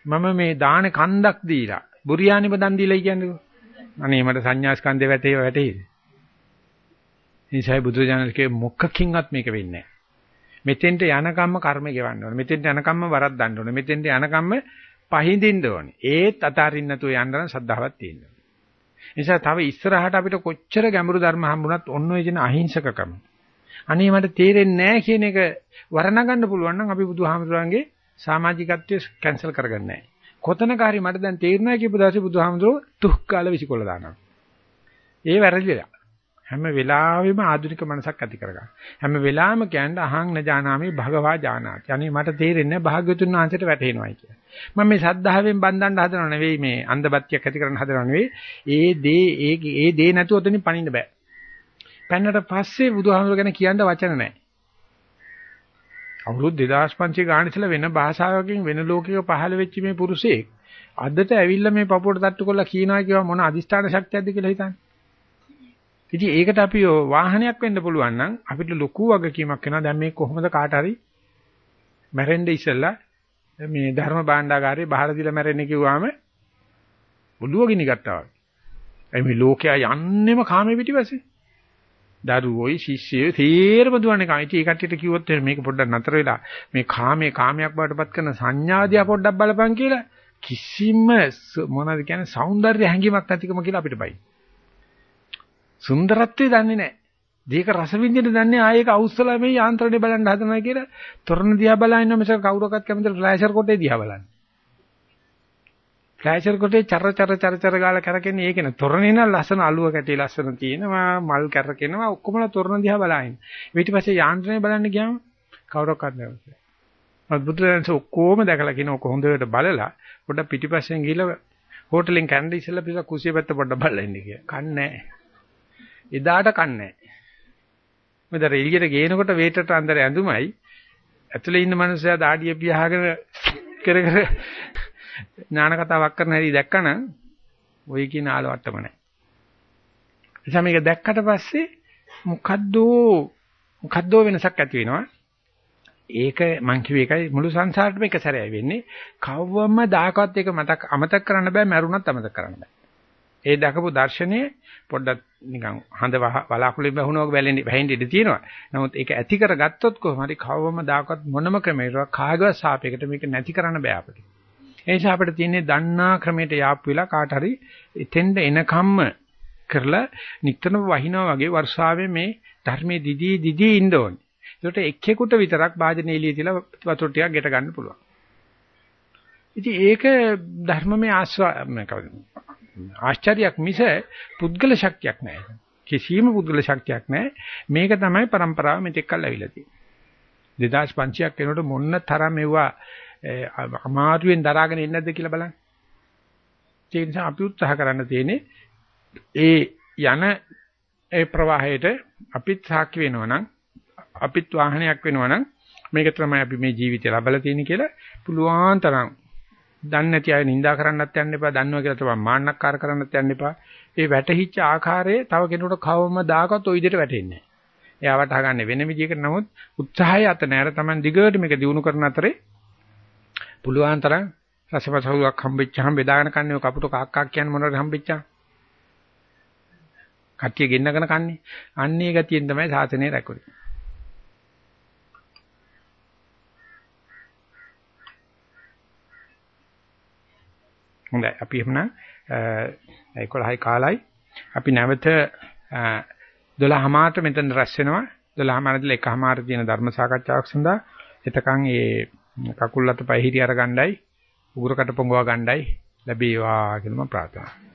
මම මේ දාන කන්දක් දීලා බුරියානිම දන් දීලා කියන්නේ. අනේ මට සංඥා ස්කන්ධේ වැටේවා වැටේද? ඉතින්යි බුදුජානකගේ මොකකින්වත් මේක වෙන්නේ නැහැ. මෙතෙන්ට යනකම්ම කර්ම ගෙවන්න ඕනේ. මෙතෙන්ට යනකම්ම වරද්දන්න ඕනේ. මෙතෙන්ට යනකම්ම පහඳින්න ඕනේ. ඒත් අතාරින්න නැතුව යන්න නම් සද්ධාවක් තියෙන්න ඕනේ. නිසා තව ඉස්සරහට අපිට කොච්චර ගැඹුරු ධර්ම හම්බුණත් ඔන්න ඔය කියන අහිංසකකම අනේ මට තේරෙන්නේ නැහැ කියන එක වර්ණගන්න පුළුවන් නම් අපි බුදුහාමුදුරන්ගේ සමාජිකත්වය කැන්සල් කරගන්නේ නැහැ. කොතනක හරි මට දැන් තේරෙනවා කියපු දාසේ බුදුහාමුදුරුවෝ තුක් කාල විසිකොල දානවා. ඒ වැරදිලා. හැම වෙලාවෙම ආධුනික මනසක් ඇති කරගන්න. හැම වෙලාවෙම කියන්නේ අහං නජානාමි භගවා ජානාති. අනේ මට තේරෙන්නේ භාග්‍යතුන් වහන්සේට වැටහෙනවයි කියලා. මම මේ සද්ධාවෙන් බඳින්න හදනව නෙවෙයි මේ අන්ධබත්තියක් ඇති කරන්න හදනව නෙවෙයි. ඒ දේ ඒ ඒ දේ නැතුව ඔතනින් පණින්න බෑ. පැන්නට පස්සේ බුදුහාමුදුර ගැන කියන්න වචන නැහැ. අවුරුදු 2500 ගාන ඉස්සලා වෙන භාෂාවකින් වෙන ලෝකයක පහළ වෙච්ච මේ පුරුෂයෙක් අදට ඇවිල්ලා මේ පපුවට තට්ටු කරලා කියනවා කියව මොන අදිෂ්ඨාන ශක්තියක්ද කියලා හිතන්නේ. ඉතින් ඒකට අපි වාහනයක් වෙන්න පුළුවන් නම් අපිට ලොකු වගකීමක් වෙනවා. දැන් මේ කොහොමද කාට හරි මැරෙන්න ඉස්සෙල්ලා මේ ධර්ම භාණ්ඩාගාරේ බහර දීලා මැරෙන්නේ කිව්වම ඔළුව ගිනි ගත්තා වගේ. ඒ මේ ලෝකයා යන්නෙම කාමේ පිටිපස්සේ. දරුවෝයි ශිෂ්‍යයෝ තේරම දුවන්නේ කායි. ඒ කට්ටියට කිව්වොත් මේක පොඩ්ඩක් නතර වෙලා මේ කාමයේ කාමයක් බවටපත් කරන සංඥාදියා පොඩ්ඩක් බලපන් කියලා කිසිම මොනවද කියන්නේ సౌందර්ය හැඟීමක් නැතිකම කියලා අපිට බයි. සුන්දරත්වය දන්නේ නැහැ. දීක රස විඳින්න දන්නේ ආයේක අවුස්සලා මේ යාන්ත්‍රණය බලන්න හදනවා කියලා තොරණ දිහා බලන මිසක කවුරක්වත් කැමති ෆ්ලෑෂර් කොටේ දිහා බලන්නේ. සෑචර් කොටේ චර චර චර චර ගාලා කරකෙන්නේ ඒක නේ. තොරණේ නම් ලස්සන අලුව කැටි ලස්සන තියෙනවා. මල් කරකිනවා. ඔක්කොමලා තොරණ දිහා බලහින්. ඊට පස්සේ යාන්ත්‍රණය බලන්න ගියාම කවුරක්වත් නැහැ. බුදුරජාණන්ස ඔක්කොම දැකලා කිනෝ කොහොඳට බලලා පොඩ්ඩක් පිටිපස්සෙන් ගිහලා හෝටලෙන් කන්න ඉස්සෙල්ලා පිස කුසිය පැත්ත පොඩ්ඩක් බලලා ඉන්න කිය. කන්නේ එදාට කන්නේ මම දැන් එළියට ගේනකොට වේටරට අnder ඇඳුමයි ඇතුලේ ඉන්න මනුස්සයා දාඩිය පියාගෙන කර කර ඥාන කතාවක් කරන හැටි දැක්කනම් ওই කියන ආලවට්ටම නැහැ. එනිසා මේක දැක්කට පස්සේ මොකද්ද මොකද්ද වෙනසක් ඇති වෙනවා. ඒක මං කිව්ව එකයි මුළු සංසාරෙම එක සැරයි වෙන්නේ. කවවම දායකවත් ඒක මතක් අමතක කරන්න බෑ මරුණත් අමතක කරන්න බෑ. ඒ දකපු දර්ශනයේ පොඩ්ඩක් නිකන් හඳ වලාකුළු බහුණාවක් බැලෙන්නේ වැහෙන්න ඉඩ තියෙනවා. නමුත් ඒක ඇති කරගත්තොත් කොහොම හරි කවවම දායකවත් මොනම ක්‍රමයකට කාගවත් සාපේකට මේක නැති කරන්න බෑ අපිට. ඒ නිසා අපිට තියෙන්නේ දන්නා ක්‍රමයට යාප්පු වෙලා කාට හරි එතෙන්ද එනකම්ම කරලා නිතරම වහිනවා වගේ වර්ෂාවේ මේ ධර්මයේ දිදී දිදී ඉන්න ඕනේ. ඒකට එක්කෙකුට විතරක් වාදන එළිය තියලා වතුර ටිකක් ගෙට ගන්න පුළුවන්. ඉතින් ඒක ධර්මමය ආශ්චර්යයක් මිස පුද්ගල ශක්තියක් නෑ. කිසියම් පුද්ගල ශක්තියක් නෑ. මේක තමයි પરම්පරාව මෙතෙක් කල් ඇවිල්ලා තියෙන්නේ. 2500ක් වෙනකොට මොන්න තරම් මෙවුවා අමාරුවෙන් දරාගෙන ඉන්නේ නැද්ද කියලා බලන්න. ඒ නිසා අපි උත්සාහ කරන්න තියෙන්නේ ඒ යන ඒ ප්‍රවාහයට අපිත් සාක්ෂි වෙනවා නම් අපිත් වාහනයක් වෙනවා නම් මේක තමයි අපි මේ ජීවිතය ලබලා තියෙන්නේ කියලා පුළුවන් තරම් දන්නේ නැති අය නිඳා කරන්නත් යන්න එපා දන්නවා කියලා තමයි මාන්නක්කාර කරන්නත් යන්න එපා ඒ වැටහිච්ච ආකාරයේ තව කෙනෙකුට කවම දාගත් ওই විදිහට වැටෙන්නේ නැහැ එයා වටහා ගන්න වෙන විදිහකට නමුත් උත්සාහය අත නෑර තමයි දිගට මේක දිනු කරන අතරේ පුළුවන් තරම් රසපසහුවක් හම්බෙච්චාම බෙදාගෙන කන්නේ ඔය කපුට කාක්කා කියන්නේ මොනවද හම්බෙච්චා? කට්ටිය ගෙන්නගෙන කන්නේ. අන්නේ ගතියෙන් තමයි සාසනය රැකුනේ. හොඳයි අපි එහෙනම් 11යි කාලයි අපි නැවත 12 මාට මෙතන රැස් වෙනවා 12 මාටදලා 1 මාට තියෙන ධර්ම සාකච්ඡාවක් සඳහා එතකන් ඒ කකුල් අත පය හිටි අර ගණ්ඩායි උගුරකට පොඟවා ගණ්ඩායි ලැබේවා කියලා මම ප්‍රාර්ථනා